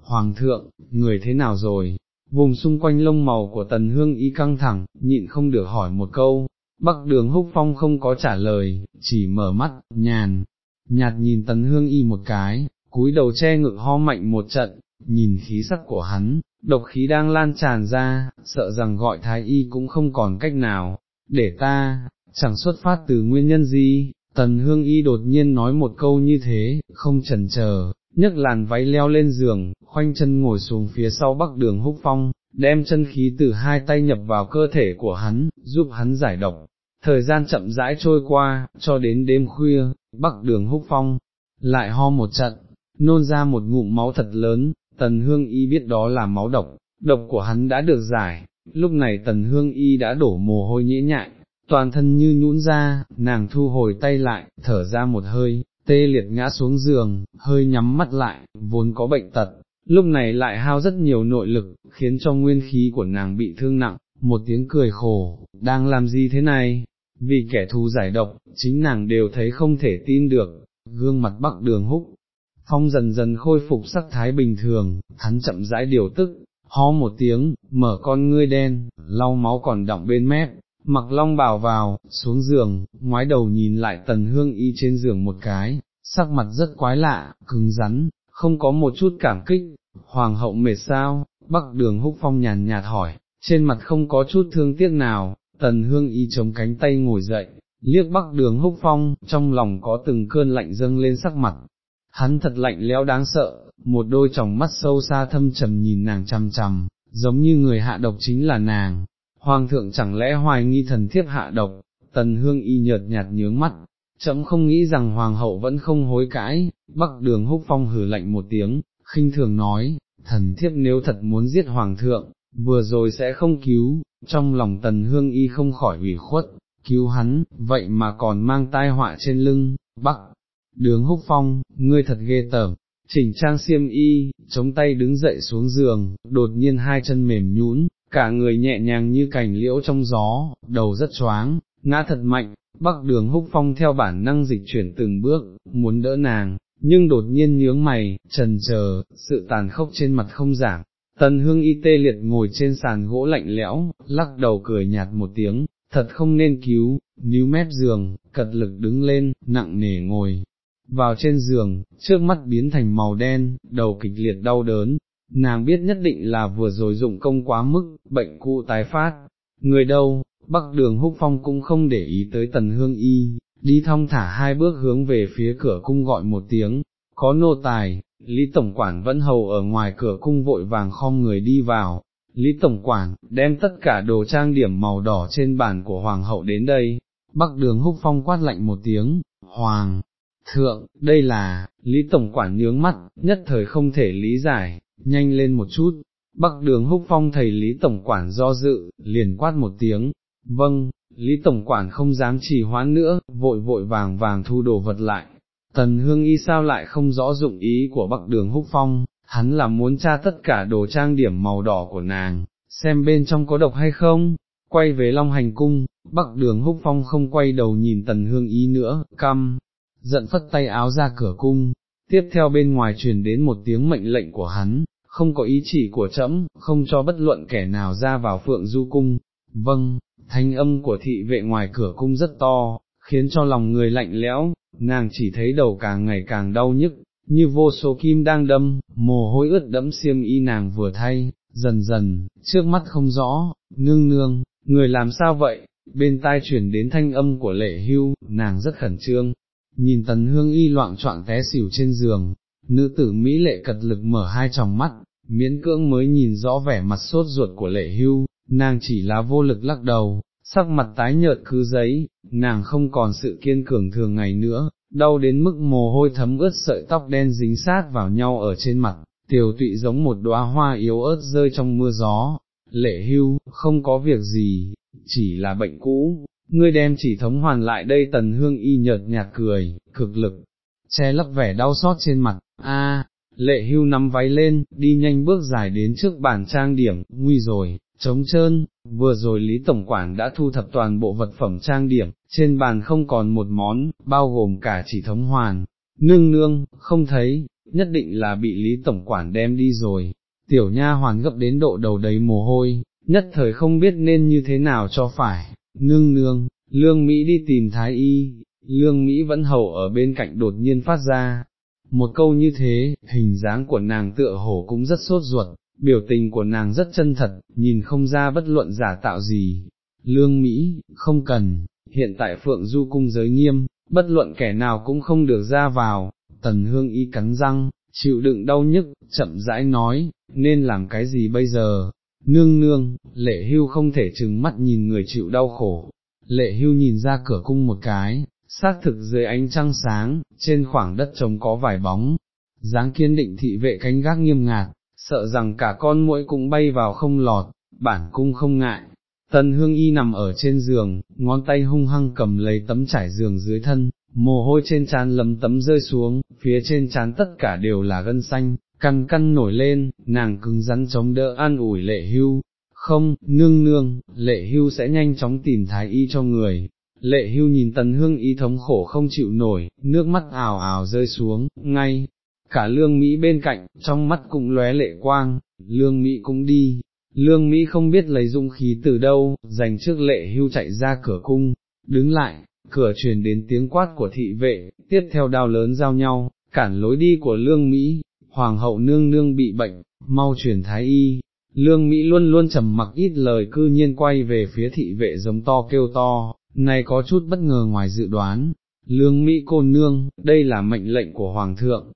A: Hoàng thượng, người thế nào rồi? Vùng xung quanh lông màu của tần hương y căng thẳng, nhịn không được hỏi một câu, bắc đường húc phong không có trả lời, chỉ mở mắt, nhàn, nhạt nhìn tần hương y một cái, cúi đầu che ngực ho mạnh một trận, nhìn khí sắc của hắn, độc khí đang lan tràn ra, sợ rằng gọi thái y cũng không còn cách nào, để ta, chẳng xuất phát từ nguyên nhân gì, tần hương y đột nhiên nói một câu như thế, không chần chờ, nhấc làn váy leo lên giường, khoanh chân ngồi xuống phía sau bắc đường húc phong, đem chân khí từ hai tay nhập vào cơ thể của hắn, giúp hắn giải độc. Thời gian chậm rãi trôi qua, cho đến đêm khuya, bắc đường húc phong, lại ho một trận, nôn ra một ngụm máu thật lớn, tần hương y biết đó là máu độc, độc của hắn đã được giải, lúc này tần hương y đã đổ mồ hôi nhễ nhại, toàn thân như nhũn ra, nàng thu hồi tay lại, thở ra một hơi, tê liệt ngã xuống giường, hơi nhắm mắt lại, vốn có bệnh tật, lúc này lại hao rất nhiều nội lực, khiến cho nguyên khí của nàng bị thương nặng, một tiếng cười khổ, đang làm gì thế này, vì kẻ thù giải độc, chính nàng đều thấy không thể tin được, gương mặt bắc đường húc, phong dần dần khôi phục sắc thái bình thường, hắn chậm rãi điều tức, ho một tiếng, mở con ngươi đen, lau máu còn đọng bên mép, mặc long bào vào, xuống giường, ngoái đầu nhìn lại tần hương y trên giường một cái, sắc mặt rất quái lạ, cứng rắn, không có một chút cảm kích, hoàng hậu mệt sao, bắc đường húc phong nhàn nhạt hỏi, trên mặt không có chút thương tiếc nào, tần hương y chống cánh tay ngồi dậy, liếc bắc đường húc phong, trong lòng có từng cơn lạnh dâng lên sắc mặt, hắn thật lạnh lẽo đáng sợ, một đôi tròng mắt sâu xa thâm trầm nhìn nàng chằm chằm, giống như người hạ độc chính là nàng, hoàng thượng chẳng lẽ hoài nghi thần thiếp hạ độc, tần hương y nhợt nhạt nhướng mắt, chấm không nghĩ rằng hoàng hậu vẫn không hối cãi, bắc đường húc phong hử lạnh một tiếng, khinh thường nói, thần thiếp nếu thật muốn giết hoàng thượng, vừa rồi sẽ không cứu, trong lòng tần hương y không khỏi ủy khuất, cứu hắn, vậy mà còn mang tai họa trên lưng, bắc. Đường húc phong, ngươi thật ghê tởm, chỉnh trang xiêm y, chống tay đứng dậy xuống giường, đột nhiên hai chân mềm nhũn, cả người nhẹ nhàng như cành liễu trong gió, đầu rất choáng, ngã thật mạnh, bắc đường húc phong theo bản năng dịch chuyển từng bước, muốn đỡ nàng, nhưng đột nhiên nhướng mày, trần chờ, sự tàn khốc trên mặt không giảm. Tần hương y tê liệt ngồi trên sàn gỗ lạnh lẽo, lắc đầu cười nhạt một tiếng, thật không nên cứu, níu mép giường, cật lực đứng lên, nặng nề ngồi, vào trên giường, trước mắt biến thành màu đen, đầu kịch liệt đau đớn, nàng biết nhất định là vừa rồi dụng công quá mức, bệnh cũ tái phát, người đâu, bắc đường húc phong cũng không để ý tới tần hương y, đi thong thả hai bước hướng về phía cửa cung gọi một tiếng, có nô tài, Lý Tổng Quản vẫn hầu ở ngoài cửa cung vội vàng khom người đi vào, Lý Tổng Quản, đem tất cả đồ trang điểm màu đỏ trên bàn của Hoàng hậu đến đây, Bắc đường húc phong quát lạnh một tiếng, Hoàng, Thượng, đây là, Lý Tổng Quản nhướng mắt, nhất thời không thể lý giải, nhanh lên một chút, bắc đường húc phong thầy Lý Tổng Quản do dự, liền quát một tiếng, vâng, Lý Tổng Quản không dám trì hoãn nữa, vội vội vàng vàng thu đồ vật lại. Tần Hương Y sao lại không rõ dụng ý của Bắc Đường Húc Phong, hắn là muốn tra tất cả đồ trang điểm màu đỏ của nàng, xem bên trong có độc hay không, quay về Long Hành Cung, Bắc Đường Húc Phong không quay đầu nhìn Tần Hương Y nữa, căm, giận phất tay áo ra cửa cung, tiếp theo bên ngoài truyền đến một tiếng mệnh lệnh của hắn, không có ý chỉ của trẫm, không cho bất luận kẻ nào ra vào phượng du cung, vâng, thanh âm của thị vệ ngoài cửa cung rất to, khiến cho lòng người lạnh lẽo, nàng chỉ thấy đầu càng ngày càng đau nhức, như vô số kim đang đâm, mồ hôi ướt đẫm xiêm y nàng vừa thay, dần dần, trước mắt không rõ, nương nương, người làm sao vậy, bên tai chuyển đến thanh âm của lệ hưu, nàng rất khẩn trương, nhìn tần hương y loạn trọn té xỉu trên giường, nữ tử Mỹ lệ cật lực mở hai tròng mắt, miễn cưỡng mới nhìn rõ vẻ mặt sốt ruột của lệ hưu, nàng chỉ là vô lực lắc đầu, sắc mặt tái nhợt cứ giấy, nàng không còn sự kiên cường thường ngày nữa, đau đến mức mồ hôi thấm ướt sợi tóc đen dính sát vào nhau ở trên mặt, tiểu tụy giống một đóa hoa yếu ớt rơi trong mưa gió. Lệ hưu, không có việc gì, chỉ là bệnh cũ, ngươi đem chỉ thống hoàn lại đây tần hương y nhợt nhạt cười, cực lực, che lấp vẻ đau xót trên mặt, a lệ hưu nắm váy lên, đi nhanh bước dài đến trước bàn trang điểm, nguy rồi, trống trơn, vừa rồi Lý Tổng Quản đã thu thập toàn bộ vật phẩm trang điểm, trên bàn không còn một món, bao gồm cả chỉ thống hoàn, nương nương, không thấy, nhất định là bị Lý Tổng Quản đem đi rồi, tiểu nha hoàn gấp đến độ đầu đầy mồ hôi, nhất thời không biết nên như thế nào cho phải, nương nương, lương Mỹ đi tìm Thái Y, lương Mỹ vẫn hầu ở bên cạnh đột nhiên phát ra. Một câu như thế, hình dáng của nàng tựa hổ cũng rất sốt ruột, biểu tình của nàng rất chân thật, nhìn không ra bất luận giả tạo gì. Lương Mỹ, không cần, hiện tại Phượng Du cung giới nghiêm, bất luận kẻ nào cũng không được ra vào, tần hương y cắn răng, chịu đựng đau nhức, chậm rãi nói, nên làm cái gì bây giờ, nương nương, lệ hưu không thể chừng mắt nhìn người chịu đau khổ, lệ hưu nhìn ra cửa cung một cái, xác thực dưới ánh trăng sáng, trên khoảng đất trống có vài bóng, dáng kiên định thị vệ canh gác nghiêm ngạc, sợ rằng cả con muỗi cũng bay vào không lọt, bản cung không ngại. Tần hương y nằm ở trên giường, ngón tay hung hăng cầm lấy tấm trải giường dưới thân, mồ hôi trên trán lấm tấm rơi xuống, phía trên trán tất cả đều là gân xanh, căn căn nổi lên, nàng cứng rắn chống đỡ an ủi lệ hưu, không, nương nương, lệ hưu sẽ nhanh chóng tìm thái y cho người. Lệ hưu nhìn tần hương y thống khổ không chịu nổi, nước mắt ảo ảo rơi xuống, ngay, cả lương Mỹ bên cạnh, trong mắt cũng lóe lệ quang, lương Mỹ cũng đi, lương Mỹ không biết lấy dung khí từ đâu, dành trước lệ hưu chạy ra cửa cung, đứng lại, cửa truyền đến tiếng quát của thị vệ, tiếp theo đao lớn giao nhau, cản lối đi của lương Mỹ, hoàng hậu nương nương bị bệnh, mau truyền thái y. Lương Mỹ luôn luôn trầm mặc ít lời cư nhiên quay về phía thị vệ giống to kêu to, này có chút bất ngờ ngoài dự đoán, lương Mỹ cô nương, đây là mệnh lệnh của Hoàng thượng,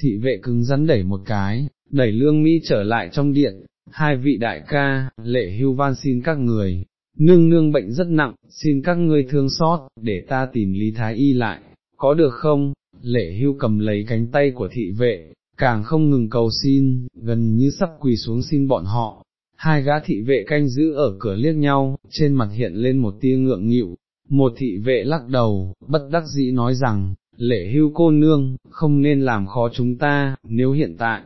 A: thị vệ cứng rắn đẩy một cái, đẩy lương Mỹ trở lại trong điện, hai vị đại ca, lệ hưu van xin các người, nương nương bệnh rất nặng, xin các ngươi thương xót, để ta tìm Lý Thái Y lại, có được không? Lệ hưu cầm lấy cánh tay của thị vệ, càng không ngừng cầu xin, gần như sắp quỳ xuống xin bọn họ. Hai gã thị vệ canh giữ ở cửa liếc nhau, trên mặt hiện lên một tia ngượng nghịu, một thị vệ lắc đầu, bất đắc dĩ nói rằng, lệ hưu cô nương, không nên làm khó chúng ta, nếu hiện tại,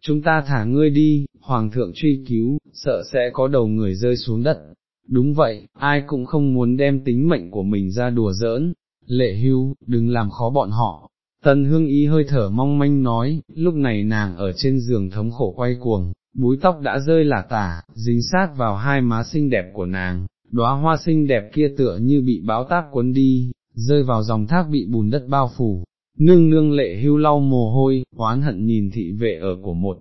A: chúng ta thả ngươi đi, hoàng thượng truy cứu, sợ sẽ có đầu người rơi xuống đất. Đúng vậy, ai cũng không muốn đem tính mệnh của mình ra đùa giỡn, lệ hưu, đừng làm khó bọn họ. Tần hương ý hơi thở mong manh nói, lúc này nàng ở trên giường thống khổ quay cuồng, búi tóc đã rơi lả tả, dính sát vào hai má xinh đẹp của nàng, đóa hoa xinh đẹp kia tựa như bị báo táp cuốn đi, rơi vào dòng thác bị bùn đất bao phủ, nương nương lệ hưu lau mồ hôi, oán hận nhìn thị vệ ở của một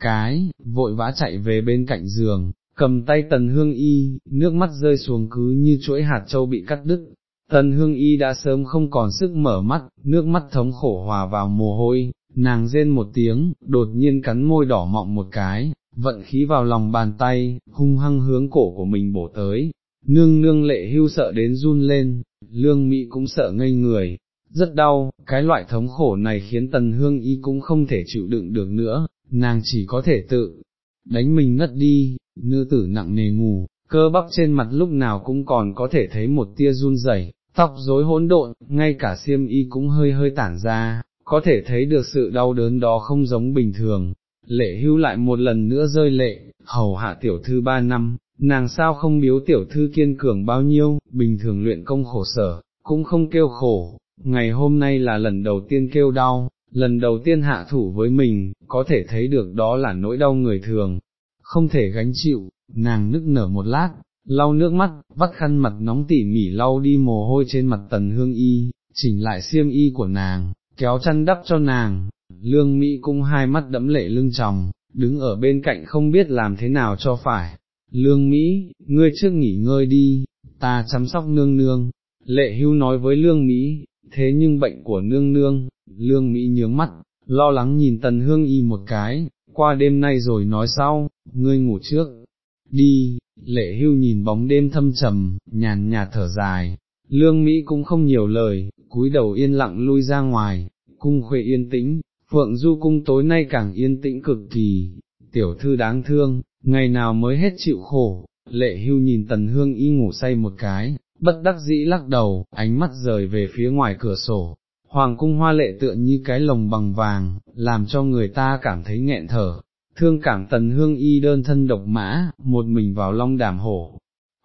A: cái, vội vã chạy về bên cạnh giường, cầm tay tần hương y, nước mắt rơi xuống cứ như chuỗi hạt châu bị cắt đứt. Tần hương y đã sớm không còn sức mở mắt, nước mắt thống khổ hòa vào mồ hôi, nàng rên một tiếng, đột nhiên cắn môi đỏ mọng một cái, vận khí vào lòng bàn tay, hung hăng hướng cổ của mình bổ tới, nương nương lệ hưu sợ đến run lên, lương Mỹ cũng sợ ngây người, rất đau, cái loại thống khổ này khiến tần hương y cũng không thể chịu đựng được nữa, nàng chỉ có thể tự đánh mình ngất đi, nữ tử nặng nề ngủ, cơ bắp trên mặt lúc nào cũng còn có thể thấy một tia run rẩy, tóc rối hỗn độn, ngay cả xiêm y cũng hơi hơi tản ra, có thể thấy được sự đau đớn đó không giống bình thường. Lệ hưu lại một lần nữa rơi lệ, hầu hạ tiểu thư ba năm, nàng sao không biếu tiểu thư kiên cường bao nhiêu, bình thường luyện công khổ sở, cũng không kêu khổ, ngày hôm nay là lần đầu tiên kêu đau, lần đầu tiên hạ thủ với mình, có thể thấy được đó là nỗi đau người thường, không thể gánh chịu, nàng nức nở một lát, lau nước mắt, vắt khăn mặt nóng tỉ mỉ lau đi mồ hôi trên mặt tần hương y, chỉnh lại xiêm y của nàng, kéo chăn đắp cho nàng, lương Mỹ cung hai mắt đẫm lệ lưng tròng, đứng ở bên cạnh không biết làm thế nào cho phải, Lương Mỹ, ngươi trước nghỉ ngơi đi, ta chăm sóc nương nương, lệ hưu nói với Lương Mỹ, thế nhưng bệnh của nương nương, Lương Mỹ nhướng mắt, lo lắng nhìn Tần Hương Y một cái, qua đêm nay rồi nói sau, ngươi ngủ trước, đi, lệ hưu nhìn bóng đêm thâm trầm, nhàn nhạt thở dài, lương Mỹ cũng không nhiều lời, cúi đầu yên lặng lui ra ngoài, cung khuê yên tĩnh, phượng du cung tối nay càng yên tĩnh cực kỳ, tiểu thư đáng thương, ngày nào mới hết chịu khổ, lệ hưu nhìn tần hương y ngủ say một cái, bất đắc dĩ lắc đầu, ánh mắt rời về phía ngoài cửa sổ, hoàng cung hoa lệ tựa như cái lồng bằng vàng, làm cho người ta cảm thấy nghẹn thở, thương cảm tần hương y đơn thân độc mã, một mình vào long đàm hổ,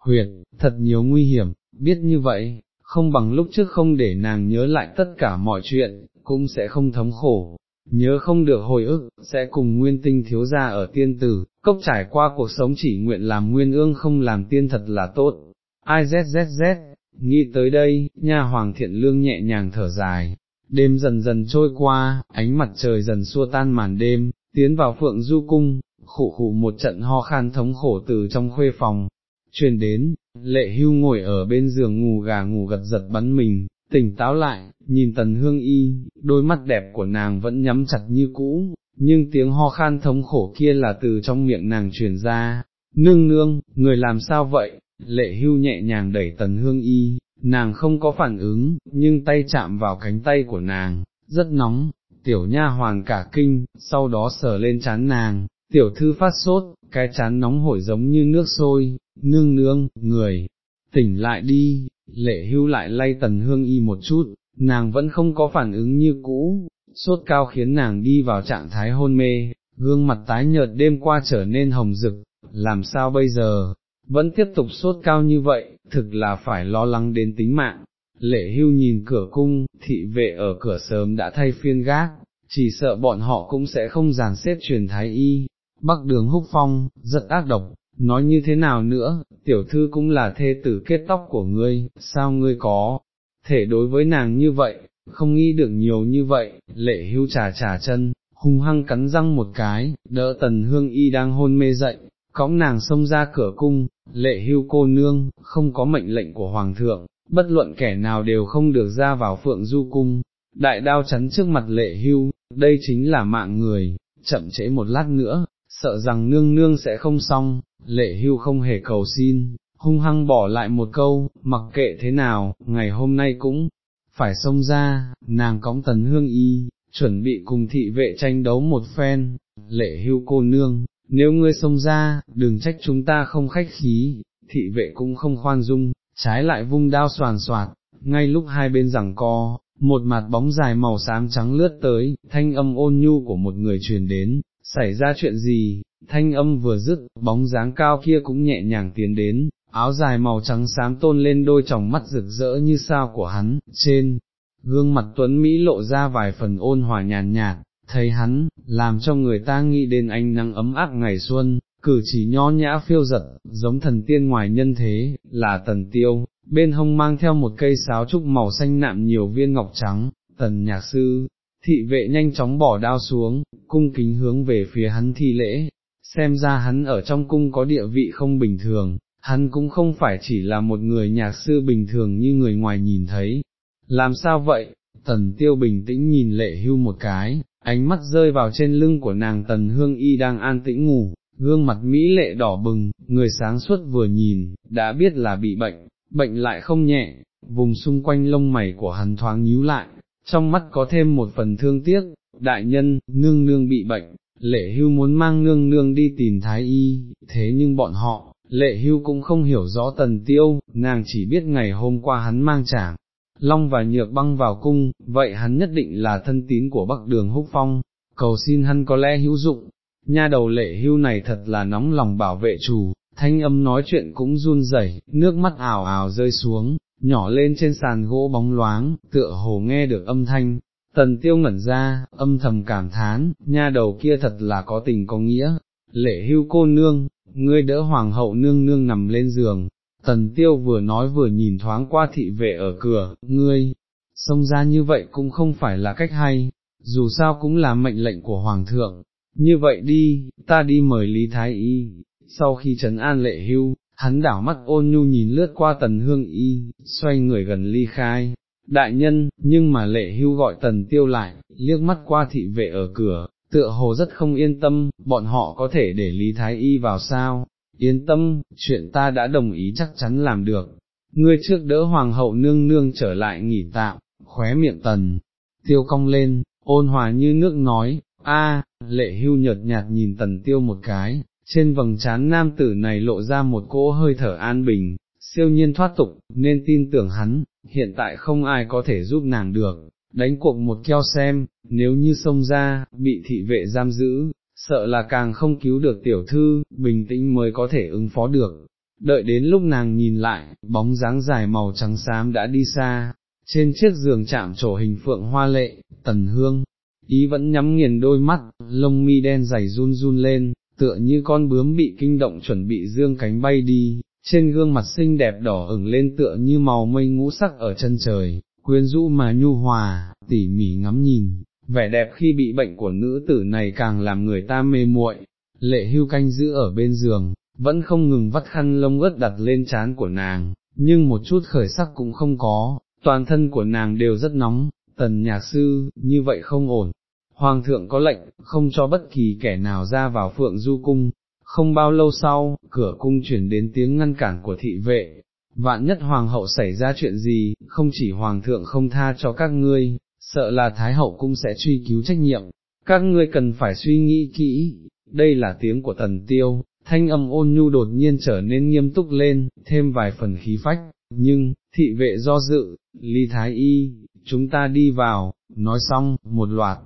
A: huyệt, thật nhiều nguy hiểm, biết như vậy, không bằng lúc trước không để nàng nhớ lại tất cả mọi chuyện, cũng sẽ không thống khổ, nhớ không được hồi ức, sẽ cùng nguyên tinh thiếu gia ở tiên tử, cốc trải qua cuộc sống chỉ nguyện làm nguyên ương không làm tiên thật là tốt. Ai zzz, nghĩ tới đây, nha hoàng thiện lương nhẹ nhàng thở dài, đêm dần dần trôi qua, ánh mặt trời dần xua tan màn đêm, tiến vào phượng du cung, khụ khụ một trận ho khan thống khổ từ trong khuê phòng, truyền đến, lệ hưu ngồi ở bên giường ngủ gà ngủ gật giật bắn mình, tỉnh táo lại, nhìn tần hương y, đôi mắt đẹp của nàng vẫn nhắm chặt như cũ, nhưng tiếng ho khan thống khổ kia là từ trong miệng nàng truyền ra, nương nương, người làm sao vậy, lệ hưu nhẹ nhàng đẩy tần hương y, nàng không có phản ứng, nhưng tay chạm vào cánh tay của nàng, rất nóng, tiểu nha hoàng cả kinh, sau đó sờ lên chán nàng, tiểu thư phát sốt, cái chán nóng hổi giống như nước sôi, nương nương, người, tỉnh lại đi, lệ hưu lại lay tần hương y một chút, nàng vẫn không có phản ứng như cũ, sốt cao khiến nàng đi vào trạng thái hôn mê, gương mặt tái nhợt đêm qua trở nên hồng rực, làm sao bây giờ, vẫn tiếp tục sốt cao như vậy, thực là phải lo lắng đến tính mạng. Lệ hưu nhìn cửa cung, thị vệ ở cửa sớm đã thay phiên gác, chỉ sợ bọn họ cũng sẽ không dàn xếp truyền thái y. Bắc đường húc phong, rất ác độc, nói như thế nào nữa, tiểu thư cũng là thê tử kết tóc của ngươi, sao ngươi có, thể đối với nàng như vậy, không nghĩ được nhiều như vậy, lệ hưu trà trà chân, hung hăng cắn răng một cái, đỡ tần hương y đang hôn mê dậy, cõng nàng xông ra cửa cung, lệ hưu cô nương, không có mệnh lệnh của hoàng thượng, bất luận kẻ nào đều không được ra vào phượng du cung, đại đao chắn trước mặt lệ hưu, đây chính là mạng người, chậm trễ một lát nữa, sợ rằng nương nương sẽ không xong, lệ hưu không hề cầu xin, hung hăng bỏ lại một câu, mặc kệ thế nào, ngày hôm nay cũng phải xông ra, nàng cõng tần hương y, chuẩn bị cùng thị vệ tranh đấu một phen, lệ hưu cô nương, nếu ngươi xông ra, đừng trách chúng ta không khách khí, thị vệ cũng không khoan dung, trái lại vung đao soàn soạt, ngay lúc hai bên rằng co, một mặt bóng dài màu xám trắng lướt tới, thanh âm ôn nhu của một người truyền đến, xảy ra chuyện gì, thanh âm vừa dứt, bóng dáng cao kia cũng nhẹ nhàng tiến đến, áo dài màu trắng xám tôn lên đôi tròng mắt rực rỡ như sao của hắn, trên, gương mặt tuấn Mỹ lộ ra vài phần ôn hòa nhàn nhạt, thấy hắn, làm cho người ta nghĩ đến ánh nắng ấm áp ngày xuân, cử chỉ nho nhã phiêu giật, giống thần tiên ngoài nhân thế, là tần tiêu, bên hông mang theo một cây sáo trúc màu xanh nạm nhiều viên ngọc trắng, tần nhạc sư, thị vệ nhanh chóng bỏ đao xuống, cung kính hướng về phía hắn thi lễ, xem ra hắn ở trong cung có địa vị không bình thường, hắn cũng không phải chỉ là một người nhạc sư bình thường như người ngoài nhìn thấy. Làm sao vậy? Tần tiêu bình tĩnh nhìn lệ hưu một cái, ánh mắt rơi vào trên lưng của nàng tần hương y đang an tĩnh ngủ, gương mặt mỹ lệ đỏ bừng, người sáng suốt vừa nhìn, đã biết là bị bệnh, bệnh lại không nhẹ, vùng xung quanh lông mày của hắn thoáng nhíu lại, trong mắt có thêm một phần thương tiếc, đại nhân, nương nương bị bệnh, lệ hưu muốn mang nương nương đi tìm thái y, thế nhưng bọn họ, lệ hưu cũng không hiểu rõ tần tiêu, nàng chỉ biết ngày hôm qua hắn mang chàng, long và nhược băng vào cung, vậy hắn nhất định là thân tín của bắc đường húc phong, cầu xin hắn có lẽ hữu dụng, nha đầu lệ hưu này thật là nóng lòng bảo vệ chủ, thanh âm nói chuyện cũng run rẩy, nước mắt ảo ảo rơi xuống, nhỏ lên trên sàn gỗ bóng loáng, tựa hồ nghe được âm thanh, tần tiêu ngẩn ra, âm thầm cảm thán, nha đầu kia thật là có tình có nghĩa, lệ hưu cô nương, ngươi đỡ hoàng hậu nương nương nằm lên giường, tần tiêu vừa nói vừa nhìn thoáng qua thị vệ ở cửa, ngươi, xông ra như vậy cũng không phải là cách hay, dù sao cũng là mệnh lệnh của hoàng thượng, như vậy đi, ta đi mời Lý Thái Y, sau khi trấn an lệ hưu, hắn đảo mắt ôn nhu nhìn lướt qua tần hương y, xoay người gần ly khai, đại nhân, nhưng mà lệ hưu gọi tần tiêu lại, liếc mắt qua thị vệ ở cửa, tựa hồ rất không yên tâm, bọn họ có thể để Lý Thái Y vào sao, yên tâm, chuyện ta đã đồng ý chắc chắn làm được, ngươi trước đỡ hoàng hậu nương nương trở lại nghỉ tạm, khóe miệng tần, tiêu cong lên, ôn hòa như nước nói, a, lệ hưu nhợt nhạt nhìn tần tiêu một cái, trên vầng trán nam tử này lộ ra một cỗ hơi thở an bình, siêu nhiên thoát tục, nên tin tưởng hắn, hiện tại không ai có thể giúp nàng được, đánh cuộc một keo xem, nếu như xông ra, bị thị vệ giam giữ, sợ là càng không cứu được tiểu thư, bình tĩnh mới có thể ứng phó được. Đợi đến lúc nàng nhìn lại, bóng dáng dài màu trắng xám đã đi xa, trên chiếc giường chạm trổ hình phượng hoa lệ, tần hương, ý vẫn nhắm nghiền đôi mắt, lông mi đen dày run run lên, tựa như con bướm bị kinh động chuẩn bị dương cánh bay đi, trên gương mặt xinh đẹp đỏ ửng lên tựa như màu mây ngũ sắc ở chân trời, quyến rũ mà nhu hòa, tỉ mỉ ngắm nhìn, vẻ đẹp khi bị bệnh của nữ tử này càng làm người ta mê muội. Lệ hưu canh giữ ở bên giường, vẫn không ngừng vắt khăn lông ướt đặt lên trán của nàng, nhưng một chút khởi sắc cũng không có, toàn thân của nàng đều rất nóng, tần nhạc sư, như vậy không ổn. Hoàng thượng có lệnh, không cho bất kỳ kẻ nào ra vào phượng du cung, không bao lâu sau, cửa cung chuyển đến tiếng ngăn cản của thị vệ, vạn nhất hoàng hậu xảy ra chuyện gì, không chỉ hoàng thượng không tha cho các ngươi, sợ là thái hậu cũng sẽ truy cứu trách nhiệm, các ngươi cần phải suy nghĩ kỹ, đây là tiếng của tần tiêu, thanh âm ôn nhu đột nhiên trở nên nghiêm túc lên, thêm vài phần khí phách, nhưng, thị vệ do dự, ly thái y, chúng ta đi vào, nói xong, một loạt,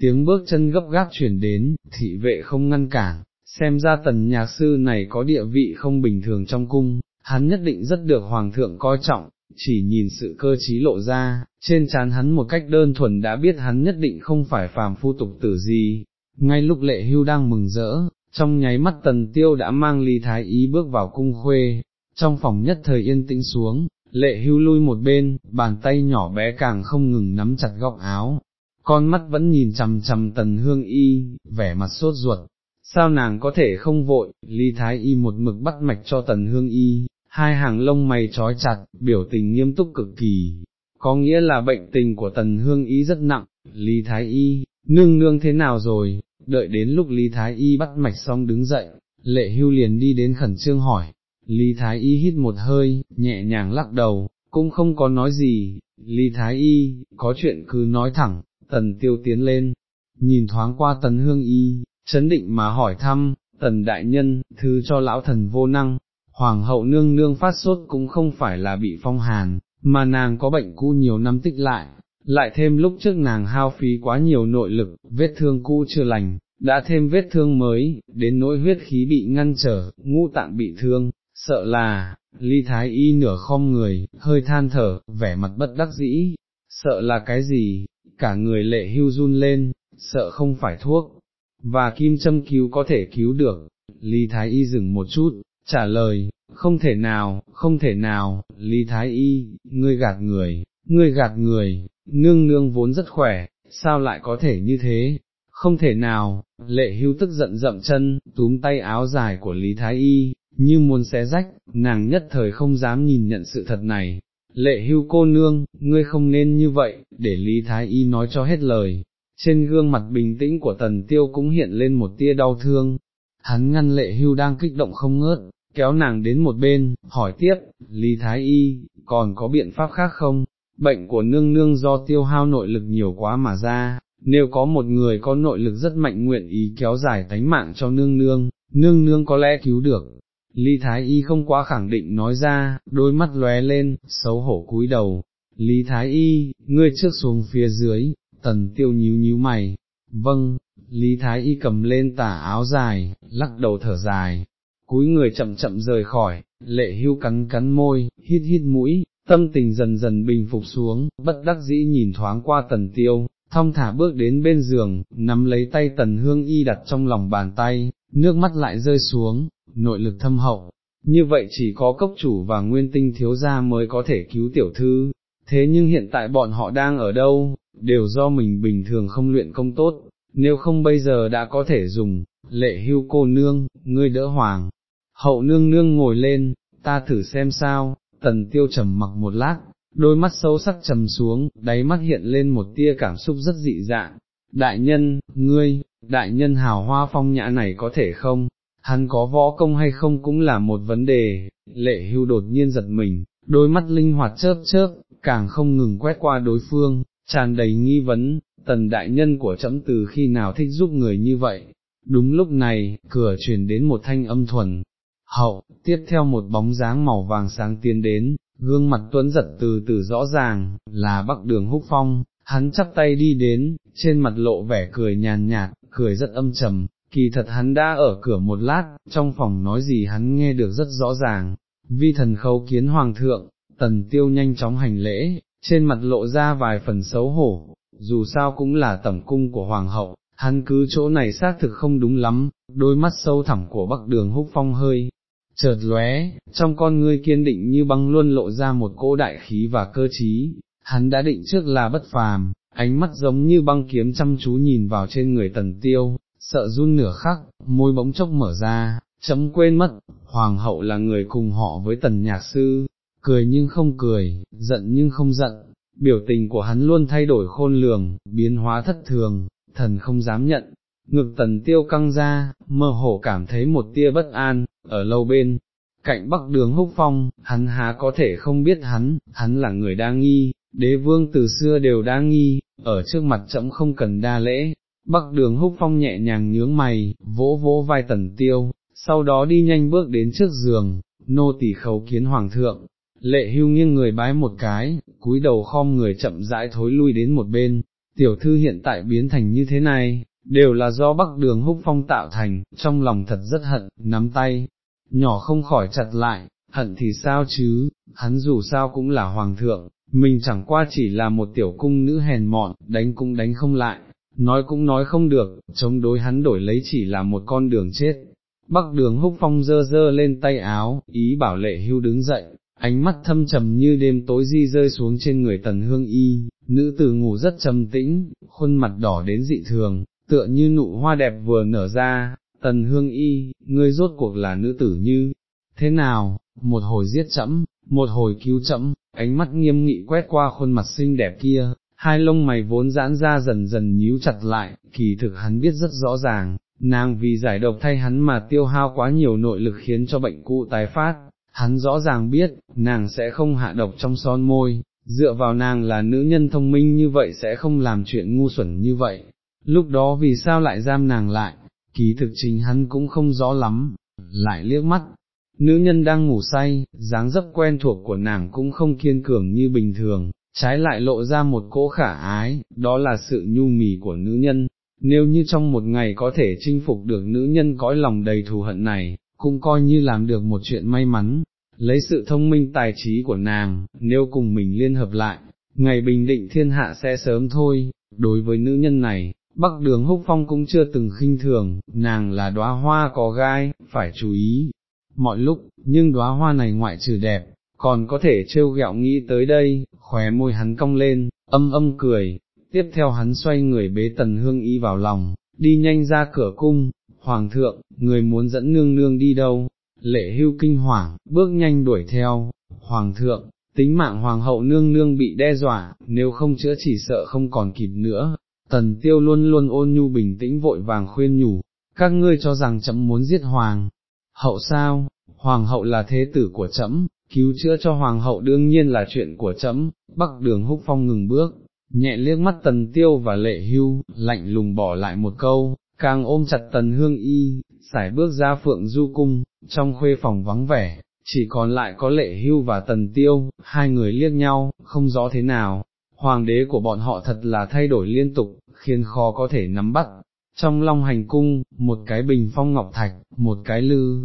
A: tiếng bước chân gấp gáp chuyển đến, thị vệ không ngăn cản, xem ra tần nhạc sư này có địa vị không bình thường trong cung, hắn nhất định rất được hoàng thượng coi trọng, chỉ nhìn sự cơ trí lộ ra, trên trán hắn một cách đơn thuần đã biết hắn nhất định không phải phàm phu tục tử gì, ngay lúc lệ hưu đang mừng rỡ, trong nháy mắt tần tiêu đã mang ly thái ý bước vào cung khuê, trong phòng nhất thời yên tĩnh xuống, lệ hưu lui một bên, bàn tay nhỏ bé càng không ngừng nắm chặt góc áo, con mắt vẫn nhìn chằm chằm tần hương y, vẻ mặt sốt ruột, sao nàng có thể không vội, ly thái y một mực bắt mạch cho tần hương y, hai hàng lông mày trói chặt, biểu tình nghiêm túc cực kỳ, có nghĩa là bệnh tình của tần hương y rất nặng, ly thái y, nương nương thế nào rồi, đợi đến lúc ly thái y bắt mạch xong đứng dậy, lệ hưu liền đi đến khẩn trương hỏi, ly thái y hít một hơi, nhẹ nhàng lắc đầu, cũng không có nói gì, ly thái y, có chuyện cứ nói thẳng, tần tiêu tiến lên, nhìn thoáng qua tần hương y, chấn định mà hỏi thăm, tần đại nhân, thứ cho lão thần vô năng, hoàng hậu nương nương phát sốt cũng không phải là bị phong hàn, mà nàng có bệnh cũ nhiều năm tích lại, lại thêm lúc trước nàng hao phí quá nhiều nội lực, vết thương cũ chưa lành, đã thêm vết thương mới, đến nỗi huyết khí bị ngăn trở, ngũ tạng bị thương, sợ là, ly thái y nửa khom người, hơi than thở, vẻ mặt bất đắc dĩ, sợ là cái gì, cả người lệ hưu run lên, sợ không phải thuốc, và kim châm cứu có thể cứu được, Lý thái y dừng một chút, trả lời, không thể nào, không thể nào, Lý thái y, ngươi gạt người, ngươi gạt người, nương nương vốn rất khỏe, sao lại có thể như thế, không thể nào, lệ hưu tức giận dậm chân, túm tay áo dài của Lý Thái Y, như muốn xé rách, nàng nhất thời không dám nhìn nhận sự thật này. Lệ hưu cô nương, ngươi không nên như vậy, để Lý Thái Y nói cho hết lời. Trên gương mặt bình tĩnh của tần tiêu cũng hiện lên một tia đau thương. Hắn ngăn lệ hưu đang kích động không ngớt, kéo nàng đến một bên, hỏi tiếp, Lý Thái Y, còn có biện pháp khác không? Bệnh của nương nương do tiêu hao nội lực nhiều quá mà ra, nếu có một người có nội lực rất mạnh nguyện ý kéo dài tánh mạng cho nương nương, nương nương có lẽ cứu được. Lý Thái Y không quá khẳng định nói ra, đôi mắt lóe lên, xấu hổ cúi đầu. Lý Thái Y, ngươi trước xuống phía dưới, tần tiêu nhíu nhíu mày. Vâng, Lý Thái Y cầm lên tả áo dài, lắc đầu thở dài, cúi người chậm chậm rời khỏi, lệ hưu cắn cắn môi, hít hít mũi, tâm tình dần dần bình phục xuống, bất đắc dĩ nhìn thoáng qua tần tiêu, thong thả bước đến bên giường, nắm lấy tay tần hương y đặt trong lòng bàn tay, nước mắt lại rơi xuống, nội lực thâm hậu, như vậy chỉ có cốc chủ và nguyên tinh thiếu gia mới có thể cứu tiểu thư, thế nhưng hiện tại bọn họ đang ở đâu, đều do mình bình thường không luyện công tốt, nếu không bây giờ đã có thể dùng, lệ hưu cô nương, ngươi đỡ hoàng, hậu nương nương ngồi lên, ta thử xem sao, tần tiêu trầm mặc một lát, đôi mắt sâu sắc trầm xuống, đáy mắt hiện lên một tia cảm xúc rất dị dạng, đại nhân, ngươi, đại nhân hào hoa phong nhã này có thể không, hắn có võ công hay không cũng là một vấn đề, lệ hưu đột nhiên giật mình, đôi mắt linh hoạt chớp chớp, càng không ngừng quét qua đối phương, tràn đầy nghi vấn, tần đại nhân của trẫm từ khi nào thích giúp người như vậy. Đúng lúc này, cửa truyền đến một thanh âm thuần, hậu, tiếp theo một bóng dáng màu vàng sáng tiến đến, gương mặt tuấn giật từ từ rõ ràng, là bắc đường húc phong, hắn chắp tay đi đến, trên mặt lộ vẻ cười nhàn nhạt, cười rất âm trầm, kỳ thật hắn đã ở cửa một lát, trong phòng nói gì hắn nghe được rất rõ ràng, vi thần khấu kiến hoàng thượng, tần tiêu nhanh chóng hành lễ, trên mặt lộ ra vài phần xấu hổ, dù sao cũng là tẩm cung của hoàng hậu, hắn cứ chỗ này xác thực không đúng lắm, đôi mắt sâu thẳm của bắc đường húc phong hơi, chợt lóe, trong con ngươi kiên định như băng luôn lộ ra một cỗ đại khí và cơ trí, hắn đã định trước là bất phàm, ánh mắt giống như băng kiếm chăm chú nhìn vào trên người tần tiêu, sợ run nửa khắc, môi bỗng chốc mở ra, chấm quên mất, hoàng hậu là người cùng họ với tần nhạc sư, cười nhưng không cười, giận nhưng không giận, biểu tình của hắn luôn thay đổi khôn lường, biến hóa thất thường, thần không dám nhận, ngực tần tiêu căng ra, mơ hồ cảm thấy một tia bất an, ở lâu bên, cạnh bắc đường húc phong, hắn há có thể không biết hắn, hắn là người đa nghi, đế vương từ xưa đều đa nghi, ở trước mặt chậm không cần đa lễ, bắc đường húc phong nhẹ nhàng nhướng mày, vỗ vỗ vai tần tiêu, sau đó đi nhanh bước đến trước giường, nô tỳ khấu kiến hoàng thượng, lệ hưu nghiêng người bái một cái, cúi đầu khom người chậm rãi thối lui đến một bên, tiểu thư hiện tại biến thành như thế này, đều là do bắc đường húc phong tạo thành, trong lòng thật rất hận, nắm tay, nhỏ không khỏi chặt lại, hận thì sao chứ, hắn dù sao cũng là hoàng thượng, mình chẳng qua chỉ là một tiểu cung nữ hèn mọn, đánh cũng đánh không lại, nói cũng nói không được, chống đối hắn đổi lấy chỉ là một con đường chết. Bắc đường húc phong dơ dơ lên tay áo, ý bảo lệ hưu đứng dậy, ánh mắt thâm trầm như đêm tối di rơi xuống trên người tần hương y, nữ tử ngủ rất trầm tĩnh, khuôn mặt đỏ đến dị thường, tựa như nụ hoa đẹp vừa nở ra, tần hương y, ngươi rốt cuộc là nữ tử như, thế nào, một hồi giết chậm, một hồi cứu chậm, ánh mắt nghiêm nghị quét qua khuôn mặt xinh đẹp kia, hai lông mày vốn giãn ra dần dần nhíu chặt lại, kỳ thực hắn biết rất rõ ràng, nàng vì giải độc thay hắn mà tiêu hao quá nhiều nội lực khiến cho bệnh cũ tái phát, hắn rõ ràng biết, nàng sẽ không hạ độc trong son môi, dựa vào nàng là nữ nhân thông minh như vậy sẽ không làm chuyện ngu xuẩn như vậy, lúc đó vì sao lại giam nàng lại, kỳ thực chính hắn cũng không rõ lắm, lại liếc mắt, nữ nhân đang ngủ say, dáng dấp quen thuộc của nàng cũng không kiên cường như bình thường, trái lại lộ ra một cỗ khả ái, đó là sự nhu mì của nữ nhân, nếu như trong một ngày có thể chinh phục được nữ nhân cõi lòng đầy thù hận này, cũng coi như làm được một chuyện may mắn, lấy sự thông minh tài trí của nàng, nếu cùng mình liên hợp lại, ngày bình định thiên hạ sẽ sớm thôi, đối với nữ nhân này, Bắc đường húc phong cũng chưa từng khinh thường, nàng là đóa hoa có gai, phải chú ý, mọi lúc, nhưng đóa hoa này ngoại trừ đẹp, còn có thể trêu ghẹo nghĩ tới đây, khóe môi hắn cong lên, âm âm cười, tiếp theo hắn xoay người bế tần hương y vào lòng, đi nhanh ra cửa cung, hoàng thượng, người muốn dẫn nương nương đi đâu, lệ hưu kinh hoàng, bước nhanh đuổi theo, hoàng thượng, tính mạng hoàng hậu nương nương bị đe dọa, nếu không chữa chỉ sợ không còn kịp nữa, tần tiêu luôn luôn ôn nhu bình tĩnh vội vàng khuyên nhủ, các ngươi cho rằng chấm muốn giết hoàng, hậu sao, hoàng hậu là thế tử của chấm, cứu chữa cho hoàng hậu đương nhiên là chuyện của chấm, bắc đường húc phong ngừng bước, nhẹ liếc mắt tần tiêu và lệ hưu, lạnh lùng bỏ lại một câu, càng ôm chặt tần hương y, sải bước ra phượng du cung, trong khuê phòng vắng vẻ, chỉ còn lại có lệ hưu và tần tiêu, hai người liếc nhau, không rõ thế nào, hoàng đế của bọn họ thật là thay đổi liên tục, khiến khó có thể nắm bắt. Trong long hành cung, một cái bình phong ngọc thạch, một cái lư,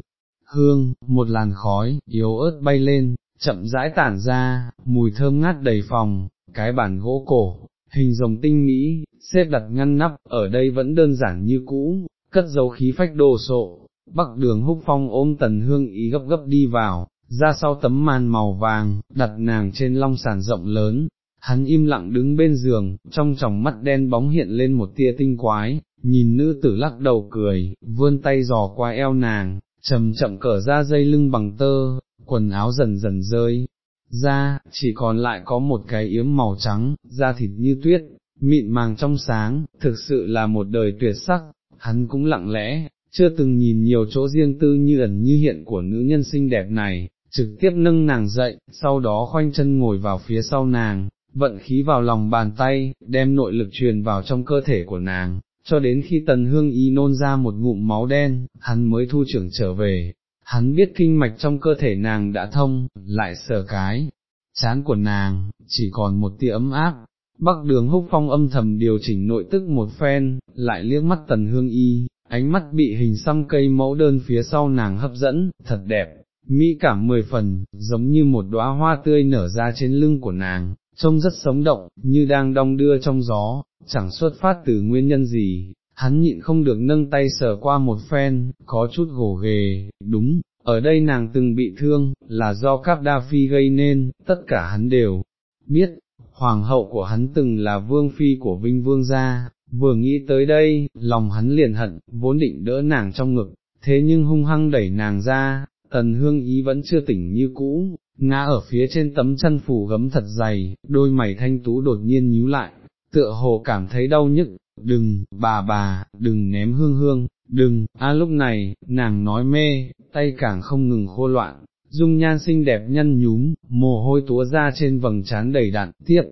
A: hương, một làn khói, yếu ớt bay lên, chậm rãi tản ra, mùi thơm ngát đầy phòng, cái bản gỗ cổ, hình rồng tinh mỹ, xếp đặt ngăn nắp, ở đây vẫn đơn giản như cũ, cất dấu khí phách đồ sộ, bắc đường húc phong ôm tần hương ý gấp gấp đi vào, ra sau tấm màn màu vàng, đặt nàng trên long sàn rộng lớn, hắn im lặng đứng bên giường, trong tròng mắt đen bóng hiện lên một tia tinh quái, nhìn nữ tử lắc đầu cười, vươn tay dò qua eo nàng, chậm chậm cởi ra dây lưng bằng tơ, quần áo dần dần rơi, ra, chỉ còn lại có một cái yếm màu trắng, da thịt như tuyết, mịn màng trong sáng, thực sự là một đời tuyệt sắc, hắn cũng lặng lẽ, chưa từng nhìn nhiều chỗ riêng tư như ẩn như hiện của nữ nhân xinh đẹp này, trực tiếp nâng nàng dậy, sau đó khoanh chân ngồi vào phía sau nàng, vận khí vào lòng bàn tay, đem nội lực truyền vào trong cơ thể của nàng, cho đến khi tần hương y nôn ra một ngụm máu đen, hắn mới thu trưởng trở về, hắn biết kinh mạch trong cơ thể nàng đã thông, lại sờ cái, chán của nàng, chỉ còn một tia ấm áp. Bắc đường húc phong âm thầm điều chỉnh nội tức một phen, lại liếc mắt tần hương y, ánh mắt bị hình xăm cây mẫu đơn phía sau nàng hấp dẫn, thật đẹp, mỹ cảm mười phần, giống như một đóa hoa tươi nở ra trên lưng của nàng, trông rất sống động, như đang đong đưa trong gió, chẳng xuất phát từ nguyên nhân gì, hắn nhịn không được nâng tay sờ qua một phen, có chút gồ ghề, đúng, ở đây nàng từng bị thương, là do các đa phi gây nên, tất cả hắn đều biết, hoàng hậu của hắn từng là vương phi của Vinh Vương gia, vừa nghĩ tới đây, lòng hắn liền hận, vốn định đỡ nàng trong ngực, thế nhưng hung hăng đẩy nàng ra, tần hương ý vẫn chưa tỉnh như cũ, ngã ở phía trên tấm chân phủ gấm thật dày, đôi mày thanh tú đột nhiên nhíu lại, tựa hồ cảm thấy đau nhức, đừng, bà bà, đừng ném hương hương, đừng, a lúc này, nàng nói mê, tay càng không ngừng khô loạn, dung nhan xinh đẹp nhăn nhúm, mồ hôi túa ra trên vầng trán đầy đặn, tiếp.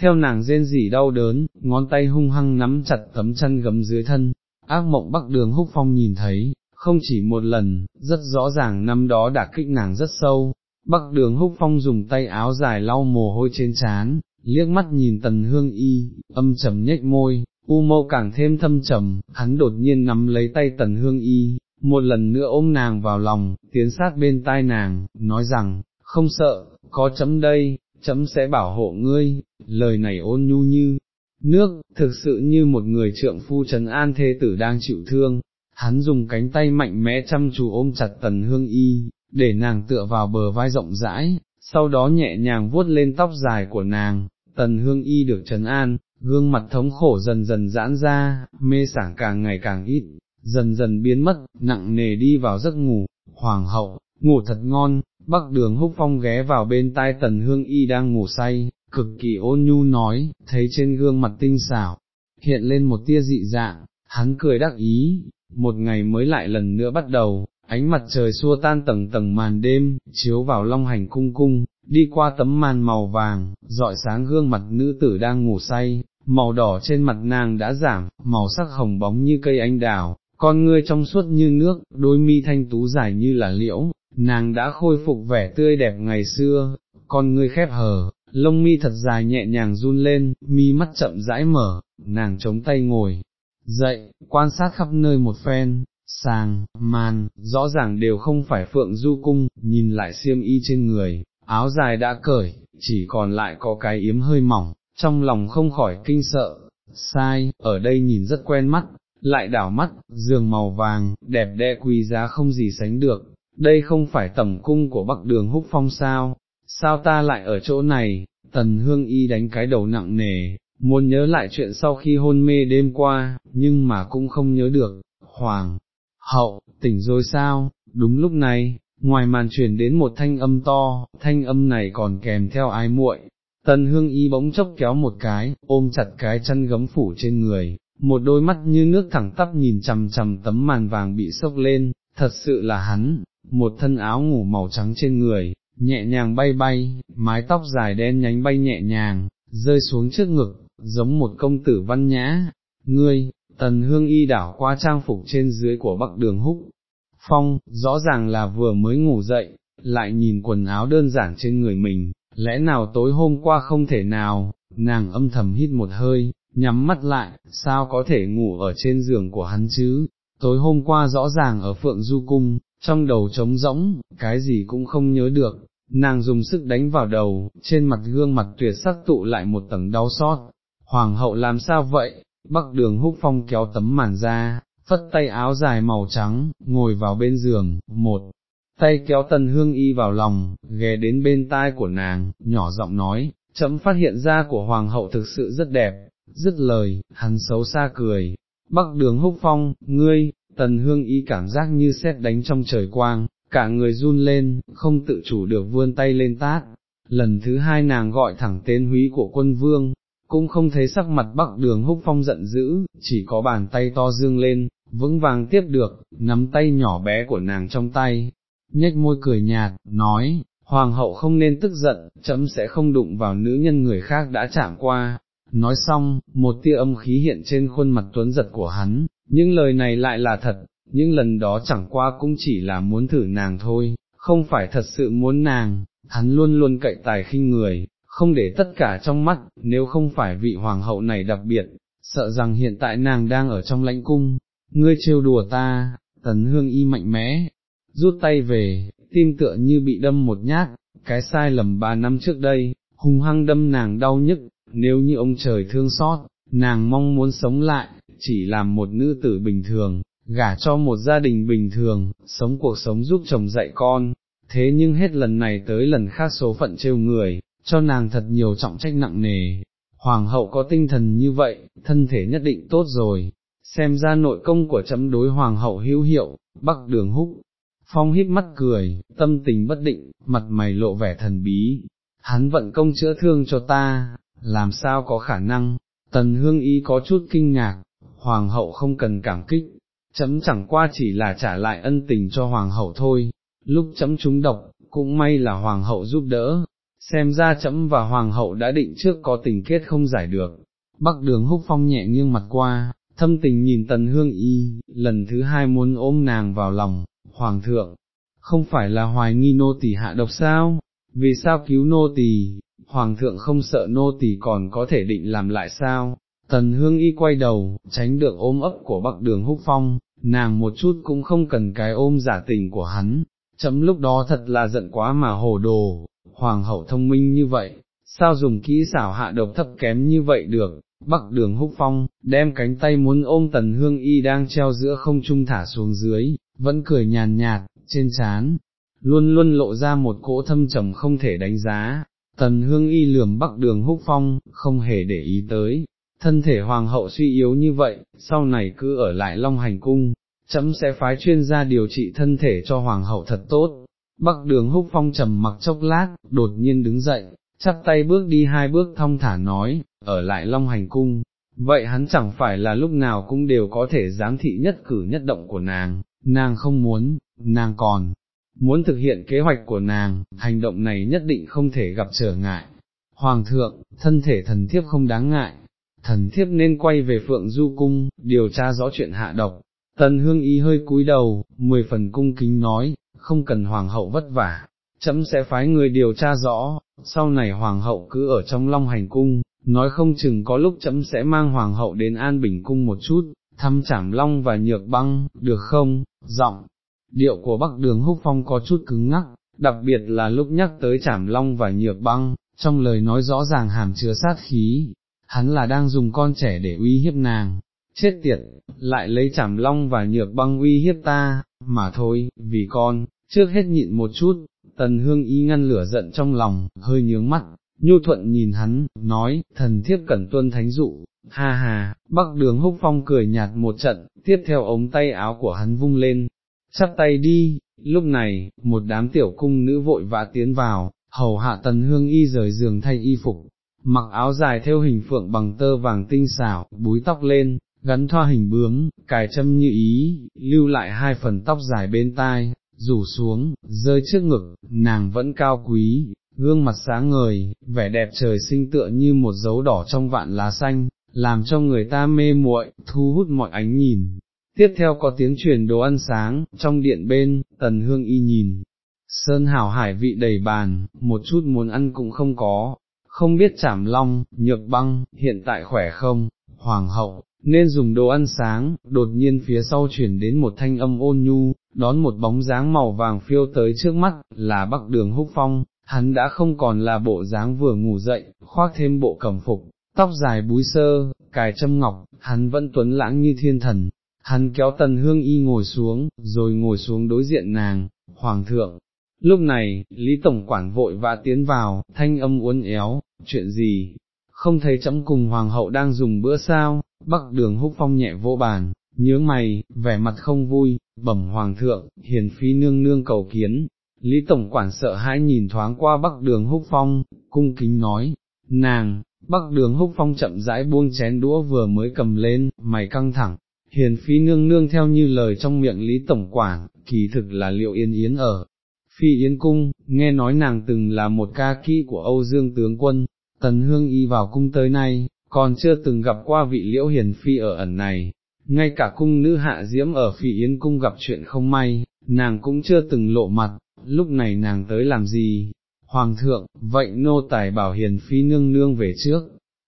A: Theo nàng rên rỉ đau đớn, ngón tay hung hăng nắm chặt tấm chân gấm dưới thân, ác mộng bắc đường húc phong nhìn thấy, không chỉ một lần, rất rõ ràng năm đó đã kích nàng rất sâu, bắc đường húc phong dùng tay áo dài lau mồ hôi trên trán, liếc mắt nhìn tần hương y, âm trầm nhếch môi, u mâu càng thêm thâm trầm, hắn đột nhiên nắm lấy tay tần hương y, một lần nữa ôm nàng vào lòng, tiến sát bên tai nàng, nói rằng, không sợ, có chấm đây, chấm sẽ bảo hộ ngươi, lời này ôn nhu như, nước, thực sự như một người trượng phu trấn an thê tử đang chịu thương, hắn dùng cánh tay mạnh mẽ chăm chú ôm chặt tần hương y, để nàng tựa vào bờ vai rộng rãi, sau đó nhẹ nhàng vuốt lên tóc dài của nàng, tần hương y được trấn an, gương mặt thống khổ dần dần giãn ra, mê sảng càng ngày càng ít, dần dần biến mất, nặng nề đi vào giấc ngủ, hoàng hậu, ngủ thật ngon, bắc đường húc phong ghé vào bên tai tần hương y đang ngủ say, cực kỳ ôn nhu nói, thấy trên gương mặt tinh xảo, hiện lên một tia dị dạng, hắn cười đắc ý, một ngày mới lại lần nữa bắt đầu, ánh mặt trời xua tan tầng tầng màn đêm, chiếu vào long hành cung cung, đi qua tấm màn màu vàng, dọi sáng gương mặt nữ tử đang ngủ say, màu đỏ trên mặt nàng đã giảm, màu sắc hồng bóng như cây anh đào, con ngươi trong suốt như nước, đôi mi thanh tú dài như là liễu, nàng đã khôi phục vẻ tươi đẹp ngày xưa, con ngươi khép hờ, lông mi thật dài nhẹ nhàng run lên, mi mắt chậm rãi mở, nàng chống tay ngồi, dậy, quan sát khắp nơi một phen, Sang Man rõ ràng đều không phải phượng du cung, nhìn lại xiêm y trên người, áo dài đã cởi, chỉ còn lại có cái yếm hơi mỏng, trong lòng không khỏi kinh sợ, sai, ở đây nhìn rất quen mắt, lại đảo mắt, giường màu vàng, đẹp đẽ quý giá không gì sánh được, đây không phải tẩm cung của bắc đường húc phong sao, sao ta lại ở chỗ này, tần hương y đánh cái đầu nặng nề, muốn nhớ lại chuyện sau khi hôn mê đêm qua, nhưng mà cũng không nhớ được, hoàng, hậu, tỉnh rồi sao, đúng lúc này, ngoài màn truyền đến một thanh âm to, thanh âm này còn kèm theo ai muội. Tần hương y bỗng chốc kéo một cái, ôm chặt cái chân gấm phủ trên người, một đôi mắt như nước thẳng tắp nhìn chằm chằm tấm màn vàng bị sốc lên, thật sự là hắn, một thân áo ngủ màu trắng trên người, nhẹ nhàng bay bay, mái tóc dài đen nhánh bay nhẹ nhàng, rơi xuống trước ngực, giống một công tử văn nhã, ngươi, tần hương y đảo qua trang phục trên dưới của bắc đường húc, phong, rõ ràng là vừa mới ngủ dậy, lại nhìn quần áo đơn giản trên người mình, lẽ nào tối hôm qua không thể nào, nàng âm thầm hít một hơi, nhắm mắt lại, sao có thể ngủ ở trên giường của hắn chứ, tối hôm qua rõ ràng ở phượng du cung, trong đầu trống rỗng, cái gì cũng không nhớ được, nàng dùng sức đánh vào đầu, trên mặt gương mặt tuyệt sắc tụ lại một tầng đau xót, hoàng hậu làm sao vậy, bắc đường húc phong kéo tấm màn ra, phất tay áo dài màu trắng, ngồi vào bên giường, một tay kéo tần hương y vào lòng, ghé đến bên tai của nàng, nhỏ giọng nói, chấm phát hiện ra của hoàng hậu thực sự rất đẹp, dứt lời, hắn xấu xa cười, bắc đường húc phong, ngươi, tần hương y cảm giác như xét đánh trong trời quang, cả người run lên, không tự chủ được vươn tay lên tát, lần thứ hai nàng gọi thẳng tên húy của quân vương, cũng không thấy sắc mặt bắc đường húc phong giận dữ, chỉ có bàn tay to dương lên, vững vàng tiếp được, nắm tay nhỏ bé của nàng trong tay, nhếch môi cười nhạt, nói, hoàng hậu không nên tức giận, chấm sẽ không đụng vào nữ nhân người khác đã chạm qua. Nói xong, một tia âm khí hiện trên khuôn mặt tuấn giật của hắn, những lời này lại là thật, những lần đó chẳng qua cũng chỉ là muốn thử nàng thôi, không phải thật sự muốn nàng, hắn luôn luôn cậy tài khinh người, không để tất cả trong mắt, nếu không phải vị hoàng hậu này đặc biệt, sợ rằng hiện tại nàng đang ở trong lãnh cung, ngươi trêu đùa ta, tần hương y mạnh mẽ, rút tay về, tim tựa như bị đâm một nhát, cái sai lầm ba năm trước đây, hung hăng đâm nàng đau nhức, nếu như ông trời thương xót, nàng mong muốn sống lại, chỉ làm một nữ tử bình thường, gả cho một gia đình bình thường, sống cuộc sống giúp chồng dạy con, thế nhưng hết lần này tới lần khác số phận trêu người, cho nàng thật nhiều trọng trách nặng nề. Hoàng hậu có tinh thần như vậy, thân thể nhất định tốt rồi, xem ra nội công của chấm đối hoàng hậu hữu hiệu, bắc đường húc. Phong hít mắt cười, tâm tình bất định, mặt mày lộ vẻ thần bí, hắn vận công chữa thương cho ta, làm sao có khả năng, tần hương ý có chút kinh ngạc, hoàng hậu không cần cảm kích, chấm chẳng qua chỉ là trả lại ân tình cho hoàng hậu thôi, lúc chấm trúng độc, cũng may là hoàng hậu giúp đỡ, xem ra chấm và hoàng hậu đã định trước có tình kết không giải được. Bắc đường húc phong nhẹ nghiêng mặt qua, thâm tình nhìn tần hương y, lần thứ hai muốn ôm nàng vào lòng, hoàng thượng, không phải là hoài nghi nô tỳ hạ độc sao, vì sao cứu nô tỳ? hoàng thượng không sợ nô tỳ còn có thể định làm lại sao, tần hương y quay đầu, tránh được ôm ấp của bắc đường húc phong, nàng một chút cũng không cần cái ôm giả tình của hắn, chấm lúc đó thật là giận quá mà hồ đồ, hoàng hậu thông minh như vậy, sao dùng kỹ xảo hạ độc thấp kém như vậy được, bắc đường húc phong, đem cánh tay muốn ôm tần hương y đang treo giữa không trung thả xuống dưới, vẫn cười nhàn nhạt, trên chán, luôn luôn lộ ra một cỗ thâm trầm không thể đánh giá, tần hương y lườm bắc đường húc phong, không hề để ý tới. Thân thể hoàng hậu suy yếu như vậy, sau này cứ ở lại Long Hành Cung, chấm sẽ phái chuyên gia điều trị thân thể cho hoàng hậu thật tốt, Bắc đường húc phong trầm mặc chốc lát, đột nhiên đứng dậy, chắp tay bước đi hai bước thong thả nói, ở lại Long Hành Cung, vậy hắn chẳng phải là lúc nào cũng đều có thể giám thị nhất cử nhất động của nàng, nàng không muốn, nàng còn, muốn thực hiện kế hoạch của nàng, hành động này nhất định không thể gặp trở ngại. Hoàng thượng, thân thể thần thiếp không đáng ngại, thần thiếp nên quay về Phượng Du Cung, điều tra rõ chuyện hạ độc. Tần hương y hơi cúi đầu, mười phần cung kính nói, không cần hoàng hậu vất vả, chấm sẽ phái người điều tra rõ, sau này hoàng hậu cứ ở trong long hành cung, nói không chừng có lúc chấm sẽ mang hoàng hậu đến an bình cung một chút, thăm trảm long và nhược băng, được không, giọng, điệu của bắc đường húc phong có chút cứng ngắc, đặc biệt là lúc nhắc tới trảm long và nhược băng, trong lời nói rõ ràng hàm chứa sát khí, hắn là đang dùng con trẻ để uy hiếp nàng, chết tiệt, lại lấy trảm long và nhược băng uy hiếp ta, mà thôi, vì con, trước hết nhịn một chút, tần hương y ngăn lửa giận trong lòng, hơi nhướng mắt, nhu thuận nhìn hắn, nói, thần thiếp cẩn tuân thánh dụ, ha ha, bắc đường húc phong cười nhạt một trận, tiếp theo ống tay áo của hắn vung lên, chắp tay đi, lúc này, một đám tiểu cung nữ vội vã tiến vào, hầu hạ tần hương y rời giường thay y phục, mặc áo dài theo hình phượng bằng tơ vàng tinh xảo, búi tóc lên, gắn thoa hình bướm, cài châm như ý, lưu lại hai phần tóc dài bên tai, rủ xuống, rơi trước ngực, nàng vẫn cao quý, gương mặt sáng ngời, vẻ đẹp trời sinh tựa như một dấu đỏ trong vạn lá xanh, làm cho người ta mê muội, thu hút mọi ánh nhìn. Tiếp theo có tiếng truyền đồ ăn sáng, trong điện bên, tần hương y nhìn, sơn hảo hải vị đầy bàn, một chút muốn ăn cũng không có, không biết chảm long, nhược băng, hiện tại khỏe không, hoàng hậu, nên dùng đồ ăn sáng, đột nhiên phía sau chuyển đến một thanh âm ôn nhu, đón một bóng dáng màu vàng phiêu tới trước mắt, là bắc đường húc phong, hắn đã không còn là bộ dáng vừa ngủ dậy, khoác thêm bộ cẩm phục, tóc dài búi sơ, cài châm ngọc, hắn vẫn tuấn lãng như thiên thần, hắn kéo tần hương y ngồi xuống, rồi ngồi xuống đối diện nàng, hoàng thượng. Lúc này, Lý Tổng Quản vội vã tiến vào, thanh âm uốn éo, chuyện gì, không thấy chấm cùng hoàng hậu đang dùng bữa sao, bắc đường húc phong nhẹ vô bàn, nhướng mày, vẻ mặt không vui, bẩm hoàng thượng, hiền phi nương nương cầu kiến, Lý Tổng Quản sợ hãi nhìn thoáng qua bắc đường húc phong, cung kính nói, nàng, bắc đường húc phong chậm rãi buông chén đũa vừa mới cầm lên, mày căng thẳng, hiền phi nương nương theo như lời trong miệng Lý Tổng Quản kỳ thực là liệu yên yến ở. Phi Yến Cung, nghe nói nàng từng là một ca kỹ của Âu Dương tướng quân, tần hương y vào cung tới nay, còn chưa từng gặp qua vị liễu hiền phi ở ẩn này, ngay cả cung nữ hạ diễm ở Phi Yến Cung gặp chuyện không may, nàng cũng chưa từng lộ mặt, lúc này nàng tới làm gì? Hoàng thượng, vậy nô tài bảo hiền phi nương nương về trước.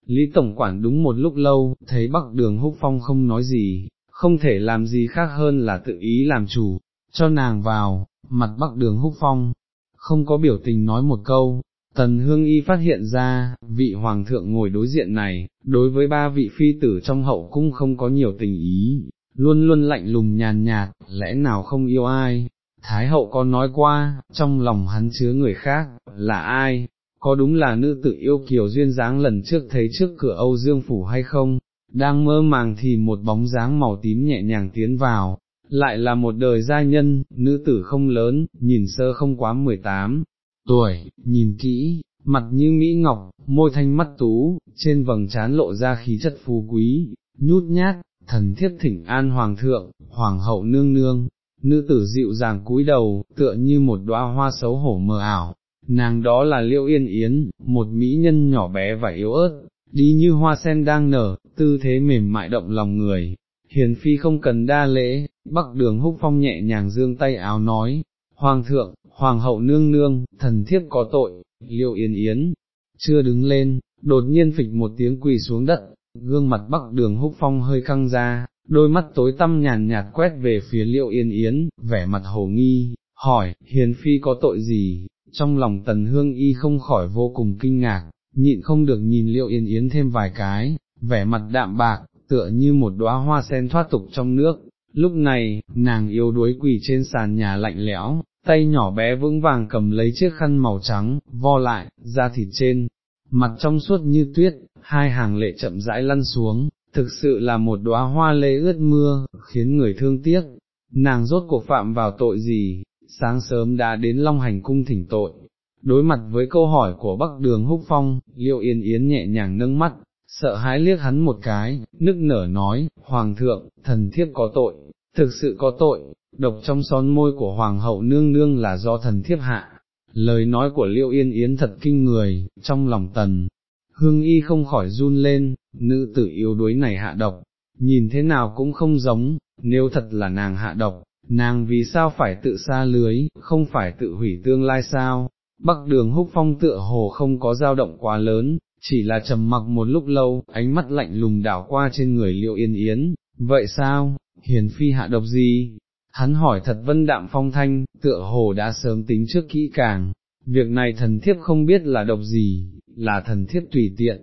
A: Lý Tổng Quản đúng một lúc lâu, thấy Bắc Đường Húc Phong không nói gì, không thể làm gì khác hơn là tự ý làm chủ, cho nàng vào, mặt Bắc Đường Húc Phong, không có biểu tình nói một câu. Tần Hương Y phát hiện ra, vị hoàng thượng ngồi đối diện này, đối với ba vị phi tử trong hậu cung không có nhiều tình ý, luôn luôn lạnh lùng nhàn nhạt, lẽ nào không yêu ai, Thái hậu có nói qua, trong lòng hắn chứa người khác, là ai, có đúng là nữ tự yêu kiều duyên dáng lần trước thấy trước cửa Âu Dương Phủ hay không, đang mơ màng thì một bóng dáng màu tím nhẹ nhàng tiến vào, lại là một đời gia nhân, nữ tử không lớn, nhìn sơ không quá 18 tuổi, nhìn kỹ, mặt như Mỹ Ngọc, môi thanh mắt tú, trên vầng trán lộ ra khí chất phú quý, nhút nhát, thần thiết thỉnh an hoàng thượng, hoàng hậu nương nương, nữ tử dịu dàng cúi đầu, tựa như một đóa hoa xấu hổ mờ ảo, nàng đó là Liễu Yên Yến, một mỹ nhân nhỏ bé và yếu ớt, đi như hoa sen đang nở, tư thế mềm mại động lòng người. Hiền phi không cần đa lễ, bắc đường húc phong nhẹ nhàng dương tay áo nói, Hoàng thượng, Hoàng hậu nương nương, thần thiếp có tội, Liễu Yên Yến, chưa đứng lên, đột nhiên phịch một tiếng quỳ xuống đất, gương mặt bắc đường húc phong hơi căng ra, đôi mắt tối tăm nhàn nhạt quét về phía liệu yên yến, vẻ mặt hồ nghi, hỏi, hiền phi có tội gì, trong lòng tần hương y không khỏi vô cùng kinh ngạc, nhịn không được nhìn liệu yên yến thêm vài cái, vẻ mặt đạm bạc, tựa như một đóa hoa sen thoát tục trong nước, lúc này, nàng yếu đuối quỳ trên sàn nhà lạnh lẽo, tay nhỏ bé vững vàng cầm lấy chiếc khăn màu trắng, vo lại, da thịt trên, mặt trong suốt như tuyết, hai hàng lệ chậm rãi lăn xuống, thực sự là một đóa hoa lê ướt mưa, khiến người thương tiếc, nàng rốt cuộc phạm vào tội gì, sáng sớm đã đến Long Hành Cung thỉnh tội. Đối mặt với câu hỏi của Bắc Đường Húc Phong, Liệu Yên Yến nhẹ nhàng nâng mắt, sợ hãi liếc hắn một cái, nức nở nói, Hoàng thượng, thần thiếp có tội, thực sự có tội, độc trong son môi của Hoàng hậu nương nương là do thần thiếp hạ. Lời nói của Liệu Yên Yến thật kinh người, trong lòng tần, hương y không khỏi run lên, nữ tử yếu đuối này hạ độc, nhìn thế nào cũng không giống, nếu thật là nàng hạ độc, nàng vì sao phải tự xa lưới, không phải tự hủy tương lai sao, bắc đường húc phong tựa hồ không có dao động quá lớn, chỉ là trầm mặc một lúc lâu, ánh mắt lạnh lùng đảo qua trên người liệu yên yến, vậy sao, hiền phi hạ độc gì? Hắn hỏi thật vân đạm phong thanh, tựa hồ đã sớm tính trước kỹ càng, việc này thần thiếp không biết là độc gì, là thần thiếp tùy tiện,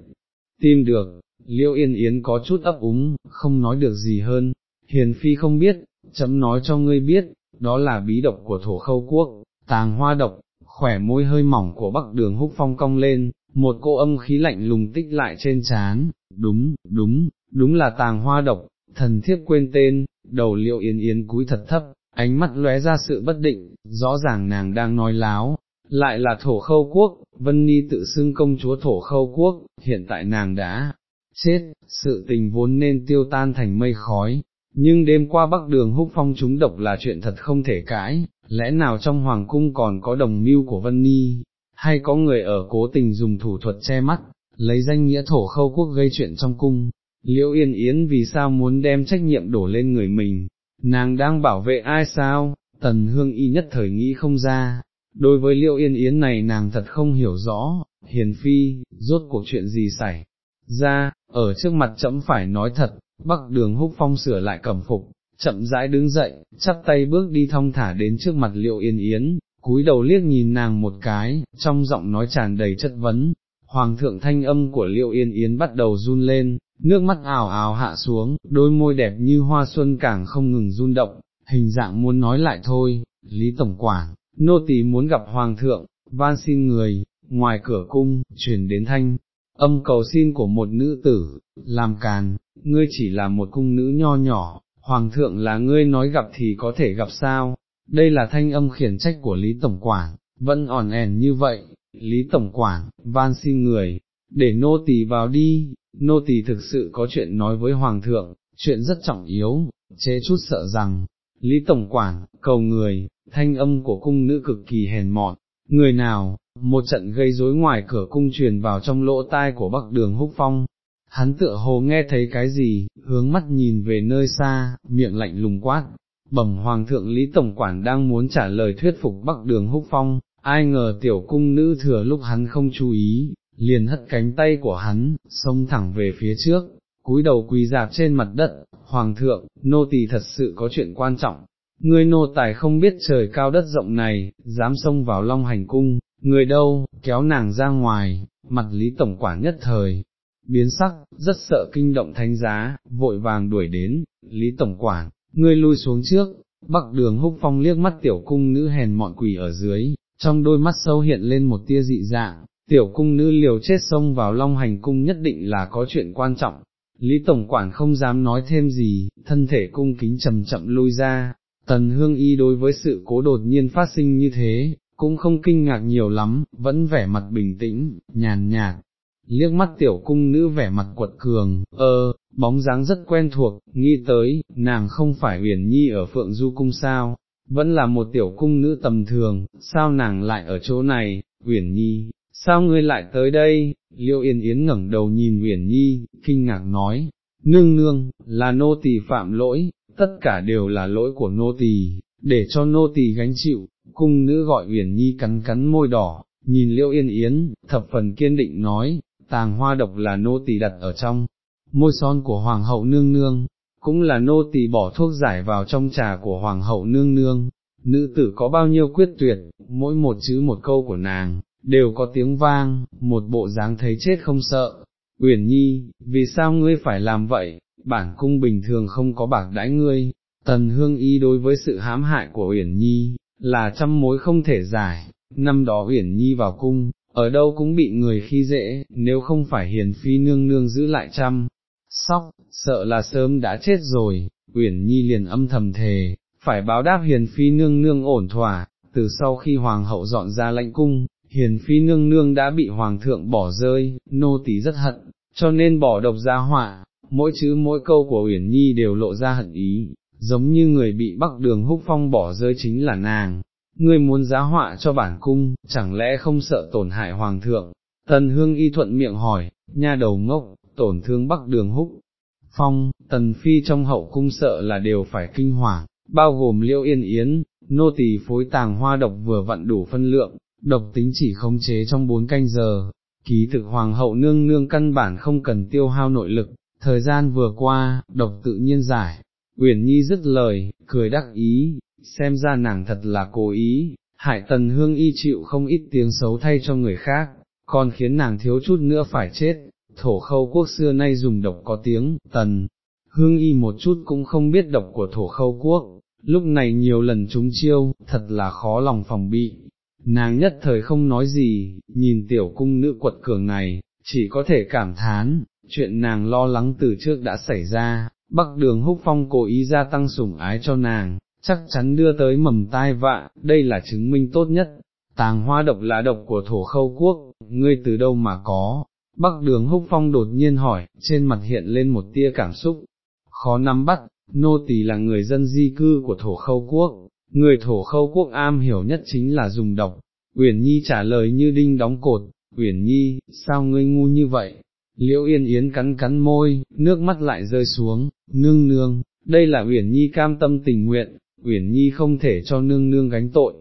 A: tìm được, liêu yên yến có chút ấp úng, không nói được gì hơn, hiền phi không biết, chấm nói cho ngươi biết, đó là bí độc của thổ khâu quốc, tàng hoa độc, khỏe môi hơi mỏng của bắc đường húc phong cong lên, một cô âm khí lạnh lùng tích lại trên trán, đúng, đúng, đúng là tàng hoa độc, thần thiếp quên tên, đầu liệu yên yên cúi thật thấp, ánh mắt lóe ra sự bất định, rõ ràng nàng đang nói láo, lại là thổ khâu quốc, Vân Ni tự xưng công chúa thổ khâu quốc, hiện tại nàng đã chết, sự tình vốn nên tiêu tan thành mây khói, nhưng đêm qua bắc đường húc phong chúng độc là chuyện thật không thể cãi, lẽ nào trong hoàng cung còn có đồng mưu của Vân Ni, hay có người ở cố tình dùng thủ thuật che mắt, lấy danh nghĩa thổ khâu quốc gây chuyện trong cung, liễu yên yến vì sao muốn đem trách nhiệm đổ lên người mình, nàng đang bảo vệ ai sao, tần hương y nhất thời nghĩ không ra, Đối với Liễu yên yến này nàng thật không hiểu rõ, hiền phi, rốt cuộc chuyện gì xảy ra, ở trước mặt chậm phải nói thật, bắc đường húc phong sửa lại cẩm phục, chậm rãi đứng dậy, chắp tay bước đi thong thả đến trước mặt Liễu yên yến, cúi đầu liếc nhìn nàng một cái, trong giọng nói tràn đầy chất vấn, hoàng thượng thanh âm của liệu yên yến bắt đầu run lên, nước mắt ảo ảo hạ xuống, đôi môi đẹp như hoa xuân càng không ngừng run động, hình dạng muốn nói lại thôi, Lý Tổng Quảng, nô tỳ muốn gặp hoàng thượng, van xin người, ngoài cửa cung, truyền đến thanh, âm cầu xin của một nữ tử, làm càn, ngươi chỉ là một cung nữ nho nhỏ, hoàng thượng là ngươi nói gặp thì có thể gặp sao, đây là thanh âm khiển trách của Lý Tổng Quảng, vẫn ỏn ẻn như vậy, Lý Tổng Quảng, van xin người, để nô tỳ vào đi, nô tỳ thực sự có chuyện nói với Hoàng thượng, chuyện rất trọng yếu, chế chút sợ rằng, Lý Tổng Quản, cầu người, thanh âm của cung nữ cực kỳ hèn mọn, người nào, một trận gây rối ngoài cửa cung truyền vào trong lỗ tai của bắc đường húc phong. Hắn tựa hồ nghe thấy cái gì, hướng mắt nhìn về nơi xa, miệng lạnh lùng quát, bẩm hoàng thượng Lý Tổng Quản đang muốn trả lời thuyết phục bắc đường húc phong, ai ngờ tiểu cung nữ thừa lúc hắn không chú ý, liền hất cánh tay của hắn, xông thẳng về phía trước, cúi đầu quỳ dạp trên mặt đất, Hoàng thượng, nô tỳ thật sự có chuyện quan trọng, ngươi nô tài không biết trời cao đất rộng này, dám xông vào long hành cung, người đâu, kéo nàng ra ngoài, mặt Lý Tổng Quản nhất thời, biến sắc, rất sợ kinh động thánh giá, vội vàng đuổi đến, Lý Tổng Quản, ngươi lui xuống trước, bắc đường húc phong liếc mắt tiểu cung nữ hèn mọn quỷ ở dưới, trong đôi mắt sâu hiện lên một tia dị dạng, tiểu cung nữ liều chết xông vào long hành cung nhất định là có chuyện quan trọng. Lý Tổng Quản không dám nói thêm gì, thân thể cung kính chậm chậm lui ra, tần hương y đối với sự cố đột nhiên phát sinh như thế, cũng không kinh ngạc nhiều lắm, vẫn vẻ mặt bình tĩnh, nhàn nhạt, liếc mắt tiểu cung nữ vẻ mặt quật cường, ơ, bóng dáng rất quen thuộc, nghĩ tới, nàng không phải huyền nhi ở phượng du cung sao, vẫn là một tiểu cung nữ tầm thường, sao nàng lại ở chỗ này, huyền nhi, sao ngươi lại tới đây, liêu yên yến ngẩng đầu nhìn huyền nhi, kinh ngạc nói, nương nương, là nô tỳ phạm lỗi, tất cả đều là lỗi của nô tỳ, để cho nô tỳ gánh chịu, cung nữ gọi uyển nhi cắn cắn môi đỏ, nhìn liễu yên yến, thập phần kiên định nói, tàng hoa độc là nô tỳ đặt ở trong, môi son của hoàng hậu nương nương, cũng là nô tỳ bỏ thuốc giải vào trong trà của hoàng hậu nương nương, nữ tử có bao nhiêu quyết tuyệt, mỗi một chữ một câu của nàng, đều có tiếng vang, một bộ dáng thấy chết không sợ. Uyển Nhi, vì sao ngươi phải làm vậy, bản cung bình thường không có bạc đãi ngươi, tần hương y đối với sự hãm hại của Uyển Nhi, là trăm mối không thể giải, năm đó Uyển Nhi vào cung, ở đâu cũng bị người khi dễ, nếu không phải hiền phi nương nương giữ lại chăm, sóc, sợ là sớm đã chết rồi, Uyển Nhi liền âm thầm thề, phải báo đáp hiền phi nương nương ổn thỏa, từ sau khi hoàng hậu dọn ra lãnh cung, hiền phi nương nương đã bị hoàng thượng bỏ rơi, nô tỳ rất hận, cho nên bỏ độc ra họa, mỗi chữ mỗi câu của Uyển Nhi đều lộ ra hận ý, giống như người bị bắc đường húc phong bỏ rơi chính là nàng. Ngươi muốn giá họa cho bản cung, chẳng lẽ không sợ tổn hại hoàng thượng? Tần hương y thuận miệng hỏi, nha đầu ngốc, tổn thương bắc đường húc. Phong, tần phi trong hậu cung sợ là đều phải kinh hoàng, bao gồm liễu yên yến, nô tỳ phối tàng hoa độc vừa vặn đủ phân lượng, độc tính chỉ khống chế trong bốn canh giờ, ký thực hoàng hậu nương nương căn bản không cần tiêu hao nội lực, thời gian vừa qua, độc tự nhiên giải, Uyển Nhi dứt lời, cười đắc ý, xem ra nàng thật là cố ý, hại tần hương y chịu không ít tiếng xấu thay cho người khác, còn khiến nàng thiếu chút nữa phải chết, thổ khâu quốc xưa nay dùng độc có tiếng, tần, hương y một chút cũng không biết độc của thổ khâu quốc, lúc này nhiều lần trúng chiêu, thật là khó lòng phòng bị. Nàng nhất thời không nói gì, nhìn tiểu cung nữ quật cường này, chỉ có thể cảm thán, chuyện nàng lo lắng từ trước đã xảy ra, bắc đường húc phong cố ý gia tăng sủng ái cho nàng, chắc chắn đưa tới mầm tai vạ, đây là chứng minh tốt nhất. Tàng hoa độc là độc của thổ khâu quốc, ngươi từ đâu mà có, Bắc đường húc phong đột nhiên hỏi, trên mặt hiện lên một tia cảm xúc, khó nắm bắt, nô tỳ là người dân di cư của thổ khâu quốc, người thổ khâu quốc am hiểu nhất chính là dùng độc, Uyển Nhi trả lời như đinh đóng cột, Uyển Nhi, sao ngươi ngu như vậy? Liễu Yên Yến cắn cắn môi, nước mắt lại rơi xuống, nương nương, đây là Uyển Nhi cam tâm tình nguyện, Uyển Nhi không thể cho nương nương gánh tội.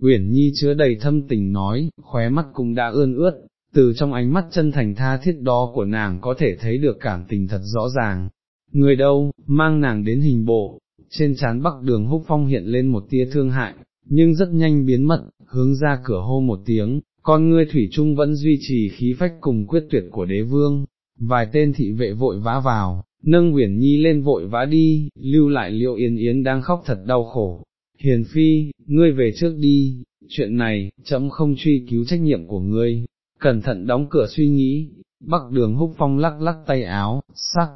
A: Uyển Nhi chứa đầy thâm tình nói, khóe mắt cũng đã ươn ướt, từ trong ánh mắt chân thành tha thiết đó của nàng có thể thấy được cảm tình thật rõ ràng. Người đâu, mang nàng đến hình bộ, trên trán bắc đường húc phong hiện lên một tia thương hại, nhưng rất nhanh biến mất, hướng ra cửa hô một tiếng, con ngươi thủy trung vẫn duy trì khí phách cùng quyết tuyệt của đế vương, vài tên thị vệ vội vã vào, nâng Uyển Nhi lên vội vã đi, lưu lại liễu Yên Yến đang khóc thật đau khổ. Hiền Phi, ngươi về trước đi, chuyện này, chấm không truy cứu trách nhiệm của ngươi, cẩn thận đóng cửa suy nghĩ, bắc đường húc phong lắc lắc tay áo, sắc,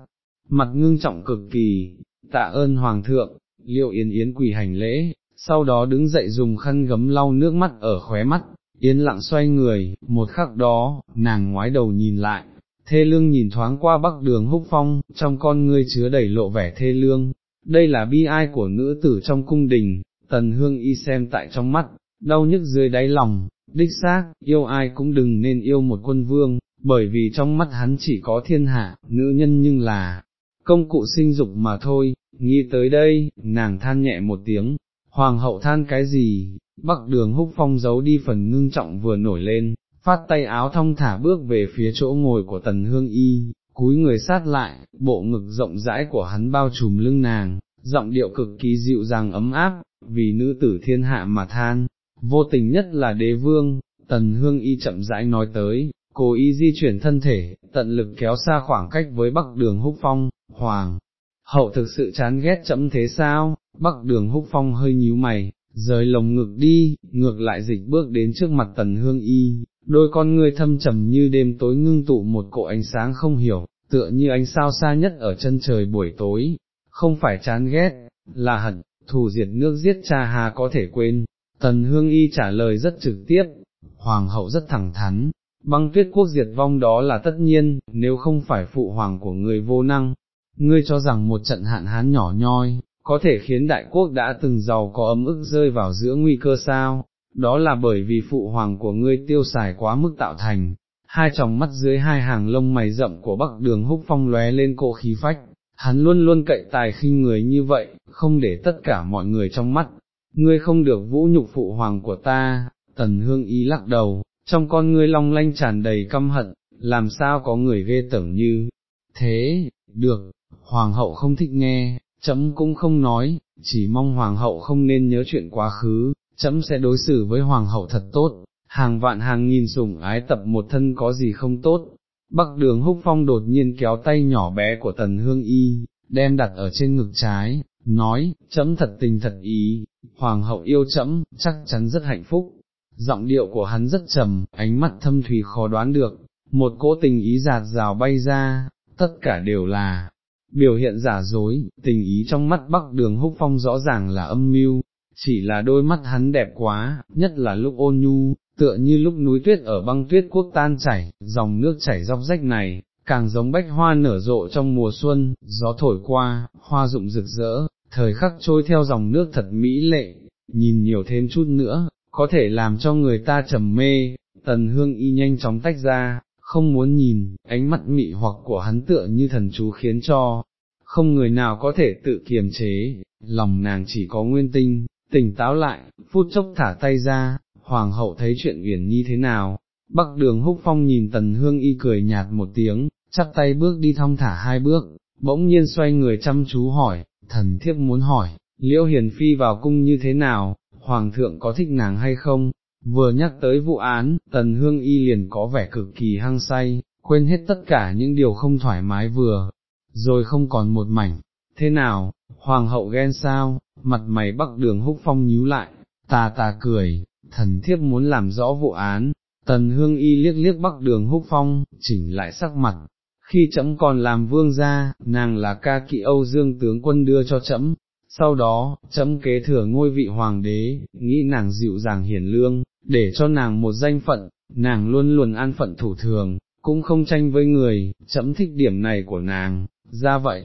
A: mặt ngưng trọng cực kỳ, tạ ơn Hoàng thượng, liễu Yên Yến quỳ hành lễ, sau đó đứng dậy dùng khăn gấm lau nước mắt ở khóe mắt, yến lặng xoay người, một khắc đó, nàng ngoái đầu nhìn lại, thê lương nhìn thoáng qua bắc đường húc phong, trong con ngươi chứa đầy lộ vẻ thê lương, đây là bi ai của nữ tử trong cung đình, tần hương y xem tại trong mắt, đau nhức dưới đáy lòng, đích xác, yêu ai cũng đừng nên yêu một quân vương, bởi vì trong mắt hắn chỉ có thiên hạ, nữ nhân nhưng là công cụ sinh dục mà thôi, nghĩ tới đây, nàng than nhẹ một tiếng, hoàng hậu than cái gì, bắc đường húc phong giấu đi phần ngưng trọng vừa nổi lên, phát tay áo thong thả bước về phía chỗ ngồi của tần hương y, cúi người sát lại, bộ ngực rộng rãi của hắn bao trùm lưng nàng, giọng điệu cực kỳ dịu dàng ấm áp, vì nữ tử thiên hạ mà than, vô tình nhất là đế vương, tần hương y chậm rãi nói tới, cố ý di chuyển thân thể, tận lực kéo xa khoảng cách với bắc đường húc phong, hoàng. Hậu thực sự chán ghét chậm thế sao, bắc đường húc phong hơi nhíu mày, rời lồng ngực đi, ngược lại dịch bước đến trước mặt tần hương y, đôi con ngươi thâm trầm như đêm tối ngưng tụ một cỗ ánh sáng không hiểu, tựa như ánh sao xa nhất ở chân trời buổi tối, không phải chán ghét, là hận, thù diệt nước giết cha hà có thể quên. Tần Hương Y trả lời rất trực tiếp, Hoàng hậu rất thẳng thắn, băng tuyết quốc diệt vong đó là tất nhiên, nếu không phải phụ hoàng của người vô năng, ngươi cho rằng một trận hạn hán nhỏ nhoi, có thể khiến đại quốc đã từng giàu có ấm ức rơi vào giữa nguy cơ sao, đó là bởi vì phụ hoàng của ngươi tiêu xài quá mức tạo thành, hai tròng mắt dưới hai hàng lông mày rậm của bắc đường húc phong lóe lên cỗ khí phách, hắn luôn luôn cậy tài khinh người như vậy, không để tất cả mọi người trong mắt, ngươi không được vũ nhục phụ hoàng của ta, tần hương ý lắc đầu, trong con ngươi long lanh tràn đầy căm hận, làm sao có người ghê tởm như, thế, được, hoàng hậu không thích nghe, chấm cũng không nói, chỉ mong hoàng hậu không nên nhớ chuyện quá khứ, chấm sẽ đối xử với hoàng hậu thật tốt, hàng vạn hàng nghìn sủng ái tập một thân có gì không tốt. Bắc đường húc phong đột nhiên kéo tay nhỏ bé của tần hương y, đem đặt ở trên ngực trái, nói, chấm thật tình thật ý, hoàng hậu yêu chấm, chắc chắn rất hạnh phúc. Giọng điệu của hắn rất trầm, ánh mắt thâm thủy khó đoán được, một cỗ tình ý giạt rào bay ra, tất cả đều là, biểu hiện giả dối, tình ý trong mắt bắc đường húc phong rõ ràng là âm mưu, chỉ là đôi mắt hắn đẹp quá, nhất là lúc ôn nhu, tựa như lúc núi tuyết ở băng tuyết quốc tan chảy, dòng nước chảy dọc rách này, càng giống bách hoa nở rộ trong mùa xuân, gió thổi qua, hoa rụng rực rỡ, thời khắc trôi theo dòng nước thật mỹ lệ, nhìn nhiều thêm chút nữa, có thể làm cho người ta trầm mê, tần hương y nhanh chóng tách ra, không muốn nhìn, ánh mắt mị hoặc của hắn tựa như thần chú khiến cho, không người nào có thể tự kiềm chế, lòng nàng chỉ có nguyên tinh, tỉnh táo lại, phút chốc thả tay ra, hoàng hậu thấy chuyện uyển nhi thế nào, bắc đường húc phong nhìn tần hương y cười nhạt một tiếng, chắp tay bước đi thong thả hai bước, bỗng nhiên xoay người chăm chú hỏi, thần thiếp muốn hỏi, liễu hiền phi vào cung như thế nào, hoàng thượng có thích nàng hay không, vừa nhắc tới vụ án, tần hương y liền có vẻ cực kỳ hăng say, quên hết tất cả những điều không thoải mái vừa, rồi không còn một mảnh, thế nào, hoàng hậu ghen sao, mặt mày bắc đường húc phong nhíu lại, tà tà cười, thần thiếp muốn làm rõ vụ án, tần hương y liếc liếc bắc đường húc phong, chỉnh lại sắc mặt, khi chấm còn làm vương gia, nàng là ca kỵ Âu Dương tướng quân đưa cho chấm, Sau đó, chấm kế thừa ngôi vị hoàng đế, nghĩ nàng dịu dàng hiền lương, để cho nàng một danh phận, nàng luôn luôn an phận thủ thường, cũng không tranh với người, chấm thích điểm này của nàng, ra vậy.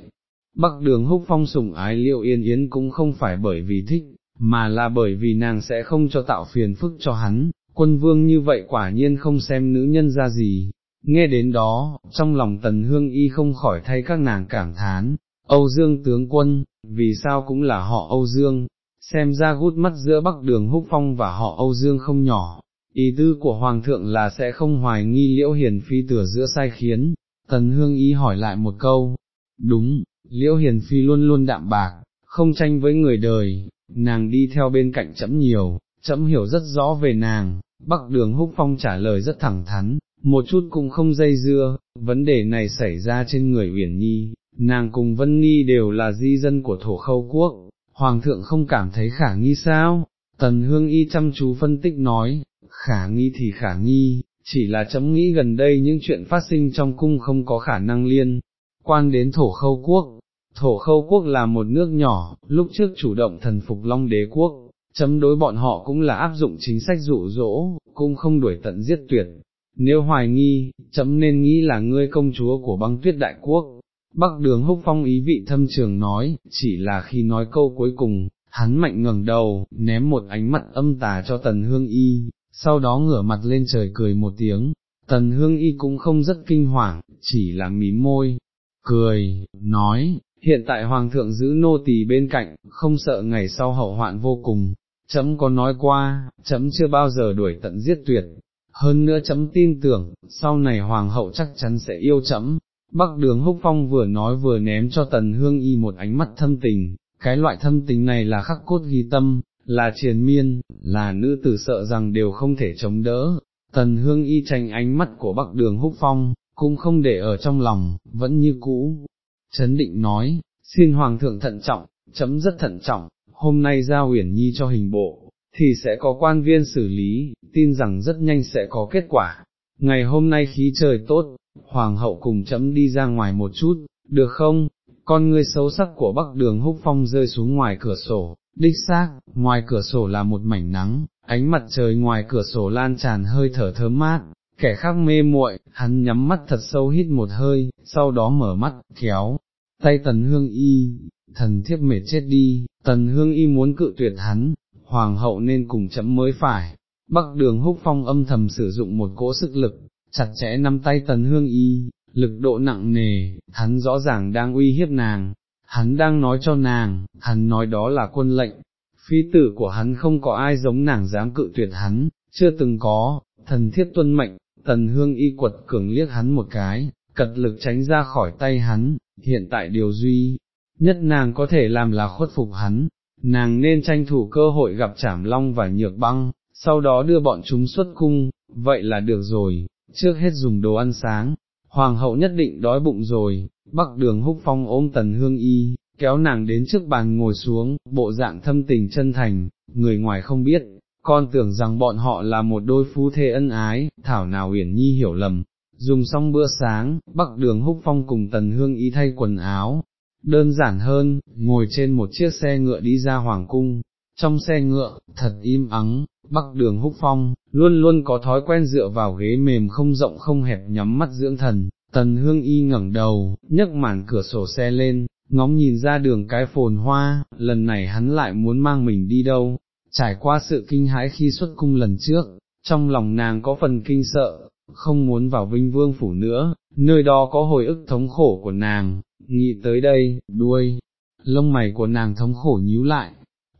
A: Bắc đường húc phong sủng ái liệu yên yến cũng không phải bởi vì thích, mà là bởi vì nàng sẽ không cho tạo phiền phức cho hắn, quân vương như vậy quả nhiên không xem nữ nhân ra gì. Nghe đến đó, trong lòng tần hương y không khỏi thay các nàng cảm thán, Âu Dương tướng quân, vì sao cũng là họ Âu Dương, xem ra gút mắt giữa Bắc Đường Húc Phong và họ Âu Dương không nhỏ, ý tư của Hoàng thượng là sẽ không hoài nghi liễu hiền phi tửa giữa sai khiến, Tần Hương ý hỏi lại một câu, đúng, liễu hiền phi luôn luôn đạm bạc, không tranh với người đời, nàng đi theo bên cạnh chấm nhiều, chấm hiểu rất rõ về nàng, Bắc Đường Húc Phong trả lời rất thẳng thắn, một chút cũng không dây dưa, vấn đề này xảy ra trên người Uyển Nhi, nàng cùng Vân Nhi đều là di dân của thổ khâu quốc, Hoàng thượng không cảm thấy khả nghi sao? Tần Hương Y chăm chú phân tích nói, khả nghi thì khả nghi, chỉ là chấm nghĩ gần đây những chuyện phát sinh trong cung không có khả năng liên, quan đến thổ khâu quốc. Thổ khâu quốc là một nước nhỏ, lúc trước chủ động thần phục Long đế quốc, chấm đối bọn họ cũng là áp dụng chính sách dụ dỗ, cũng không đuổi tận giết tuyệt. Nếu hoài nghi, chấm nên nghĩ là ngươi công chúa của băng tuyết đại quốc. Bắc đường húc phong ý vị thâm trường nói, chỉ là khi nói câu cuối cùng, hắn mạnh ngẩng đầu, ném một ánh mắt âm tà cho tần hương y, sau đó ngửa mặt lên trời cười một tiếng, tần hương y cũng không rất kinh hoàng, chỉ là mím môi, cười, nói, hiện tại hoàng thượng giữ nô tỳ bên cạnh, không sợ ngày sau hậu hoạn vô cùng, chấm có nói qua, chấm chưa bao giờ đuổi tận giết tuyệt, hơn nữa chấm tin tưởng, sau này hoàng hậu chắc chắn sẽ yêu chấm. Bắc đường húc phong vừa nói vừa ném cho tần hương y một ánh mắt thâm tình, cái loại thâm tình này là khắc cốt ghi tâm, là triền miên, là nữ tử sợ rằng đều không thể chống đỡ. Tần hương y tranh ánh mắt của bắc đường húc phong, cũng không để ở trong lòng, vẫn như cũ. Trấn định nói, xin hoàng thượng thận trọng, chấm rất thận trọng, hôm nay giao uyển nhi cho hình bộ, thì sẽ có quan viên xử lý, tin rằng rất nhanh sẽ có kết quả. Ngày hôm nay khí trời tốt, hoàng hậu cùng chấm đi ra ngoài một chút, được không? Con ngươi xấu sắc của bắc đường húc phong rơi xuống ngoài cửa sổ, đích xác, ngoài cửa sổ là một mảnh nắng, ánh mặt trời ngoài cửa sổ lan tràn hơi thở thơm mát, kẻ khác mê muội, hắn nhắm mắt thật sâu hít một hơi, sau đó mở mắt, kéo, tay tần hương y, thần thiếp mệt chết đi, tần hương y muốn cự tuyệt hắn, hoàng hậu nên cùng chấm mới phải, bắc đường húc phong âm thầm sử dụng một cỗ sức lực, chặt chẽ nắm tay tần hương y, lực độ nặng nề, hắn rõ ràng đang uy hiếp nàng, hắn đang nói cho nàng, hắn nói đó là quân lệnh, phi tử của hắn không có ai giống nàng dám cự tuyệt hắn, chưa từng có, thần thiết tuân mệnh, tần hương y quật cường liếc hắn một cái, cật lực tránh ra khỏi tay hắn, hiện tại điều duy, nhất nàng có thể làm là khuất phục hắn, nàng nên tranh thủ cơ hội gặp Trảm Long và Nhược Băng, sau đó đưa bọn chúng xuất cung, vậy là được rồi, trước hết dùng đồ ăn sáng, hoàng hậu nhất định đói bụng rồi, bắc đường húc phong ôm tần hương y, kéo nàng đến trước bàn ngồi xuống, bộ dạng thâm tình chân thành, người ngoài không biết, con tưởng rằng bọn họ là một đôi phu thê ân ái, thảo nào uyển nhi hiểu lầm. Dùng xong bữa sáng, bắc đường húc phong cùng tần hương y thay quần áo, đơn giản hơn, ngồi trên một chiếc xe ngựa đi ra hoàng cung, trong xe ngựa, thật im ắng, bắc đường húc phong, luôn luôn có thói quen dựa vào ghế mềm không rộng không hẹp nhắm mắt dưỡng thần, tần hương y ngẩng đầu, nhấc màn cửa sổ xe lên, ngóng nhìn ra đường cái phồn hoa, lần này hắn lại muốn mang mình đi đâu, trải qua sự kinh hãi khi xuất cung lần trước, trong lòng nàng có phần kinh sợ, không muốn vào vinh vương phủ nữa, nơi đó có hồi ức thống khổ của nàng, nghĩ tới đây, đuôi, lông mày của nàng thống khổ nhíu lại,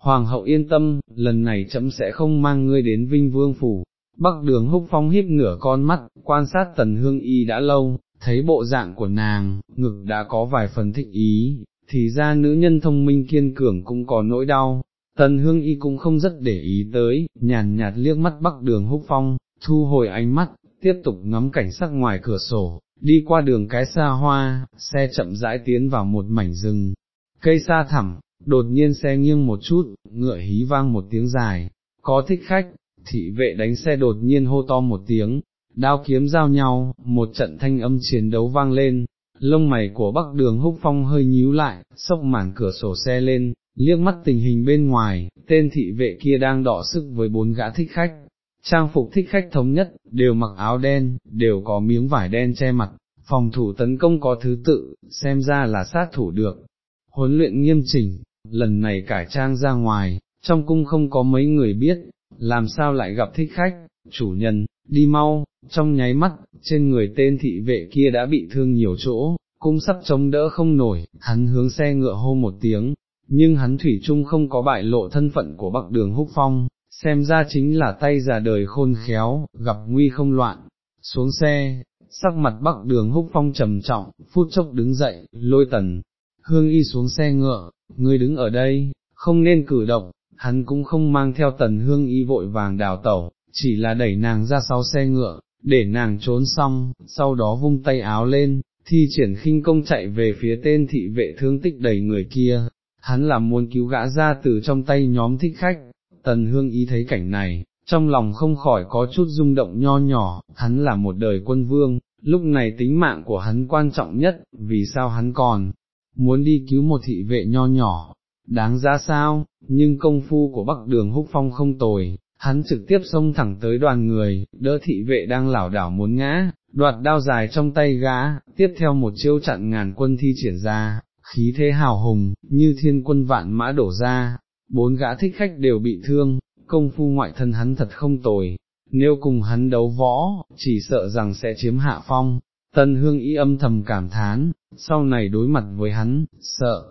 A: hoàng hậu yên tâm, lần này chấm sẽ không mang ngươi đến vinh vương phủ. Bắc đường húc phong híp nửa con mắt, quan sát tần hương y đã lâu, thấy bộ dạng của nàng, ngực đã có vài phần thích ý, thì ra nữ nhân thông minh kiên cường cũng có nỗi đau. Tần hương y cũng không rất để ý tới, nhàn nhạt liếc mắt bắc đường húc phong, thu hồi ánh mắt, tiếp tục ngắm cảnh sắc ngoài cửa sổ, đi qua đường cái xa hoa, xe chậm rãi tiến vào một mảnh rừng, cây xa thẳm, đột nhiên xe nghiêng một chút, ngựa hí vang một tiếng dài, có thích khách, thị vệ đánh xe đột nhiên hô to một tiếng, đao kiếm giao nhau, một trận thanh âm chiến đấu vang lên, lông mày của bắc đường húc phong hơi nhíu lại, sốc màn cửa sổ xe lên, liếc mắt tình hình bên ngoài, tên thị vệ kia đang đọ sức với bốn gã thích khách, trang phục thích khách thống nhất, đều mặc áo đen, đều có miếng vải đen che mặt, phòng thủ tấn công có thứ tự, xem ra là sát thủ được. Huấn luyện nghiêm chỉnh, lần này cải trang ra ngoài, trong cung không có mấy người biết, làm sao lại gặp thích khách, chủ nhân, đi mau, trong nháy mắt, trên người tên thị vệ kia đã bị thương nhiều chỗ, cung sắp chống đỡ không nổi, hắn hướng xe ngựa hô một tiếng, nhưng hắn thủy chung không có bại lộ thân phận của bắc đường húc phong, xem ra chính là tay già đời khôn khéo, gặp nguy không loạn, xuống xe, sắc mặt bắc đường húc phong trầm trọng, phút chốc đứng dậy, lôi tần, hương y xuống xe ngựa, ngươi đứng ở đây, không nên cử động, hắn cũng không mang theo tần hương y vội vàng đào tẩu, chỉ là đẩy nàng ra sau xe ngựa, để nàng trốn xong, sau đó vung tay áo lên, thi triển khinh công chạy về phía tên thị vệ thương tích đầy người kia, hắn là muốn cứu gã ra từ trong tay nhóm thích khách, tần hương Y thấy cảnh này, trong lòng không khỏi có chút rung động nho nhỏ, hắn là một đời quân vương, lúc này tính mạng của hắn quan trọng nhất, vì sao hắn còn muốn đi cứu một thị vệ nho nhỏ, đáng giá sao, nhưng công phu của Bắc Đường Húc Phong không tồi, hắn trực tiếp xông thẳng tới đoàn người, đỡ thị vệ đang lảo đảo muốn ngã, đoạt đao dài trong tay gã, tiếp theo một chiêu chặn ngàn quân thi triển ra, khí thế hào hùng, như thiên quân vạn mã đổ ra, bốn gã thích khách đều bị thương, công phu ngoại thân hắn thật không tồi, nếu cùng hắn đấu võ, chỉ sợ rằng sẽ chiếm hạ phong. Tân hương y âm thầm cảm thán, sau này đối mặt với hắn, sợ,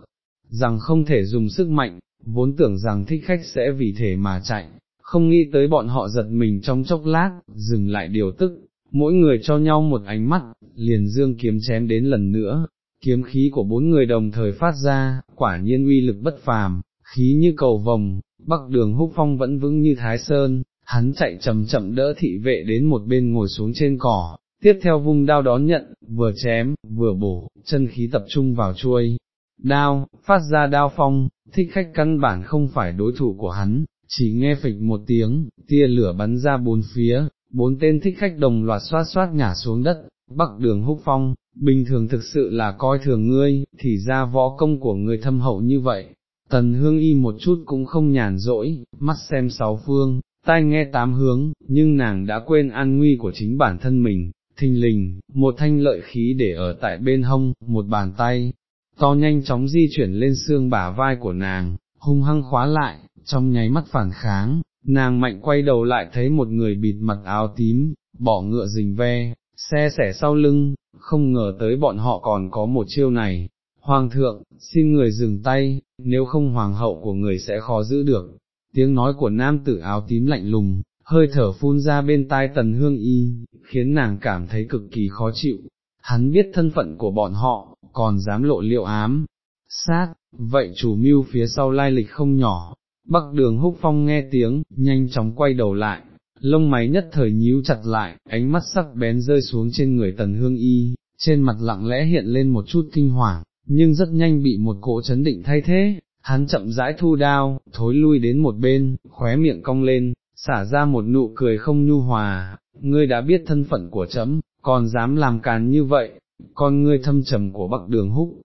A: rằng không thể dùng sức mạnh, vốn tưởng rằng thích khách sẽ vì thể mà chạy, không nghĩ tới bọn họ giật mình trong chốc lát, dừng lại điều tức, mỗi người cho nhau một ánh mắt, liền dương kiếm chém đến lần nữa, kiếm khí của bốn người đồng thời phát ra, quả nhiên uy lực bất phàm, khí như cầu vồng, bắc đường húc phong vẫn vững như thái sơn, hắn chạy chậm chậm đỡ thị vệ đến một bên ngồi xuống trên cỏ, tiếp theo vung đao đón nhận, vừa chém, vừa bổ, chân khí tập trung vào chuôi. Đao, phát ra đao phong, thích khách căn bản không phải đối thủ của hắn, chỉ nghe phịch một tiếng, tia lửa bắn ra bốn phía, bốn tên thích khách đồng loạt xoát xoát ngả xuống đất, bắc đường húc phong, bình thường thực sự là coi thường ngươi, thì ra võ công của người thâm hậu như vậy. Tần hương y một chút cũng không nhàn rỗi, mắt xem sáu phương, tai nghe tám hướng, nhưng nàng đã quên an nguy của chính bản thân mình, thình lình, một thanh lợi khí để ở tại bên hông, một bàn tay, to nhanh chóng di chuyển lên xương bả vai của nàng, hung hăng khóa lại, trong nháy mắt phản kháng, nàng mạnh quay đầu lại thấy một người bịt mặt áo tím, bỏ ngựa rình ve, xe xẻ sau lưng, không ngờ tới bọn họ còn có một chiêu này. Hoàng thượng, xin người dừng tay, nếu không hoàng hậu của người sẽ khó giữ được. Tiếng nói của nam tử áo tím lạnh lùng, hơi thở phun ra bên tai tần hương y, khiến nàng cảm thấy cực kỳ khó chịu. Hắn biết thân phận của bọn họ, còn dám lộ liệu ám. Sát, vậy chủ mưu phía sau lai lịch không nhỏ, Bắc đường húc phong nghe tiếng, nhanh chóng quay đầu lại, lông máy nhất thời nhíu chặt lại, ánh mắt sắc bén rơi xuống trên người tần hương y, trên mặt lặng lẽ hiện lên một chút kinh hoàng, nhưng rất nhanh bị một cỗ chấn định thay thế, hắn chậm rãi thu đao, thối lui đến một bên, khóe miệng cong lên, xả ra một nụ cười không nhu hòa, ngươi đã biết thân phận của chấm, còn dám làm càn như vậy, con ngươi thâm trầm của bắc đường húc,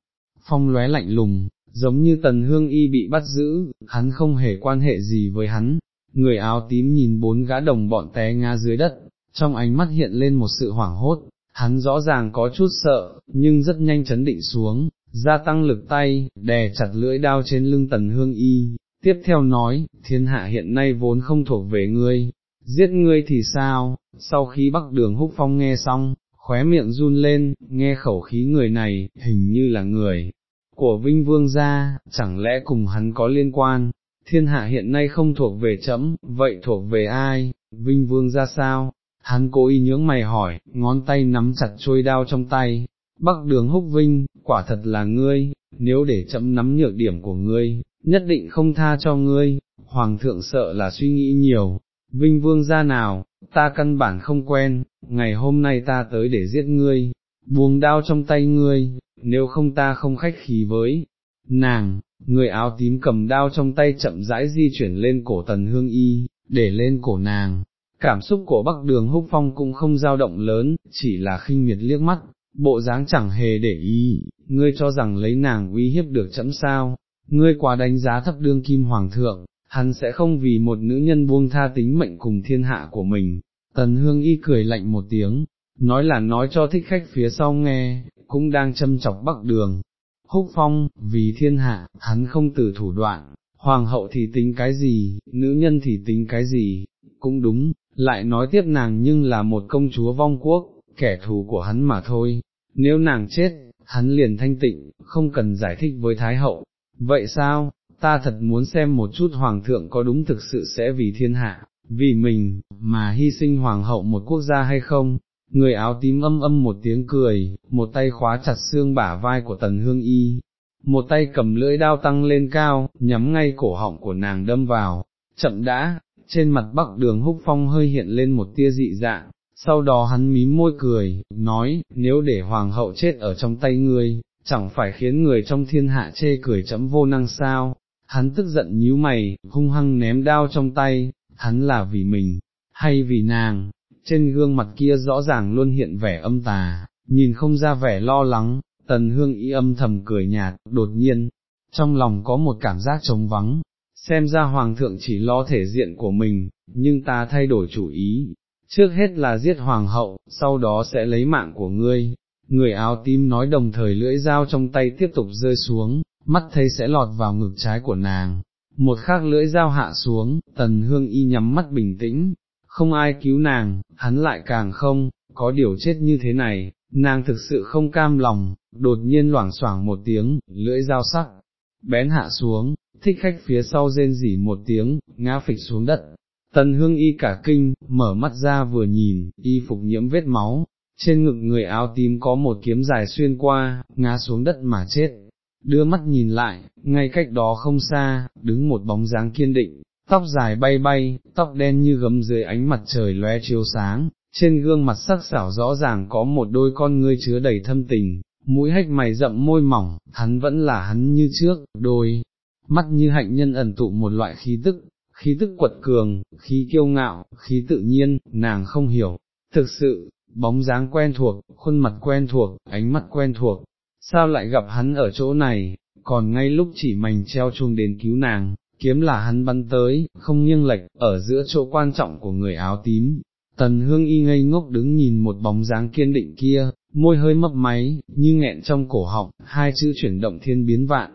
A: phong lóe lạnh lùng, giống như tần hương y bị bắt giữ, hắn không hề quan hệ gì với hắn, người áo tím nhìn bốn gã đồng bọn té ngã dưới đất, trong ánh mắt hiện lên một sự hoảng hốt, hắn rõ ràng có chút sợ, nhưng rất nhanh chấn định xuống, gia tăng lực tay, đè chặt lưỡi đao trên lưng tần hương y, tiếp theo nói, thiên hạ hiện nay vốn không thuộc về ngươi, giết ngươi thì sao, sau khi bắc đường húc phong nghe xong, khóe miệng run lên, nghe khẩu khí người này, hình như là người của Vinh Vương gia, chẳng lẽ cùng hắn có liên quan, thiên hạ hiện nay không thuộc về chấm, vậy thuộc về ai, Vinh Vương ra sao? Hắn cố ý nhướng mày hỏi, ngón tay nắm chặt trôi đao trong tay, bắc đường húc vinh, quả thật là ngươi, nếu để chấm nắm nhược điểm của ngươi, nhất định không tha cho ngươi, hoàng thượng sợ là suy nghĩ nhiều, vinh vương ra nào, ta căn bản không quen, ngày hôm nay ta tới để giết ngươi, buông đao trong tay ngươi, nếu không ta không khách khí với nàng, người áo tím cầm đao trong tay chậm rãi di chuyển lên cổ tần hương y, để lên cổ nàng. Cảm xúc của Bắc Đường Húc Phong cũng không dao động lớn, chỉ là khinh miệt liếc mắt, bộ dáng chẳng hề để ý, ngươi cho rằng lấy nàng uy hiếp được chấm sao, ngươi quá đánh giá thấp đương kim hoàng thượng, hắn sẽ không vì một nữ nhân buông tha tính mệnh cùng thiên hạ của mình. Tần Hương Y cười lạnh một tiếng, nói là nói cho thích khách phía sau nghe, cũng đang châm chọc bắc đường. Húc phong, vì thiên hạ, hắn không từ thủ đoạn, hoàng hậu thì tính cái gì, nữ nhân thì tính cái gì, cũng đúng, lại nói tiếp nàng nhưng là một công chúa vong quốc, kẻ thù của hắn mà thôi, nếu nàng chết, hắn liền thanh tịnh, không cần giải thích với Thái hậu, vậy sao, ta thật muốn xem một chút hoàng thượng có đúng thực sự sẽ vì thiên hạ, vì mình, mà hy sinh hoàng hậu một quốc gia hay không, người áo tím âm âm một tiếng cười, một tay khóa chặt xương bả vai của tần hương y, một tay cầm lưỡi đao tăng lên cao, nhắm ngay cổ họng của nàng đâm vào, chậm đã, trên mặt bắc đường húc phong hơi hiện lên một tia dị dạng, sau đó hắn mím môi cười, nói, nếu để hoàng hậu chết ở trong tay ngươi, chẳng phải khiến người trong thiên hạ chê cười chấm vô năng sao, hắn tức giận nhíu mày, hung hăng ném đao trong tay, hắn là vì mình, hay vì nàng, trên gương mặt kia rõ ràng luôn hiện vẻ âm tà, nhìn không ra vẻ lo lắng, tần hương y âm thầm cười nhạt, đột nhiên, trong lòng có một cảm giác trống vắng, xem ra hoàng thượng chỉ lo thể diện của mình, nhưng ta thay đổi chủ ý, trước hết là giết hoàng hậu, sau đó sẽ lấy mạng của ngươi. Người áo tím nói đồng thời lưỡi dao trong tay tiếp tục rơi xuống, mắt thấy sẽ lọt vào ngực trái của nàng. Một khắc lưỡi dao hạ xuống, tần hương y nhắm mắt bình tĩnh, không ai cứu nàng, hắn lại càng không, có điều chết như thế này, nàng thực sự không cam lòng, đột nhiên loảng xoảng một tiếng, lưỡi dao sắc, bén hạ xuống, thích khách phía sau rên rỉ một tiếng, ngã phịch xuống đất. Tần hương y cả kinh, mở mắt ra vừa nhìn, y phục nhiễm vết máu, trên ngực người áo tím có một kiếm dài xuyên qua, ngã xuống đất mà chết. Đưa mắt nhìn lại, ngay cách đó không xa, đứng một bóng dáng kiên định, tóc dài bay bay, tóc đen như gấm dưới ánh mặt trời lóe chiếu sáng, trên gương mặt sắc sảo rõ ràng có một đôi con ngươi chứa đầy thâm tình, mũi hách mày rậm môi mỏng, hắn vẫn là hắn như trước, đôi, mắt như hạnh nhân ẩn tụ một loại khí tức, khí tức quật cường, khí kiêu ngạo, khí tự nhiên, nàng không hiểu, thực sự, bóng dáng quen thuộc, khuôn mặt quen thuộc, ánh mắt quen thuộc, sao lại gặp hắn ở chỗ này, còn ngay lúc chỉ mảnh treo chuông đến cứu nàng, kiếm là hắn bắn tới, không nghiêng lệch, ở giữa chỗ quan trọng của người áo tím. Tần hương y ngây ngốc đứng nhìn một bóng dáng kiên định kia, môi hơi mấp máy, như nghẹn trong cổ họng, hai chữ chuyển động thiên biến vạn,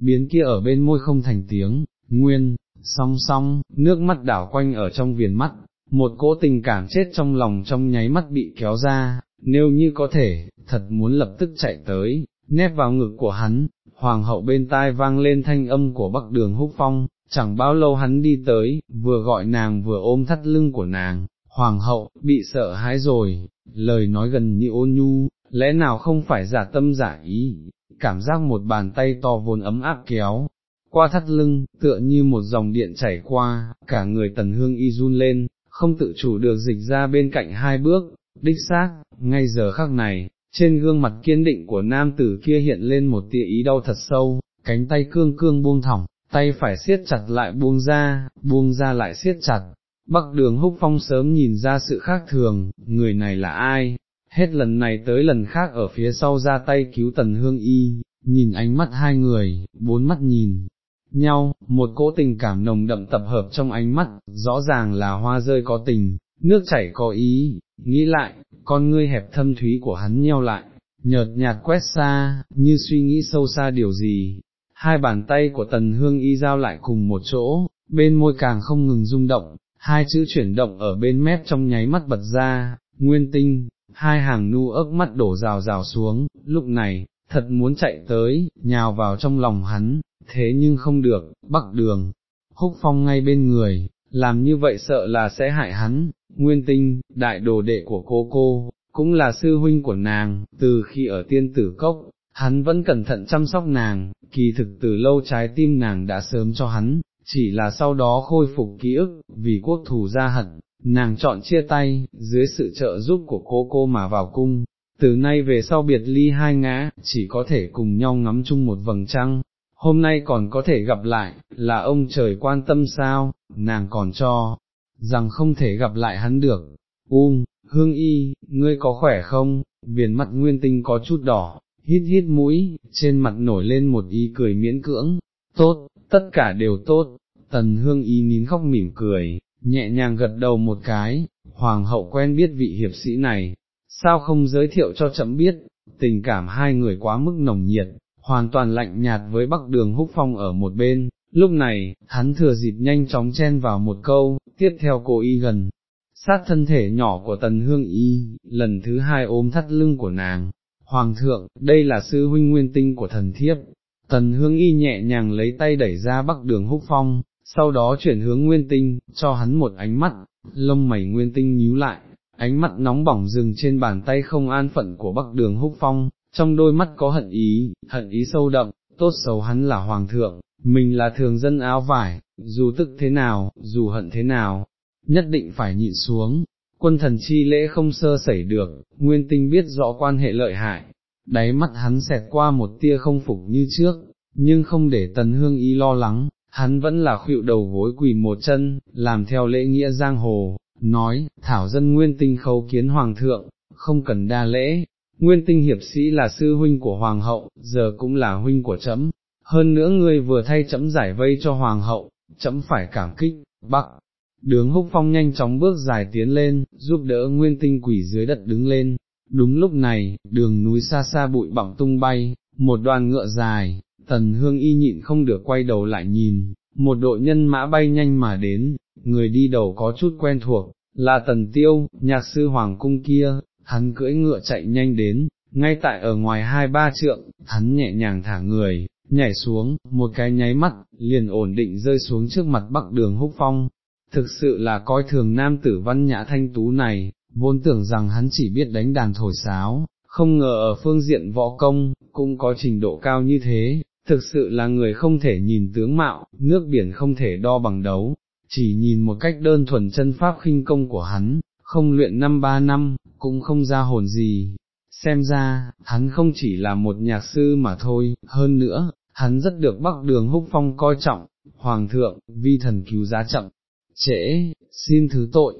A: biến kia ở bên môi không thành tiếng, nguyên, song song, nước mắt đảo quanh ở trong viền mắt, một cỗ tình cảm chết trong lòng trong nháy mắt bị kéo ra, nếu như có thể, thật muốn lập tức chạy tới, nép vào ngực của hắn, hoàng hậu bên tai vang lên thanh âm của bắc đường húc phong, chẳng bao lâu hắn đi tới, vừa gọi nàng vừa ôm thắt lưng của nàng, hoàng hậu, bị sợ hãi rồi, lời nói gần như ôn nhu, lẽ nào không phải giả tâm giả ý, cảm giác một bàn tay to vốn ấm áp kéo, qua thắt lưng, tựa như một dòng điện chảy qua, cả người tần hương y run lên, không tự chủ được dịch ra bên cạnh hai bước, đích xác, ngay giờ khắc này, trên gương mặt kiên định của nam tử kia hiện lên một tia ý đau thật sâu, cánh tay cương cương buông thỏng, tay phải siết chặt lại buông ra, buông ra lại siết chặt. Bắc đường húc phong sớm nhìn ra sự khác thường, người này là ai, hết lần này tới lần khác ở phía sau ra tay cứu tần hương y, nhìn ánh mắt hai người, bốn mắt nhìn nhau, một cỗ tình cảm nồng đậm tập hợp trong ánh mắt, rõ ràng là hoa rơi có tình, nước chảy có ý, nghĩ lại, con ngươi hẹp thâm thúy của hắn nheo lại, nhợt nhạt quét xa, như suy nghĩ sâu xa điều gì, hai bàn tay của tần hương y giao lại cùng một chỗ, bên môi càng không ngừng rung động, hai chữ chuyển động ở bên mép trong nháy mắt bật ra, nguyên tinh, hai hàng nu ớt mắt đổ rào rào xuống, lúc này, thật muốn chạy tới, nhào vào trong lòng hắn, thế nhưng không được, bắc đường, húc phong ngay bên người, làm như vậy sợ là sẽ hại hắn, nguyên tinh, đại đồ đệ của cô cô, cũng là sư huynh của nàng, từ khi ở tiên tử cốc, hắn vẫn cẩn thận chăm sóc nàng, kỳ thực từ lâu trái tim nàng đã sớm cho hắn, chỉ là sau đó khôi phục ký ức, vì quốc thù ra hận, nàng chọn chia tay, dưới sự trợ giúp của cô cô mà vào cung, từ nay về sau biệt ly hai ngã, chỉ có thể cùng nhau ngắm chung một vầng trăng, hôm nay còn có thể gặp lại, là ông trời quan tâm sao, nàng còn cho, rằng không thể gặp lại hắn được, um, hương y, ngươi có khỏe không, viền mặt nguyên tinh có chút đỏ, hít hít mũi, trên mặt nổi lên một ý cười miễn cưỡng, tốt, tất cả đều tốt, tần hương y nín khóc mỉm cười, nhẹ nhàng gật đầu một cái, hoàng hậu quen biết vị hiệp sĩ này, sao không giới thiệu cho chậm biết, tình cảm hai người quá mức nồng nhiệt, hoàn toàn lạnh nhạt với bắc đường húc phong ở một bên, lúc này, hắn thừa dịp nhanh chóng chen vào một câu, tiếp theo cô y gần, sát thân thể nhỏ của tần hương y, lần thứ hai ôm thắt lưng của nàng, hoàng thượng, đây là sư huynh nguyên tinh của thần thiếp, tần hương y nhẹ nhàng lấy tay đẩy ra bắc đường húc phong, sau đó chuyển hướng nguyên tinh, cho hắn một ánh mắt, lông mày nguyên tinh nhíu lại, ánh mắt nóng bỏng dừng trên bàn tay không an phận của bắc đường húc phong, trong đôi mắt có hận ý, hận ý sâu đậm, tốt xấu hắn là hoàng thượng, mình là thường dân áo vải, dù tức thế nào, dù hận thế nào, nhất định phải nhịn xuống, quân thần chi lễ không sơ sẩy được, nguyên tinh biết rõ quan hệ lợi hại, đáy mắt hắn xẹt qua một tia không phục như trước, nhưng không để tần hương ý lo lắng, hắn vẫn là khuỵu đầu gối quỳ một chân, làm theo lễ nghĩa giang hồ, nói, thảo dân nguyên tinh khấu kiến hoàng thượng, không cần đa lễ, nguyên tinh hiệp sĩ là sư huynh của hoàng hậu, giờ cũng là huynh của chấm, hơn nữa ngươi vừa thay chấm giải vây cho hoàng hậu, chấm phải cảm kích, bắc. Đường húc phong nhanh chóng bước dài tiến lên, giúp đỡ nguyên tinh quỷ dưới đất đứng lên. Đúng lúc này, đường núi xa xa bụi bặm tung bay, một đoàn ngựa dài, tần hương y nhịn không được quay đầu lại nhìn, một đội nhân mã bay nhanh mà đến, người đi đầu có chút quen thuộc, là tần tiêu, nhạc sư hoàng cung kia, hắn cưỡi ngựa chạy nhanh đến, ngay tại ở ngoài hai ba trượng, hắn nhẹ nhàng thả người, nhảy xuống, một cái nháy mắt, liền ổn định rơi xuống trước mặt bắc đường húc phong. Thực sự là coi thường nam tử văn nhã thanh tú này, vốn tưởng rằng hắn chỉ biết đánh đàn thổi sáo, không ngờ ở phương diện võ công, cũng có trình độ cao như thế, thực sự là người không thể nhìn tướng mạo, nước biển không thể đo bằng đấu, chỉ nhìn một cách đơn thuần chân pháp khinh công của hắn, không luyện năm ba năm, cũng không ra hồn gì. Xem ra, hắn không chỉ là một nhạc sư mà thôi, hơn nữa, hắn rất được bắc đường húc phong coi trọng, hoàng thượng, vi thần cứu giá chậm, trễ, xin thứ tội.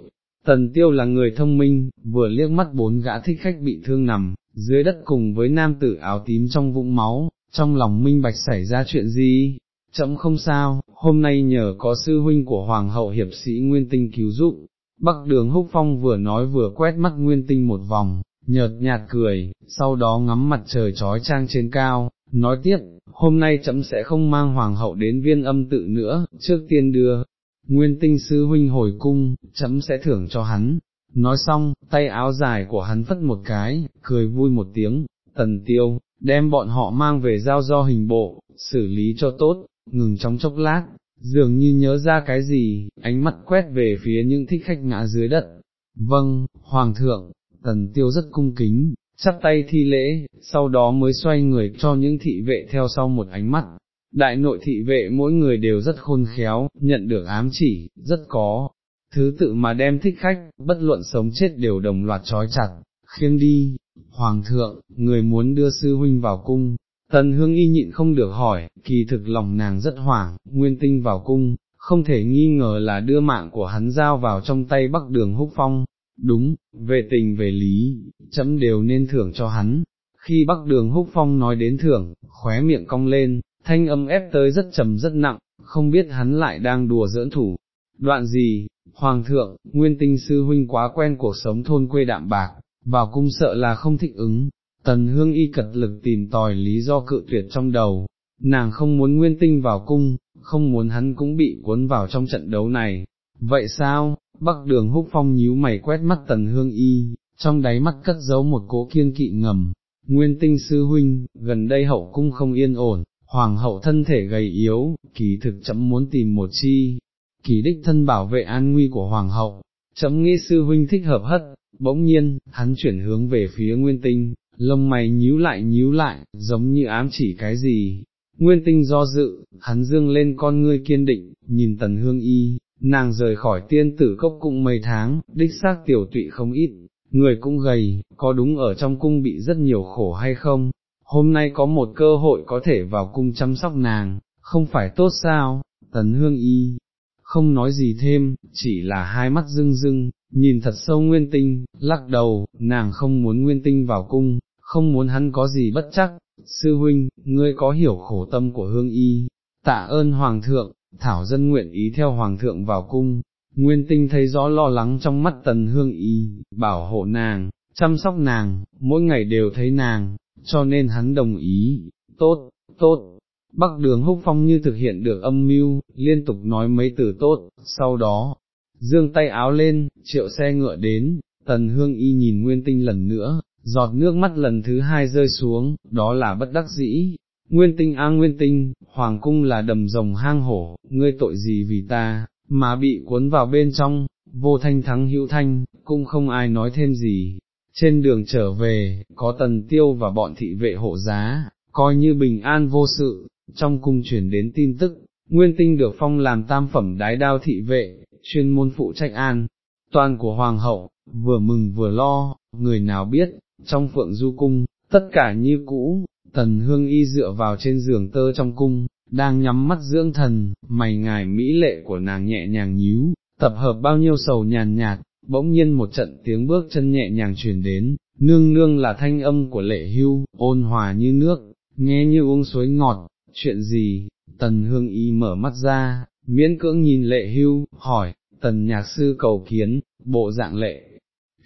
A: Tần tiêu là người thông minh, vừa liếc mắt bốn gã thích khách bị thương nằm, dưới đất cùng với nam tử áo tím trong vũng máu, trong lòng minh bạch xảy ra chuyện gì, chậm không sao, hôm nay nhờ có sư huynh của Hoàng hậu hiệp sĩ Nguyên Tinh cứu giúp, Bắc đường húc phong vừa nói vừa quét mắt Nguyên Tinh một vòng, nhợt nhạt cười, sau đó ngắm mặt trời trói trang trên cao, nói tiếp, hôm nay chậm sẽ không mang Hoàng hậu đến viên âm tự nữa, trước tiên đưa. Nguyên tinh sư huynh hồi cung, chấm sẽ thưởng cho hắn, nói xong, tay áo dài của hắn phất một cái, cười vui một tiếng, tần tiêu, đem bọn họ mang về giao do hình bộ, xử lý cho tốt, ngừng trong chốc lát, dường như nhớ ra cái gì, ánh mắt quét về phía những thích khách ngã dưới đất. Vâng, Hoàng thượng, tần tiêu rất cung kính, chắp tay thi lễ, sau đó mới xoay người cho những thị vệ theo sau một ánh mắt. Đại nội thị vệ mỗi người đều rất khôn khéo, nhận được ám chỉ, rất có, thứ tự mà đem thích khách, bất luận sống chết đều đồng loạt trói chặt, khiêng đi, Hoàng thượng, người muốn đưa sư huynh vào cung, tần hương y nhịn không được hỏi, kỳ thực lòng nàng rất hoảng, nguyên tinh vào cung, không thể nghi ngờ là đưa mạng của hắn giao vào trong tay bắc đường húc phong, đúng, về tình về lý, chấm đều nên thưởng cho hắn. Khi bắc đường húc phong nói đến thưởng, khóe miệng cong lên, thanh âm ép tới rất trầm rất nặng, không biết hắn lại đang đùa giỡn thủ. Đoạn gì, Hoàng thượng, nguyên tinh sư huynh quá quen cuộc sống thôn quê đạm bạc, vào cung sợ là không thích ứng, tần hương y cật lực tìm tòi lý do cự tuyệt trong đầu, nàng không muốn nguyên tinh vào cung, không muốn hắn cũng bị cuốn vào trong trận đấu này, vậy sao, bắc đường húc phong nhíu mày quét mắt tần hương y, trong đáy mắt cất giấu một cố kiên kỵ ngầm, nguyên tinh sư huynh, gần đây hậu cung không yên ổn, hoàng hậu thân thể gầy yếu, kỳ thực chấm muốn tìm một chi, kỳ đích thân bảo vệ an nguy của hoàng hậu, chấm nghĩ sư huynh thích hợp hất, bỗng nhiên, hắn chuyển hướng về phía nguyên tinh, lông mày nhíu lại nhíu lại, giống như ám chỉ cái gì. Nguyên tinh do dự, hắn dương lên con ngươi kiên định, nhìn tần hương y, nàng rời khỏi tiên tử cốc cung mấy tháng, đích xác tiểu tụy không ít, người cũng gầy, có đúng ở trong cung bị rất nhiều khổ hay không, hôm nay có một cơ hội có thể vào cung chăm sóc nàng, không phải tốt sao, tần hương y, không nói gì thêm, chỉ là hai mắt rưng rưng, nhìn thật sâu nguyên tinh, lắc đầu, nàng không muốn nguyên tinh vào cung, không muốn hắn có gì bất chắc, sư huynh, ngươi có hiểu khổ tâm của hương y, tạ ơn hoàng thượng, thảo dân nguyện ý theo hoàng thượng vào cung, nguyên tinh thấy rõ lo lắng trong mắt tần hương y, bảo hộ nàng, chăm sóc nàng, mỗi ngày đều thấy nàng, cho nên hắn đồng ý, tốt, tốt. Bắc đường húc phong như thực hiện được âm mưu, liên tục nói mấy từ tốt, sau đó, dương tay áo lên, triệu xe ngựa đến, tần hương y nhìn nguyên tinh lần nữa, giọt nước mắt lần thứ hai rơi xuống, đó là bất đắc dĩ. Nguyên tinh a nguyên tinh, hoàng cung là đầm rồng hang hổ, ngươi tội gì vì ta, mà bị cuốn vào bên trong, vô thanh thắng hữu thanh, cũng không ai nói thêm gì. Trên đường trở về, có tần tiêu và bọn thị vệ hộ giá, coi như bình an vô sự, trong cung chuyển đến tin tức, Nguyên tinh được phong làm tam phẩm đái đao thị vệ, chuyên môn phụ trách an, toàn của hoàng hậu, vừa mừng vừa lo, người nào biết, trong phượng du cung, tất cả như cũ, tần hương y dựa vào trên giường tơ trong cung, đang nhắm mắt dưỡng thần, mày ngài mỹ lệ của nàng nhẹ nhàng nhíu, tập hợp bao nhiêu sầu nhàn nhạt, bỗng nhiên một trận tiếng bước chân nhẹ nhàng truyền đến, nương nương là thanh âm của lệ hưu, ôn hòa như nước, nghe như uống suối ngọt, chuyện gì, tần hương y mở mắt ra, miễn cưỡng nhìn lệ hưu, hỏi, tần nhạc sư cầu kiến, bộ dạng lệ,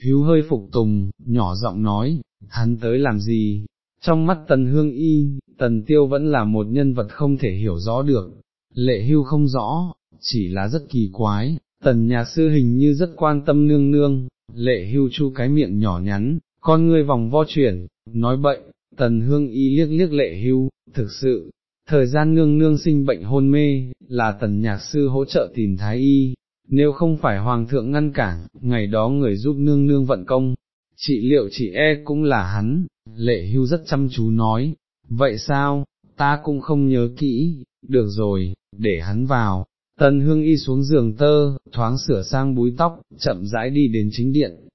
A: hưu hơi phục tùng, nhỏ giọng nói, hắn tới làm gì, trong mắt tần hương y, tần tiêu vẫn là một nhân vật không thể hiểu rõ được, lệ hưu không rõ, chỉ là rất kỳ quái, tần nhạc sư hình như rất quan tâm nương nương, lệ hưu chu cái miệng nhỏ nhắn, con ngươi vòng vo chuyển, nói bậy, tần hương y liếc liếc lệ hưu, thực sự, thời gian nương nương sinh bệnh hôn mê, là tần nhạc sư hỗ trợ tìm thái y, nếu không phải hoàng thượng ngăn cản, ngày đó người giúp nương nương vận công, chị liệu chị e cũng là hắn, lệ hưu rất chăm chú nói, vậy sao, ta cũng không nhớ kỹ, được rồi, để hắn vào, tần hương y xuống giường tơ, thoáng sửa sang búi tóc, chậm rãi đi đến chính điện,